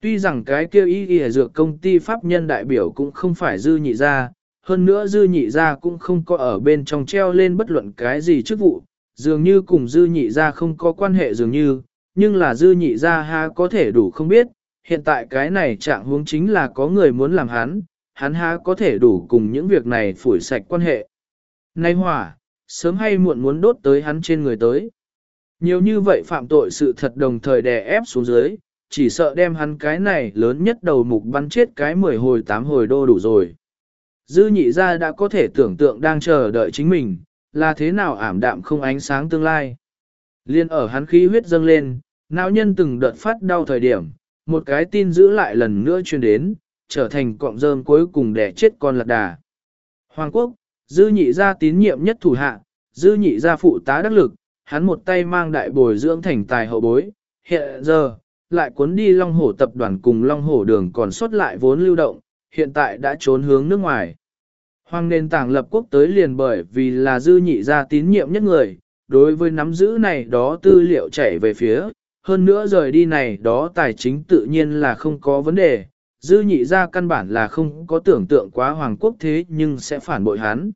Tuy rằng cái kia y y dược công ty pháp nhân đại biểu cũng không phải dư nhị ra, hơn nữa dư nhị ra cũng không có ở bên trong treo lên bất luận cái gì chức vụ, dường như cùng dư nhị ra không có quan hệ dường như, nhưng là dư nhị ra ha có thể đủ không biết, hiện tại cái này trạng huống chính là có người muốn làm hắn, hắn há có thể đủ cùng những việc này phủi sạch quan hệ. Nay hỏa, sớm hay muộn muốn đốt tới hắn trên người tới. Nhiều như vậy phạm tội sự thật đồng thời đè ép xuống dưới, chỉ sợ đem hắn cái này lớn nhất đầu mục bắn chết cái 10 hồi 8 hồi đô đủ rồi. Dư nhị ra đã có thể tưởng tượng đang chờ đợi chính mình, là thế nào ảm đạm không ánh sáng tương lai. Liên ở hắn khí huyết dâng lên, não nhân từng đợt phát đau thời điểm, một cái tin giữ lại lần nữa truyền đến, trở thành cọng rơm cuối cùng để chết con lạc đà. Hoàng quốc, dư nhị gia tín nhiệm nhất thủ hạ, dư nhị gia phụ tá đắc lực, hắn một tay mang đại bồi dưỡng thành tài hậu bối, hiện giờ, lại cuốn đi Long Hổ tập đoàn cùng Long Hổ đường còn sót lại vốn lưu động, hiện tại đã trốn hướng nước ngoài. Hoàng nền tảng lập quốc tới liền bởi vì là dư nhị gia tín nhiệm nhất người, đối với nắm giữ này đó tư liệu chảy về phía, hơn nữa rời đi này đó tài chính tự nhiên là không có vấn đề, dư nhị ra căn bản là không có tưởng tượng quá hoàng quốc thế nhưng sẽ phản bội hắn.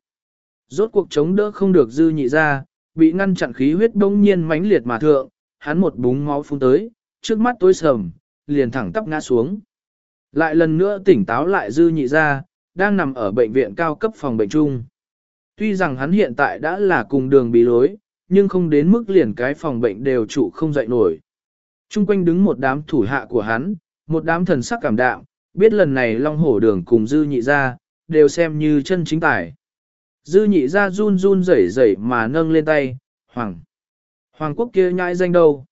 Rốt cuộc chống đỡ không được dư nhị ra, bị ngăn chặn khí huyết đông nhiên mãnh liệt mà thượng, hắn một búng máu phun tới, trước mắt tối sầm, liền thẳng tắp ngã xuống. Lại lần nữa tỉnh táo lại dư nhị ra, đang nằm ở bệnh viện cao cấp phòng bệnh chung. Tuy rằng hắn hiện tại đã là cùng đường bị lối, nhưng không đến mức liền cái phòng bệnh đều trụ không dậy nổi. Trung quanh đứng một đám thủ hạ của hắn, một đám thần sắc cảm đạm, biết lần này Long Hổ Đường cùng Dư Nhị Gia, đều xem như chân chính tài. Dư Nhị Gia run run rẩy rẩy mà nâng lên tay, Hoàng. Hoàng quốc kia nhãi danh đâu?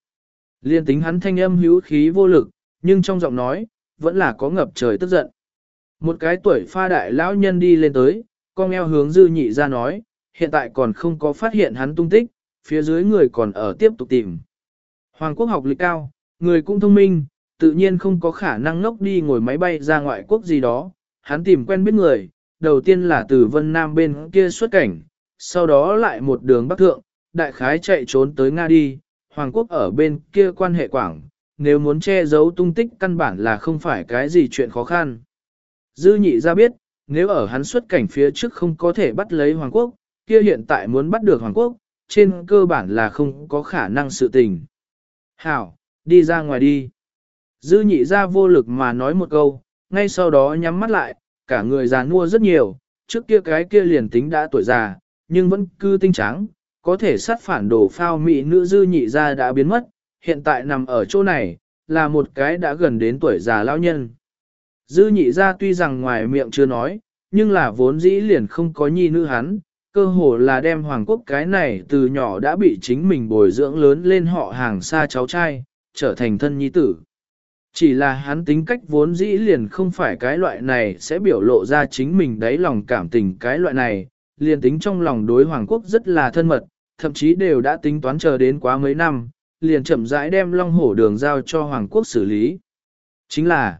Liên tính hắn thanh âm hữu khí vô lực, nhưng trong giọng nói, vẫn là có ngập trời tức giận. Một cái tuổi pha đại lão nhân đi lên tới, con eo hướng Dư Nhị Gia nói, hiện tại còn không có phát hiện hắn tung tích, phía dưới người còn ở tiếp tục tìm. Hoàng quốc học lịch cao, người cũng thông minh, tự nhiên không có khả năng ngốc đi ngồi máy bay ra ngoại quốc gì đó. Hắn tìm quen biết người, đầu tiên là từ Vân Nam bên kia xuất cảnh, sau đó lại một đường bắc thượng, đại khái chạy trốn tới Nga đi. Hoàng quốc ở bên kia quan hệ quảng, nếu muốn che giấu tung tích căn bản là không phải cái gì chuyện khó khăn. Dư nhị ra biết, nếu ở hắn xuất cảnh phía trước không có thể bắt lấy Hoàng quốc, kia hiện tại muốn bắt được Hoàng quốc, trên cơ bản là không có khả năng sự tình. Hảo, đi ra ngoài đi. Dư nhị ra vô lực mà nói một câu, ngay sau đó nhắm mắt lại, cả người già nua rất nhiều, trước kia cái kia liền tính đã tuổi già, nhưng vẫn cư tinh trắng, có thể sát phản đồ phao mị nữ dư nhị ra đã biến mất, hiện tại nằm ở chỗ này, là một cái đã gần đến tuổi già lão nhân. Dư nhị ra tuy rằng ngoài miệng chưa nói, nhưng là vốn dĩ liền không có nhi nữ hắn, cơ hồ là đem Hoàng Quốc cái này từ nhỏ đã bị chính mình bồi dưỡng lớn lên họ hàng xa cháu trai, trở thành thân nhi tử. Chỉ là hắn tính cách vốn dĩ liền không phải cái loại này sẽ biểu lộ ra chính mình đáy lòng cảm tình cái loại này, liền tính trong lòng đối Hoàng Quốc rất là thân mật, thậm chí đều đã tính toán chờ đến quá mấy năm, liền chậm rãi đem Long Hổ đường giao cho Hoàng Quốc xử lý. Chính là,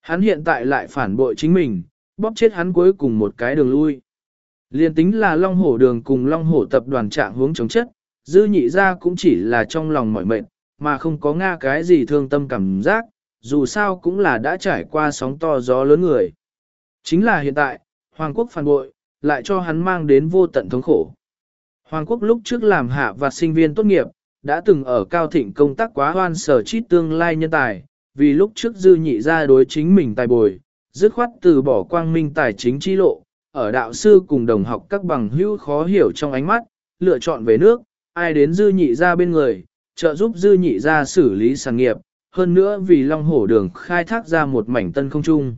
hắn hiện tại lại phản bội chính mình, bóp chết hắn cuối cùng một cái đường lui. Liên tính là Long Hổ đường cùng Long Hổ tập đoàn trạng hướng chống chất, dư nhị ra cũng chỉ là trong lòng mỏi mệt, mà không có nga cái gì thương tâm cảm giác, dù sao cũng là đã trải qua sóng to gió lớn người. Chính là hiện tại, Hoàng quốc phản bội, lại cho hắn mang đến vô tận thống khổ. Hoàng quốc lúc trước làm hạ và sinh viên tốt nghiệp, đã từng ở cao thịnh công tác quá hoan sở chít tương lai nhân tài, vì lúc trước dư nhị ra đối chính mình tài bồi, dứt khoát từ bỏ quang minh tài chính chi lộ, ở đạo sư cùng đồng học các bằng hữu khó hiểu trong ánh mắt, lựa chọn về nước, ai đến dư nhị ra bên người, trợ giúp dư nhị ra xử lý sản nghiệp, hơn nữa vì Long Hổ Đường khai thác ra một mảnh tân không trung.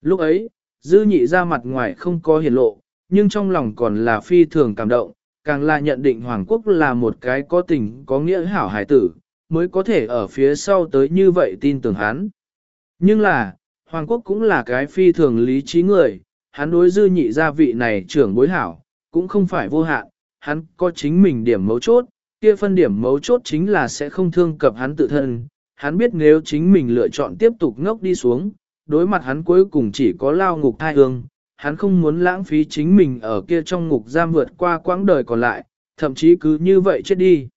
Lúc ấy, dư nhị ra mặt ngoài không có hiển lộ, nhưng trong lòng còn là phi thường cảm động, càng là nhận định Hoàng Quốc là một cái có tình có nghĩa hảo hải tử, mới có thể ở phía sau tới như vậy tin tưởng hắn. Nhưng là, Hoàng quốc cũng là cái phi thường lý trí người, hắn đối dư nhị gia vị này trưởng bối hảo, cũng không phải vô hạn, hắn có chính mình điểm mấu chốt, kia phân điểm mấu chốt chính là sẽ không thương cập hắn tự thân, hắn biết nếu chính mình lựa chọn tiếp tục ngốc đi xuống, đối mặt hắn cuối cùng chỉ có lao ngục thai hương, hắn không muốn lãng phí chính mình ở kia trong ngục giam vượt qua quãng đời còn lại, thậm chí cứ như vậy chết đi.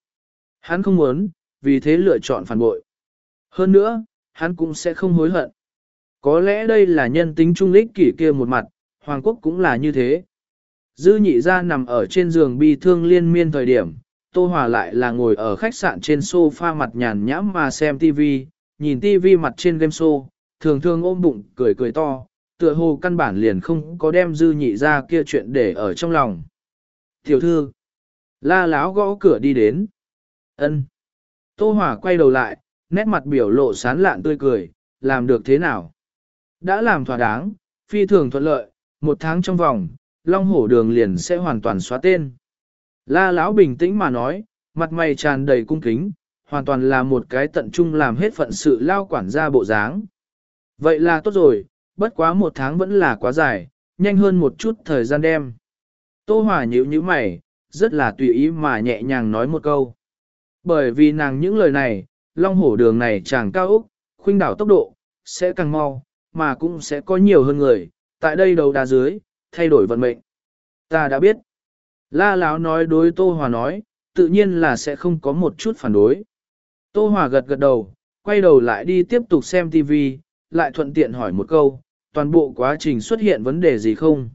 Hắn không muốn, vì thế lựa chọn phản bội. Hơn nữa, hắn cũng sẽ không hối hận. Có lẽ đây là nhân tính trung lích kỷ kia một mặt, Hoàng quốc cũng là như thế. Dư nhị ra nằm ở trên giường bi thương liên miên thời điểm, Tô Hòa lại là ngồi ở khách sạn trên sofa mặt nhàn nhãm mà xem TV, nhìn TV mặt trên game show, thường thường ôm bụng cười cười to, tựa hồ căn bản liền không có đem dư nhị ra kia chuyện để ở trong lòng. Tiểu thư, la láo gõ cửa đi đến. ân Tô Hòa quay đầu lại, nét mặt biểu lộ sán lạn tươi cười, làm được thế nào? Đã làm thỏa đáng, phi thường thuận lợi, một tháng trong vòng, Long Hổ Đường liền sẽ hoàn toàn xóa tên. La Lão bình tĩnh mà nói, mặt mày tràn đầy cung kính, hoàn toàn là một cái tận trung làm hết phận sự lao quản gia bộ dáng. Vậy là tốt rồi, bất quá một tháng vẫn là quá dài, nhanh hơn một chút thời gian đem. Tô Hòa nhíu nhíu mày, rất là tùy ý mà nhẹ nhàng nói một câu. Bởi vì nàng những lời này, long hổ đường này chàng cao úc, khuynh đảo tốc độ, sẽ càng mau, mà cũng sẽ có nhiều hơn người, tại đây đầu đá dưới, thay đổi vận mệnh. Ta đã biết. La Lão nói đối Tô Hòa nói, tự nhiên là sẽ không có một chút phản đối. Tô Hòa gật gật đầu, quay đầu lại đi tiếp tục xem TV, lại thuận tiện hỏi một câu, toàn bộ quá trình xuất hiện vấn đề gì không?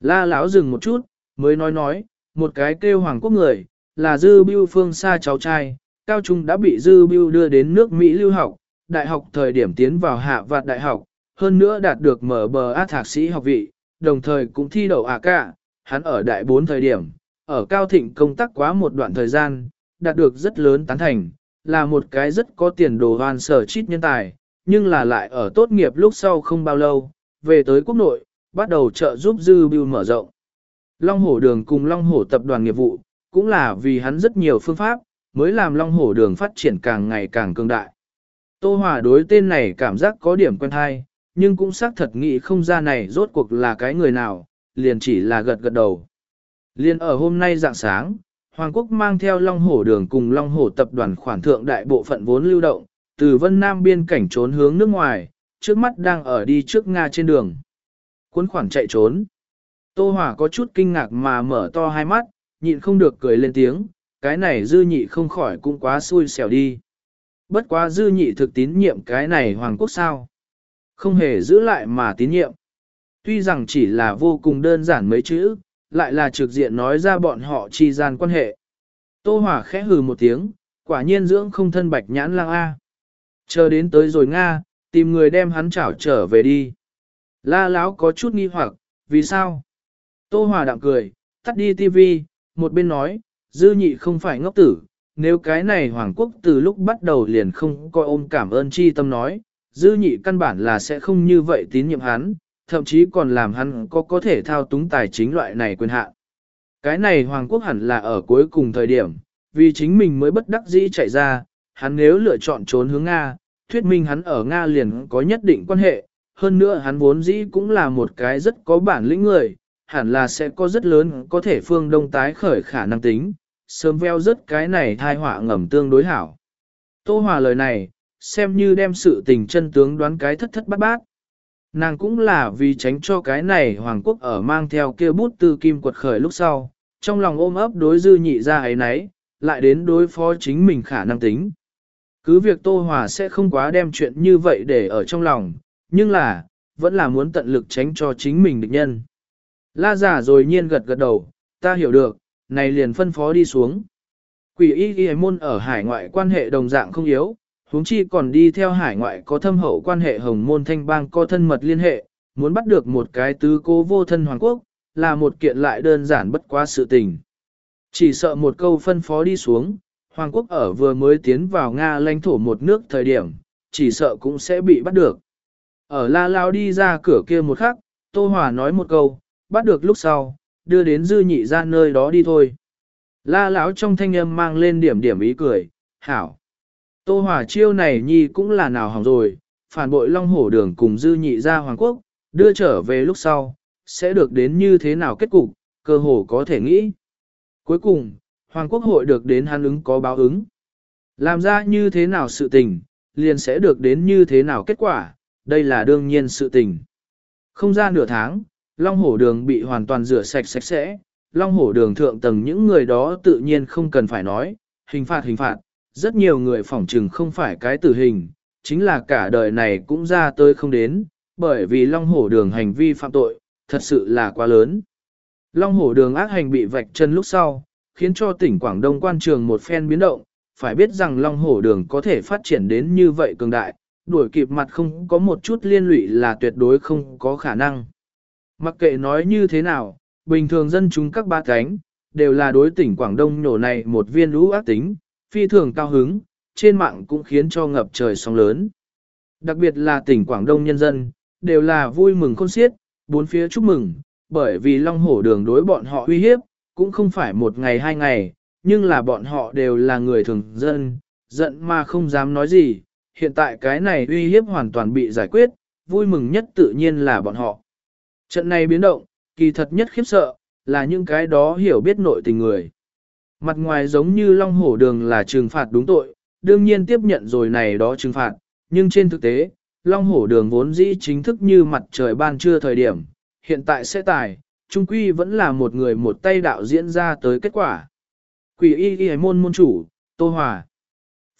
La Lão dừng một chút, mới nói nói, một cái kêu hoàng quốc người, là Dư Biêu Phương xa cháu trai, cao trung đã bị Dư Biêu đưa đến nước Mỹ lưu học, đại học thời điểm tiến vào hạ vạt đại học, hơn nữa đạt được mở bờ át thạc sĩ học vị, đồng thời cũng thi đậu ạ cả, hắn ở đại bốn thời điểm, ở Cao Thịnh công tác quá một đoạn thời gian, đạt được rất lớn tán thành, là một cái rất có tiền đồ hoàn sở chít nhân tài, nhưng là lại ở tốt nghiệp lúc sau không bao lâu, về tới quốc nội, bắt đầu trợ giúp Dư Bưu mở rộng. Long Hổ Đường cùng Long Hổ tập đoàn nghiệp vụ, cũng là vì hắn rất nhiều phương pháp, mới làm Long Hổ Đường phát triển càng ngày càng cường đại. Tô Hòa đối tên này cảm giác có điểm quen thai, nhưng cũng xác thật nghĩ không ra này rốt cuộc là cái người nào, liền chỉ là gật gật đầu. Liên ở hôm nay dạng sáng, Hoàng quốc mang theo Long Hổ đường cùng Long Hổ tập đoàn khoản thượng đại bộ phận vốn lưu động, từ Vân Nam biên cảnh trốn hướng nước ngoài, trước mắt đang ở đi trước Nga trên đường. Cuốn khoản chạy trốn. Tô Hòa có chút kinh ngạc mà mở to hai mắt, nhịn không được cười lên tiếng, cái này dư nhị không khỏi cũng quá xui xẻo đi. Bất quá dư nhị thực tín nhiệm cái này Hoàng quốc sao. Không hề giữ lại mà tín nhiệm. Tuy rằng chỉ là vô cùng đơn giản mấy chữ, lại là trực diện nói ra bọn họ chi gian quan hệ. Tô Hòa khẽ hừ một tiếng, quả nhiên dưỡng không thân bạch nhãn lang A. Chờ đến tới rồi Nga, tìm người đem hắn chảo trở về đi. La lão có chút nghi hoặc, vì sao? Tô Hòa đạm cười, tắt đi tivi, một bên nói, dư nhị không phải ngốc tử, nếu cái này Hoàng Quốc từ lúc bắt đầu liền không coi ôm cảm ơn chi tâm nói, dư nhị căn bản là sẽ không như vậy tín nhiệm hắn, thậm chí còn làm hắn có có thể thao túng tài chính loại này quyền hạn. Cái này Hoàng Quốc hẳn là ở cuối cùng thời điểm, vì chính mình mới bất đắc dĩ chạy ra, hắn nếu lựa chọn trốn hướng Nga, thuyết minh hắn ở Nga liền có nhất định quan hệ, hơn nữa hắn vốn dĩ cũng là một cái rất có bản lĩnh người, hẳn là sẽ có rất lớn có thể phương đông tái khởi khả năng tính, sớm veo rất cái này thai họa ngầm tương đối hảo. Tô Hòa lời này, xem như đem sự tình chân tướng đoán cái thất thất bát bát. Nàng cũng là vì tránh cho cái này Hoàng Quốc ở mang theo kia bút tư kim quật khởi lúc sau, trong lòng ôm ấp đối dư nhị ra ấy nấy, lại đến đối phó chính mình khả năng tính. Cứ việc Tô Hòa sẽ không quá đem chuyện như vậy để ở trong lòng, nhưng là, vẫn là muốn tận lực tránh cho chính mình địch nhân. La giả rồi nhiên gật gật đầu, ta hiểu được, này liền phân phó đi xuống. Quỷ y ghi môn ở hải ngoại quan hệ đồng dạng không yếu, huống chi còn đi theo hải ngoại có thâm hậu quan hệ hồng môn thanh bang có thân mật liên hệ, muốn bắt được một cái tứ cố vô thân Hoàng Quốc, là một kiện lại đơn giản bất quá sự tình. Chỉ sợ một câu phân phó đi xuống, Hoàng Quốc ở vừa mới tiến vào Nga lãnh thổ một nước thời điểm, chỉ sợ cũng sẽ bị bắt được. Ở La Lao đi ra cửa kia một khắc, Tô Hòa nói một câu, bắt được lúc sau, đưa đến dư nhị ra nơi đó đi thôi. La Lão trong thanh âm mang lên điểm điểm ý cười, hảo. Tô Hòa chiêu này nhi cũng là nào hỏng rồi, phản bội Long Hổ Đường cùng dư nhị ra Hoàng Quốc, đưa trở về lúc sau, sẽ được đến như thế nào kết cục, cơ hồ có thể nghĩ. Cuối cùng, Hoàng Quốc hội được đến hắn ứng có báo ứng. Làm ra như thế nào sự tình, liền sẽ được đến như thế nào kết quả, đây là đương nhiên sự tình. Không ra nửa tháng, Long Hổ Đường bị hoàn toàn rửa sạch sạch sẽ, Long Hổ Đường thượng tầng những người đó tự nhiên không cần phải nói, hình phạt hình phạt, rất nhiều người phỏng trừng không phải cái tử hình, chính là cả đời này cũng ra tới không đến, bởi vì Long Hổ Đường hành vi phạm tội, thật sự là quá lớn. Long Hổ Đường ác hành bị vạch chân lúc sau, khiến cho tỉnh Quảng Đông quan trường một phen biến động, phải biết rằng Long Hổ Đường có thể phát triển đến như vậy cường đại, đuổi kịp mặt không có một chút liên lụy là tuyệt đối không có khả năng. Mặc kệ nói như thế nào, bình thường dân chúng các ba cánh, đều là đối tỉnh Quảng Đông nổ này một viên lũ ác tính, phi thường cao hứng, trên mạng cũng khiến cho ngập trời sóng lớn. Đặc biệt là tỉnh Quảng Đông nhân dân, đều là vui mừng khôn xiết, bốn phía chúc mừng, bởi vì Long Hổ đường đối bọn họ uy hiếp, cũng không phải một ngày hai ngày, nhưng là bọn họ đều là người thường dân, giận mà không dám nói gì, hiện tại cái này uy hiếp hoàn toàn bị giải quyết, vui mừng nhất tự nhiên là bọn họ. Trận này biến động, kỳ thật nhất khiếp sợ, là những cái đó hiểu biết nội tình người. Mặt ngoài giống như Long Hổ Đường là trừng phạt đúng tội, đương nhiên tiếp nhận rồi này đó trừng phạt, nhưng trên thực tế, Long Hổ Đường vốn dĩ chính thức như mặt trời ban trưa thời điểm, hiện tại sẽ tài, trung quy vẫn là một người một tay đạo diễn ra tới kết quả. Quỷ y y môn môn chủ, Tô Hòa.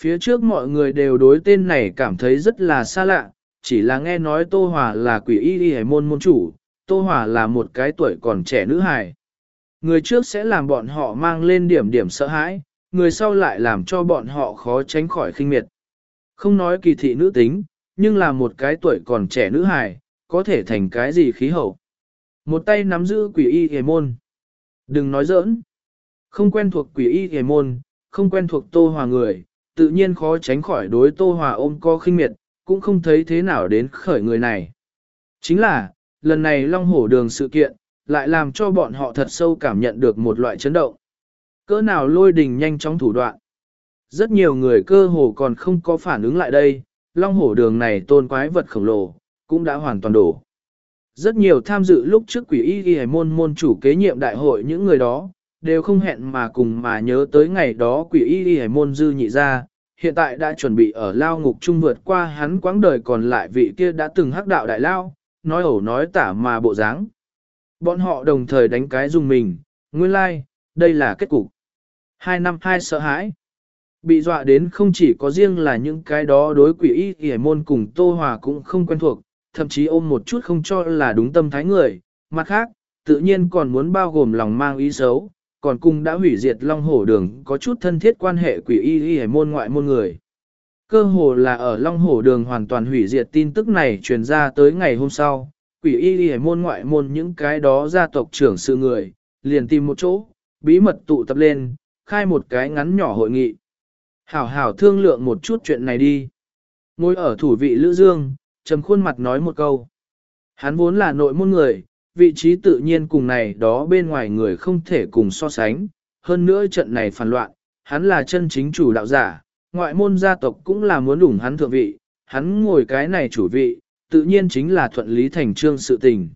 Phía trước mọi người đều đối tên này cảm thấy rất là xa lạ, chỉ là nghe nói Tô Hòa là quỷ y y môn môn chủ, Tô Hòa là một cái tuổi còn trẻ nữ hài. Người trước sẽ làm bọn họ mang lên điểm điểm sợ hãi, người sau lại làm cho bọn họ khó tránh khỏi khinh miệt. Không nói kỳ thị nữ tính, nhưng là một cái tuổi còn trẻ nữ hài, có thể thành cái gì khí hậu. Một tay nắm giữ quỷ y hề môn. Đừng nói giỡn. Không quen thuộc quỷ y hề môn, không quen thuộc tô hòa người, tự nhiên khó tránh khỏi đối tô hòa ôm co khinh miệt, cũng không thấy thế nào đến khởi người này. Chính là, lần này Long Hổ Đường sự kiện, lại làm cho bọn họ thật sâu cảm nhận được một loại chấn động. Cỡ nào lôi đình nhanh chóng thủ đoạn. Rất nhiều người cơ hồ còn không có phản ứng lại đây, Long Hổ Đường này tôn quái vật khổng lồ, cũng đã hoàn toàn đổ. Rất nhiều tham dự lúc trước quỷ y ghi môn môn chủ kế nhiệm đại hội những người đó, đều không hẹn mà cùng mà nhớ tới ngày đó quỷ y ghi môn dư nhị ra, hiện tại đã chuẩn bị ở lao ngục trung vượt qua hắn quãng đời còn lại vị kia đã từng hắc đạo đại lao, nói ẩu nói tả mà bộ dáng. Bọn họ đồng thời đánh cái dùng mình, nguyên lai, like, đây là kết cục. Hai năm hai sợ hãi. Bị dọa đến không chỉ có riêng là những cái đó đối quỷ y kỷ môn cùng Tô Hòa cũng không quen thuộc, thậm chí ôm một chút không cho là đúng tâm thái người. Mặt khác, tự nhiên còn muốn bao gồm lòng mang ý xấu, còn cùng đã hủy diệt Long Hổ Đường có chút thân thiết quan hệ quỷ y hề môn ngoại môn người. Cơ hồ là ở Long Hổ Đường hoàn toàn hủy diệt tin tức này truyền ra tới ngày hôm sau, quỷ y đi môn ngoại môn những cái đó gia tộc trưởng sự người, liền tìm một chỗ, bí mật tụ tập lên, khai một cái ngắn nhỏ hội nghị. Hảo hảo thương lượng một chút chuyện này đi. Ngồi ở thủ vị Lữ Dương, trầm khuôn mặt nói một câu. Hắn vốn là nội môn người, vị trí tự nhiên cùng này đó bên ngoài người không thể cùng so sánh. Hơn nữa trận này phản loạn, hắn là chân chính chủ đạo giả, ngoại môn gia tộc cũng là muốn đủng hắn thượng vị, hắn ngồi cái này chủ vị, tự nhiên chính là thuận lý thành trương sự tình.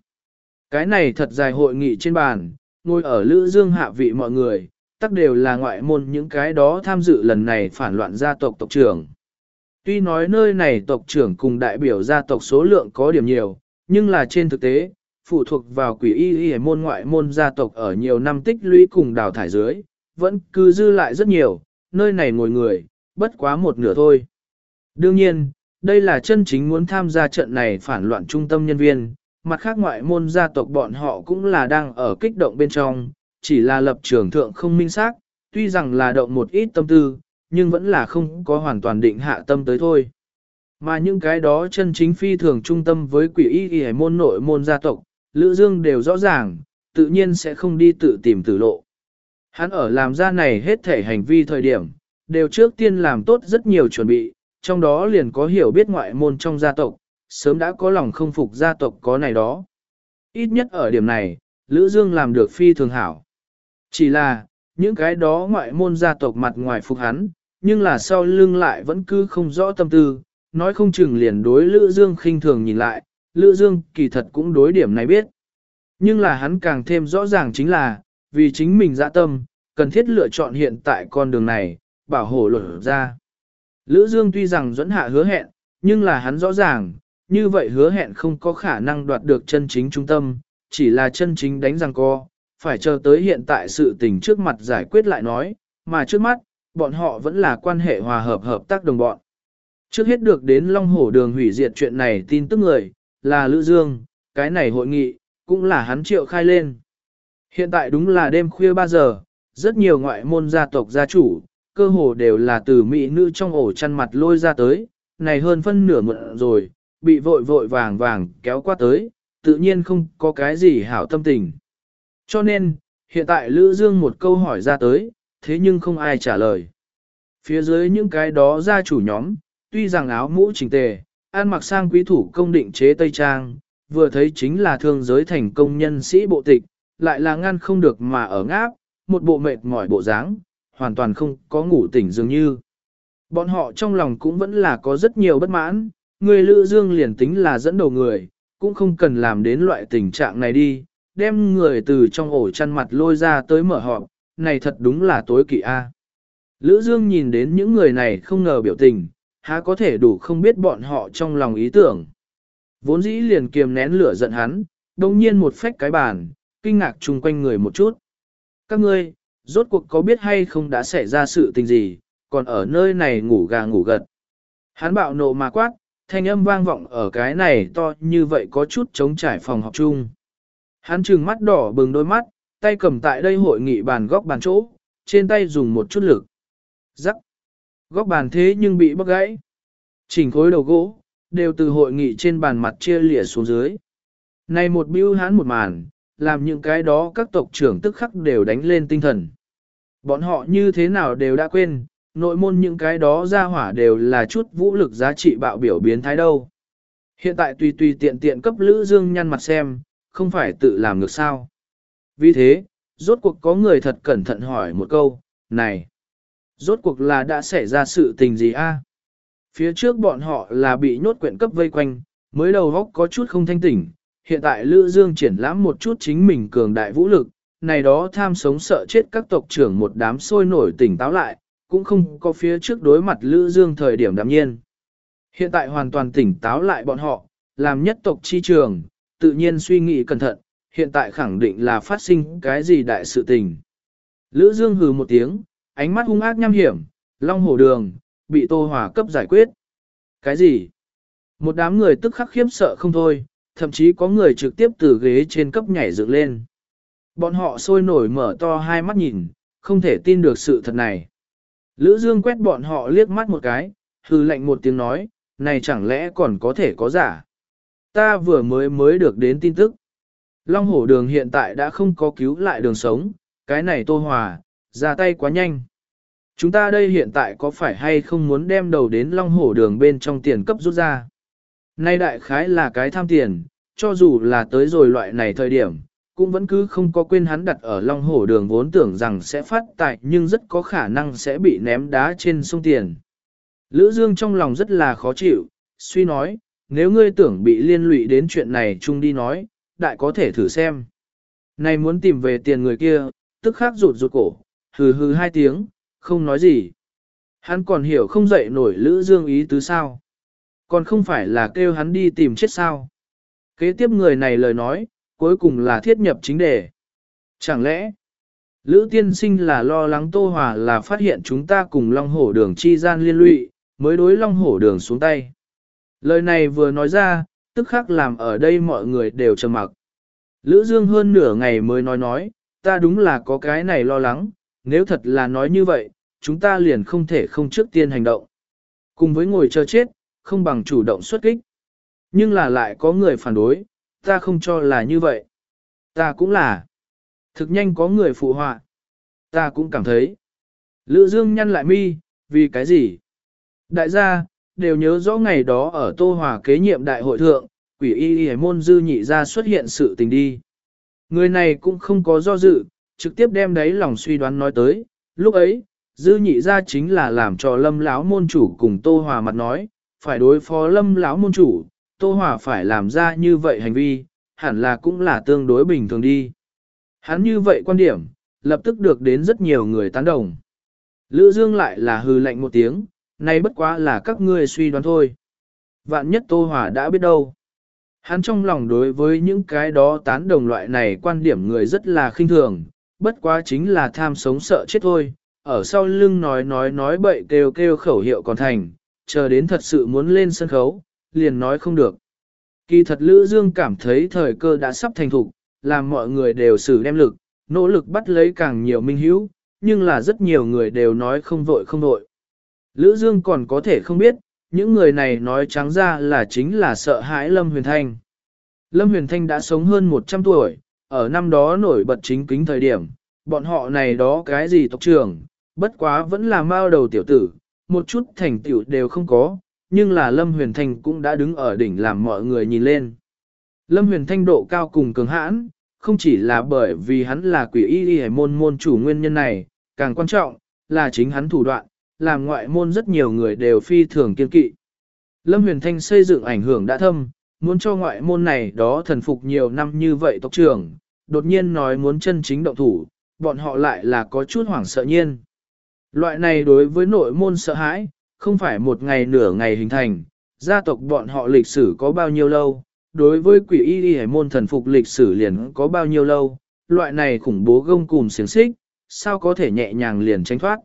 Cái này thật dài hội nghị trên bàn, ngồi ở Lữ Dương hạ vị mọi người, tất đều là ngoại môn những cái đó tham dự lần này phản loạn gia tộc tộc trưởng. Tuy nói nơi này tộc trưởng cùng đại biểu gia tộc số lượng có điểm nhiều, nhưng là trên thực tế, phụ thuộc vào quỷ y y môn ngoại môn gia tộc ở nhiều năm tích lũy cùng đào thải dưới, vẫn cứ dư lại rất nhiều, nơi này ngồi người, bất quá một nửa thôi. Đương nhiên, đây là chân chính muốn tham gia trận này phản loạn trung tâm nhân viên, mặt khác ngoại môn gia tộc bọn họ cũng là đang ở kích động bên trong, chỉ là lập trường thượng không minh xác, tuy rằng là động một ít tâm tư, nhưng vẫn là không có hoàn toàn định hạ tâm tới thôi. Mà những cái đó chân chính phi thường trung tâm với quỷ y y môn nội môn gia tộc, Lữ Dương đều rõ ràng, tự nhiên sẽ không đi tự tìm tử lộ. Hắn ở làm ra này hết thể hành vi thời điểm, đều trước tiên làm tốt rất nhiều chuẩn bị, trong đó liền có hiểu biết ngoại môn trong gia tộc, sớm đã có lòng không phục gia tộc có này đó. Ít nhất ở điểm này, Lữ Dương làm được phi thường hảo. Chỉ là, những cái đó ngoại môn gia tộc mặt ngoài phục hắn, nhưng là sau lưng lại vẫn cứ không rõ tâm tư, nói không chừng liền đối Lữ Dương khinh thường nhìn lại, Lữ Dương kỳ thật cũng đối điểm này biết. Nhưng là hắn càng thêm rõ ràng chính là, vì chính mình dạ tâm, cần thiết lựa chọn hiện tại con đường này, bảo hộ luật ra. Lữ Dương tuy rằng dẫn hạ hứa hẹn, nhưng là hắn rõ ràng, như vậy hứa hẹn không có khả năng đoạt được chân chính trung tâm, chỉ là chân chính đánh răng co, phải chờ tới hiện tại sự tình trước mặt giải quyết lại nói, mà trước mắt, bọn họ vẫn là quan hệ hòa hợp hợp tác đồng bọn. Trước hết được đến Long Hổ Đường hủy diệt chuyện này tin tức người, là Lữ Dương, cái này hội nghị, cũng là hắn triệu khai lên. Hiện tại đúng là đêm khuya 3 giờ, rất nhiều ngoại môn gia tộc gia chủ, cơ hồ đều là từ mỹ nữ trong ổ chăn mặt lôi ra tới, này hơn phân nửa mượn rồi, bị vội vội vàng vàng kéo qua tới, tự nhiên không có cái gì hảo tâm tình. Cho nên, hiện tại Lữ Dương một câu hỏi ra tới, thế nhưng không ai trả lời. Phía dưới những cái đó gia chủ nhóm, tuy rằng áo mũ chỉnh tề, ăn mặc sang quý thủ công định chế Tây Trang, vừa thấy chính là thương giới thành công nhân sĩ bộ tịch, lại là ngăn không được mà ở ngáp, một bộ mệt mỏi bộ dáng, hoàn toàn không có ngủ tỉnh dường như. Bọn họ trong lòng cũng vẫn là có rất nhiều bất mãn, người Lữ Dương liền tính là dẫn đầu người, cũng không cần làm đến loại tình trạng này đi, đem người từ trong ổ chăn mặt lôi ra tới mở họp, này thật đúng là tối kỵ a. Lữ Dương nhìn đến những người này không ngờ biểu tình, há có thể đủ không biết bọn họ trong lòng ý tưởng. Vốn dĩ liền kiềm nén lửa giận hắn, đồng nhiên một phách cái bàn, kinh ngạc chung quanh người một chút. Các ngươi, rốt cuộc có biết hay không đã xảy ra sự tình gì, còn ở nơi này ngủ gà ngủ gật. Hắn bạo nộ mà quát, thanh âm vang vọng ở cái này to như vậy có chút chống trải phòng học chung. Hắn trừng mắt đỏ bừng đôi mắt, tay cầm tại đây hội nghị bàn góc bàn chỗ, trên tay dùng một chút lực. Rắc. Góc bàn thế nhưng bị bắt gãy. Chỉnh khối đầu gỗ, đều từ hội nghị trên bàn mặt chia lịa xuống dưới. Này một bưu hắn một màn, làm những cái đó các tộc trưởng tức khắc đều đánh lên tinh thần. Bọn họ như thế nào đều đã quên, nội môn những cái đó ra hỏa đều là chút vũ lực giá trị bạo biểu biến thái đâu. Hiện tại tùy tùy tiện tiện cấp Lữ Dương nhăn mặt xem, không phải tự làm ngược sao. Vì thế, rốt cuộc có người thật cẩn thận hỏi một câu, này, rốt cuộc là đã xảy ra sự tình gì a? Phía trước bọn họ là bị nhốt quyện cấp vây quanh, mới đầu góc có chút không thanh tỉnh, hiện tại Lữ Dương triển lãm một chút chính mình cường đại vũ lực, này đó tham sống sợ chết các tộc trưởng một đám sôi nổi tỉnh táo lại, cũng không có phía trước đối mặt Lữ Dương thời điểm đạm nhiên. Hiện tại hoàn toàn tỉnh táo lại bọn họ, làm nhất tộc chi trường, tự nhiên suy nghĩ cẩn thận, hiện tại khẳng định là phát sinh cái gì đại sự tình. Lữ Dương hừ một tiếng, ánh mắt hung ác nhăm hiểm, long hổ đường, bị tô hòa cấp giải quyết. Cái gì? Một đám người tức khắc khiếp sợ không thôi, thậm chí có người trực tiếp từ ghế trên cấp nhảy dựng lên. Bọn họ sôi nổi mở to hai mắt nhìn, không thể tin được sự thật này. Lữ Dương quét bọn họ liếc mắt một cái, hư lạnh một tiếng nói, này chẳng lẽ còn có thể có giả. Ta vừa mới mới được đến tin tức. Long hổ đường hiện tại đã không có cứu lại đường sống, cái này tô hòa, ra tay quá nhanh. Chúng ta đây hiện tại có phải hay không muốn đem đầu đến long hổ đường bên trong tiền cấp rút ra? Nay đại khái là cái tham tiền, cho dù là tới rồi loại này thời điểm, cũng vẫn cứ không có quên hắn đặt ở long hổ đường vốn tưởng rằng sẽ phát tài nhưng rất có khả năng sẽ bị ném đá trên sông tiền. Lữ Dương trong lòng rất là khó chịu, suy nói, nếu ngươi tưởng bị liên lụy đến chuyện này chung đi nói, đại có thể thử xem. Này muốn tìm về tiền người kia, tức khắc rụt rụt cổ, hừ hừ hai tiếng, không nói gì. Hắn còn hiểu không dậy nổi Lữ Dương ý tứ sao. Còn không phải là kêu hắn đi tìm chết sao. Kế tiếp người này lời nói, cuối cùng là thiết nhập chính đề. Chẳng lẽ, Lữ tiên sinh là lo lắng Tô Hòa là phát hiện chúng ta cùng Long Hổ Đường chi gian liên lụy, mới đối Long Hổ Đường xuống tay. Lời này vừa nói ra, tức khắc làm ở đây mọi người đều trầm mặc. Lữ Dương hơn nửa ngày mới nói nói, ta đúng là có cái này lo lắng, nếu thật là nói như vậy, chúng ta liền không thể không trước tiên hành động. Cùng với ngồi chờ chết, không bằng chủ động xuất kích. Nhưng là lại có người phản đối, ta không cho là như vậy. Ta cũng là. Thực nhanh có người phụ họa. Ta cũng cảm thấy. Lữ Dương nhăn lại mi, vì cái gì? Đại gia, đều nhớ rõ ngày đó ở Tô Hòa kế nhiệm đại hội thượng, quỷ y y môn dư nhị ra xuất hiện sự tình đi. Người này cũng không có do dự, trực tiếp đem đấy lòng suy đoán nói tới, lúc ấy, dư nhị ra chính là làm cho lâm lão môn chủ cùng Tô Hòa mặt nói, phải đối phó lâm lão môn chủ, Tô Hòa phải làm ra như vậy hành vi, hẳn là cũng là tương đối bình thường đi. Hắn như vậy quan điểm, lập tức được đến rất nhiều người tán đồng. Lữ Dương lại là hư lạnh một tiếng, nay bất quá là các ngươi suy đoán thôi. Vạn nhất Tô Hòa đã biết đâu. Hắn trong lòng đối với những cái đó tán đồng loại này quan điểm người rất là khinh thường, bất quá chính là tham sống sợ chết thôi, ở sau lưng nói nói nói bậy kêu kêu khẩu hiệu còn thành, chờ đến thật sự muốn lên sân khấu, liền nói không được. Kỳ thật Lữ Dương cảm thấy thời cơ đã sắp thành thục, làm mọi người đều xử đem lực, nỗ lực bắt lấy càng nhiều minh hữu, nhưng là rất nhiều người đều nói không vội không vội. Lữ Dương còn có thể không biết, những người này nói trắng ra là chính là sợ hãi Lâm Huyền Thanh. Lâm Huyền Thanh đã sống hơn 100 tuổi, ở năm đó nổi bật chính kính thời điểm, bọn họ này đó cái gì tộc trưởng, bất quá vẫn là mao đầu tiểu tử, một chút thành tựu đều không có, nhưng là Lâm Huyền Thanh cũng đã đứng ở đỉnh làm mọi người nhìn lên. Lâm Huyền Thanh độ cao cùng cường hãn, không chỉ là bởi vì hắn là quỷ y y môn môn chủ nguyên nhân này, càng quan trọng, là chính hắn thủ đoạn, làm ngoại môn rất nhiều người đều phi thường kiên kỵ. Lâm Huyền Thanh xây dựng ảnh hưởng đã thâm, muốn cho ngoại môn này đó thần phục nhiều năm như vậy tộc trưởng, đột nhiên nói muốn chân chính động thủ, bọn họ lại là có chút hoảng sợ nhiên. Loại này đối với nội môn sợ hãi, không phải một ngày nửa ngày hình thành, gia tộc bọn họ lịch sử có bao nhiêu lâu, đối với quỷ y y môn thần phục lịch sử liền có bao nhiêu lâu, loại này khủng bố gông cùng xiềng xích, sao có thể nhẹ nhàng liền tránh thoát.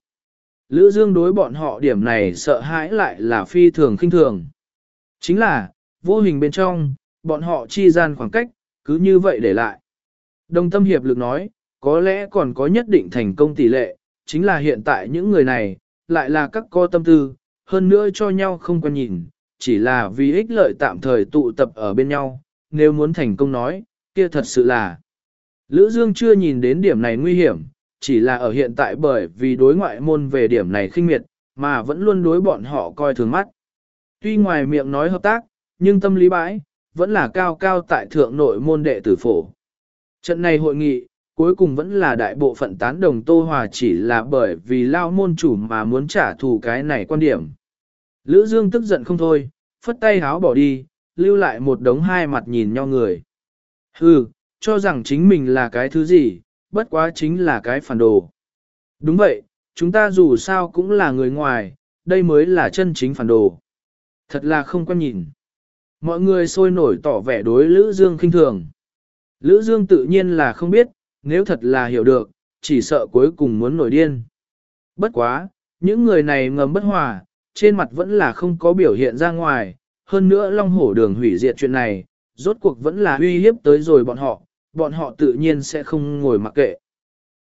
Lữ Dương đối bọn họ điểm này sợ hãi lại là phi thường khinh thường. Chính là, vô hình bên trong, bọn họ chi gian khoảng cách, cứ như vậy để lại. Đồng tâm hiệp lực nói, có lẽ còn có nhất định thành công tỷ lệ, chính là hiện tại những người này, lại là các co tâm tư, hơn nữa cho nhau không quan nhìn, chỉ là vì ích lợi tạm thời tụ tập ở bên nhau, nếu muốn thành công nói, kia thật sự là. Lữ Dương chưa nhìn đến điểm này nguy hiểm, chỉ là ở hiện tại bởi vì đối ngoại môn về điểm này khinh miệt, mà vẫn luôn đối bọn họ coi thường mắt. Tuy ngoài miệng nói hợp tác, nhưng tâm lý bãi, vẫn là cao cao tại thượng nội môn đệ tử phổ. Trận này hội nghị, cuối cùng vẫn là đại bộ phận tán đồng Tô Hòa chỉ là bởi vì lao môn chủ mà muốn trả thù cái này quan điểm. Lữ Dương tức giận không thôi, phất tay háo bỏ đi, lưu lại một đống hai mặt nhìn nhau người. Hừ, cho rằng chính mình là cái thứ gì, bất quá chính là cái phản đồ. Đúng vậy, chúng ta dù sao cũng là người ngoài, đây mới là chân chính phản đồ. Thật là không quan nhìn. Mọi người sôi nổi tỏ vẻ đối Lữ Dương khinh thường. Lữ Dương tự nhiên là không biết, nếu thật là hiểu được, chỉ sợ cuối cùng muốn nổi điên. Bất quá, những người này ngầm bất hòa, trên mặt vẫn là không có biểu hiện ra ngoài, hơn nữa long hổ đường hủy diệt chuyện này, rốt cuộc vẫn là uy hiếp tới rồi bọn họ, bọn họ tự nhiên sẽ không ngồi mặc kệ.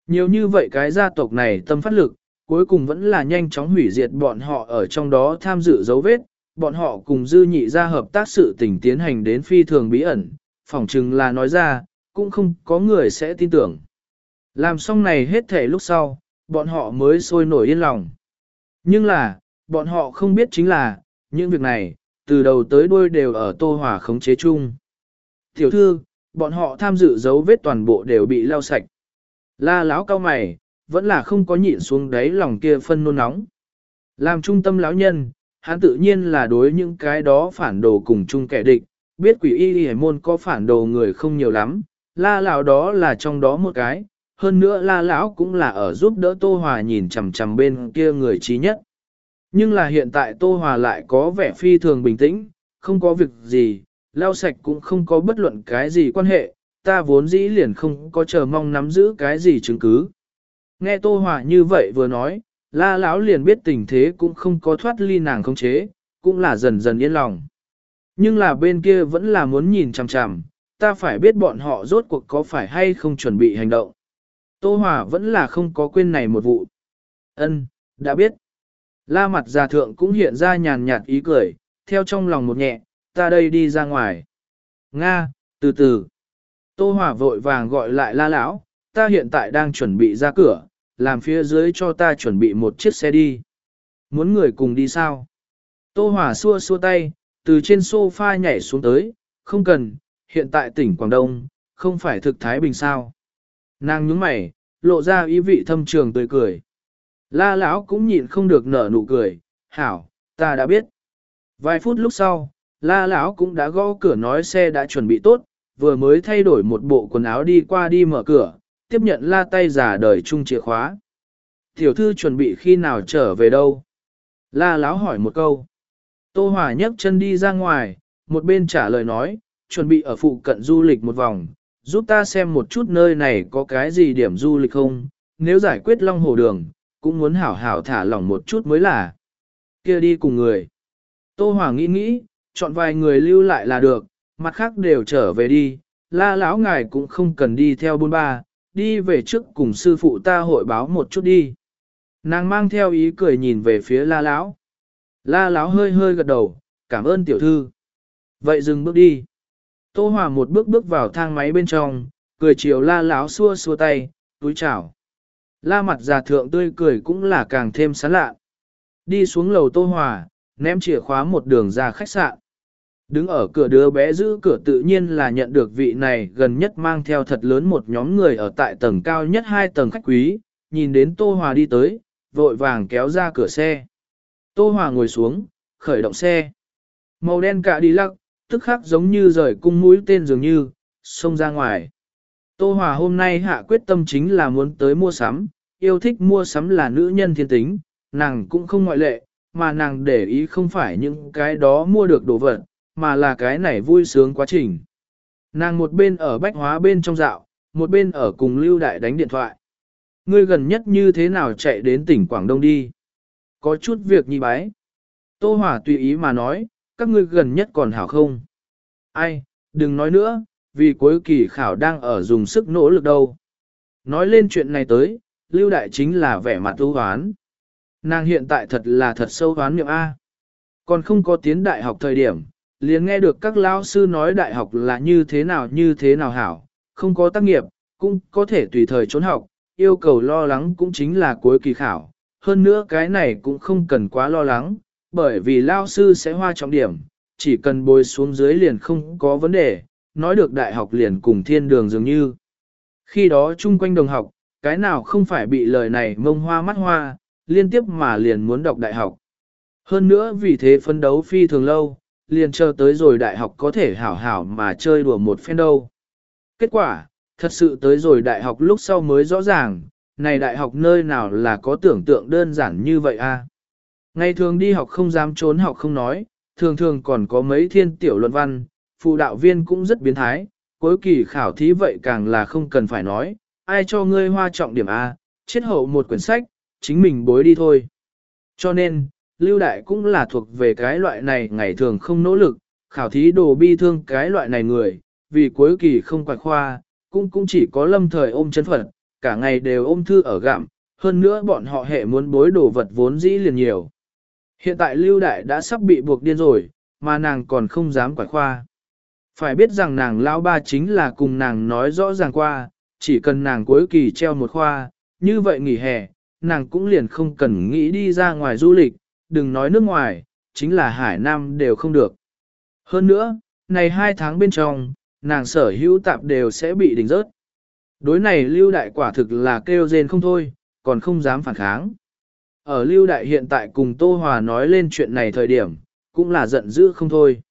Nhiều như vậy cái gia tộc này tâm phát lực, cuối cùng vẫn là nhanh chóng hủy diệt bọn họ ở trong đó tham dự dấu vết, bọn họ cùng dư nhị ra hợp tác sự tình tiến hành đến phi thường bí ẩn, phỏng chừng là nói ra, cũng không có người sẽ tin tưởng. Làm xong này hết thể lúc sau, bọn họ mới sôi nổi yên lòng. Nhưng là, bọn họ không biết chính là, những việc này, từ đầu tới đuôi đều ở tô hỏa khống chế chung. Tiểu thư, bọn họ tham dự dấu vết toàn bộ đều bị lau sạch. La lão cao mày, vẫn là không có nhịn xuống đáy lòng kia phân nôn nóng. Làm trung tâm lão nhân, hắn tự nhiên là đối những cái đó phản đồ cùng chung kẻ địch, biết quỷ y y môn có phản đồ người không nhiều lắm, la lão đó là trong đó một cái, hơn nữa la lão cũng là ở giúp đỡ Tô Hòa nhìn chằm chằm bên kia người trí nhất. Nhưng là hiện tại Tô Hòa lại có vẻ phi thường bình tĩnh, không có việc gì, lao sạch cũng không có bất luận cái gì quan hệ, ta vốn dĩ liền không có chờ mong nắm giữ cái gì chứng cứ. Nghe Tô Hòa như vậy vừa nói, la lão liền biết tình thế cũng không có thoát ly nàng không chế, cũng là dần dần yên lòng. Nhưng là bên kia vẫn là muốn nhìn chằm chằm, ta phải biết bọn họ rốt cuộc có phải hay không chuẩn bị hành động. Tô Hòa vẫn là không có quên này một vụ. Ân, đã biết. La mặt già thượng cũng hiện ra nhàn nhạt ý cười, theo trong lòng một nhẹ, ta đây đi ra ngoài. Nga, từ từ. Tô Hòa vội vàng gọi lại la lão, ta hiện tại đang chuẩn bị ra cửa, làm phía dưới cho ta chuẩn bị một chiếc xe đi. Muốn người cùng đi sao? Tô Hòa xua xua tay, từ trên sofa nhảy xuống tới, không cần, hiện tại tỉnh Quảng Đông, không phải thực Thái Bình sao. Nàng nhúng mày, lộ ra ý vị thâm trường tươi cười. La lão cũng nhịn không được nở nụ cười, hảo, ta đã biết. Vài phút lúc sau, la lão cũng đã gõ cửa nói xe đã chuẩn bị tốt, vừa mới thay đổi một bộ quần áo đi qua đi mở cửa, tiếp nhận la tay giả đời chung chìa khóa. Tiểu thư chuẩn bị khi nào trở về đâu? La lão hỏi một câu. Tô Hòa nhấc chân đi ra ngoài, một bên trả lời nói, chuẩn bị ở phụ cận du lịch một vòng, giúp ta xem một chút nơi này có cái gì điểm du lịch không, nếu giải quyết long hồ đường, cũng muốn hảo hảo thả lỏng một chút mới là. kia đi cùng người. Tô Hòa nghĩ nghĩ, chọn vài người lưu lại là được, mặt khác đều trở về đi, la lão ngài cũng không cần đi theo bôn ba, đi về trước cùng sư phụ ta hội báo một chút đi. Nàng mang theo ý cười nhìn về phía la lão. La lão hơi hơi gật đầu, cảm ơn tiểu thư. Vậy dừng bước đi. Tô Hòa một bước bước vào thang máy bên trong, cười chiều la lão xua xua tay, túi chào. La mặt già thượng tươi cười cũng là càng thêm sán lạ. Đi xuống lầu Tô Hòa, ném chìa khóa một đường ra khách sạn. Đứng ở cửa đứa bé giữ cửa tự nhiên là nhận được vị này gần nhất mang theo thật lớn một nhóm người ở tại tầng cao nhất hai tầng khách quý, nhìn đến Tô Hòa đi tới, vội vàng kéo ra cửa xe. Tô Hòa ngồi xuống, khởi động xe. Màu đen cả đi lắc, tức khắc giống như rời cung mũi tên dường như, xông ra ngoài. Tô Hòa hôm nay hạ quyết tâm chính là muốn tới mua sắm, yêu thích mua sắm là nữ nhân thiên tính, nàng cũng không ngoại lệ, mà nàng để ý không phải những cái đó mua được đồ vật, mà là cái này vui sướng quá trình. Nàng một bên ở bách hóa bên trong dạo, một bên ở cùng Lưu Đại đánh điện thoại. Ngươi gần nhất như thế nào chạy đến tỉnh Quảng Đông đi? Có chút việc nhi bái. Tô Hòa tùy ý mà nói, các ngươi gần nhất còn hảo không? Ai, đừng nói nữa, vì cuối kỳ khảo đang ở dùng sức nỗ lực đâu. Nói lên chuyện này tới, Lưu Đại chính là vẻ mặt ưu hoán. Nàng hiện tại thật là thật sâu hoán miệng A. Còn không có tiến đại học thời điểm, liền nghe được các lao sư nói đại học là như thế nào như thế nào hảo, không có tác nghiệp, cũng có thể tùy thời trốn học, yêu cầu lo lắng cũng chính là cuối kỳ khảo. Hơn nữa cái này cũng không cần quá lo lắng, bởi vì lao sư sẽ hoa trọng điểm, chỉ cần bồi xuống dưới liền không có vấn đề, nói được đại học liền cùng thiên đường dường như. Khi đó chung quanh đồng học, cái nào không phải bị lời này mông hoa mắt hoa, liên tiếp mà liền muốn đọc đại học. Hơn nữa vì thế phân đấu phi thường lâu, liền chờ tới rồi đại học có thể hảo hảo mà chơi đùa một phen đâu. Kết quả, thật sự tới rồi đại học lúc sau mới rõ ràng, này đại học nơi nào là có tưởng tượng đơn giản như vậy a? Ngày thường đi học không dám trốn học không nói, thường thường còn có mấy thiên tiểu luận văn, phụ đạo viên cũng rất biến thái, cuối kỳ khảo thí vậy càng là không cần phải nói, ai cho ngươi hoa trọng điểm A, chết hậu một quyển sách, chính mình bối đi thôi. Cho nên, lưu đại cũng là thuộc về cái loại này ngày thường không nỗ lực, khảo thí đồ bi thương cái loại này người, vì cuối kỳ không quạch khoa, cũng cũng chỉ có lâm thời ôm chân phật, cả ngày đều ôm thư ở gạm, hơn nữa bọn họ hệ muốn bối đồ vật vốn dĩ liền nhiều. Hiện tại lưu đại đã sắp bị buộc điên rồi, mà nàng còn không dám quải khoa. Phải biết rằng nàng lão ba chính là cùng nàng nói rõ ràng qua, chỉ cần nàng cuối kỳ treo một khoa, như vậy nghỉ hè, nàng cũng liền không cần nghĩ đi ra ngoài du lịch, đừng nói nước ngoài, chính là Hải Nam đều không được. Hơn nữa, này hai tháng bên trong, nàng sở hữu tạp đều sẽ bị đình rớt. Đối này lưu đại quả thực là kêu rên không thôi, còn không dám phản kháng. Ở lưu đại hiện tại cùng Tô Hòa nói lên chuyện này thời điểm, cũng là giận dữ không thôi.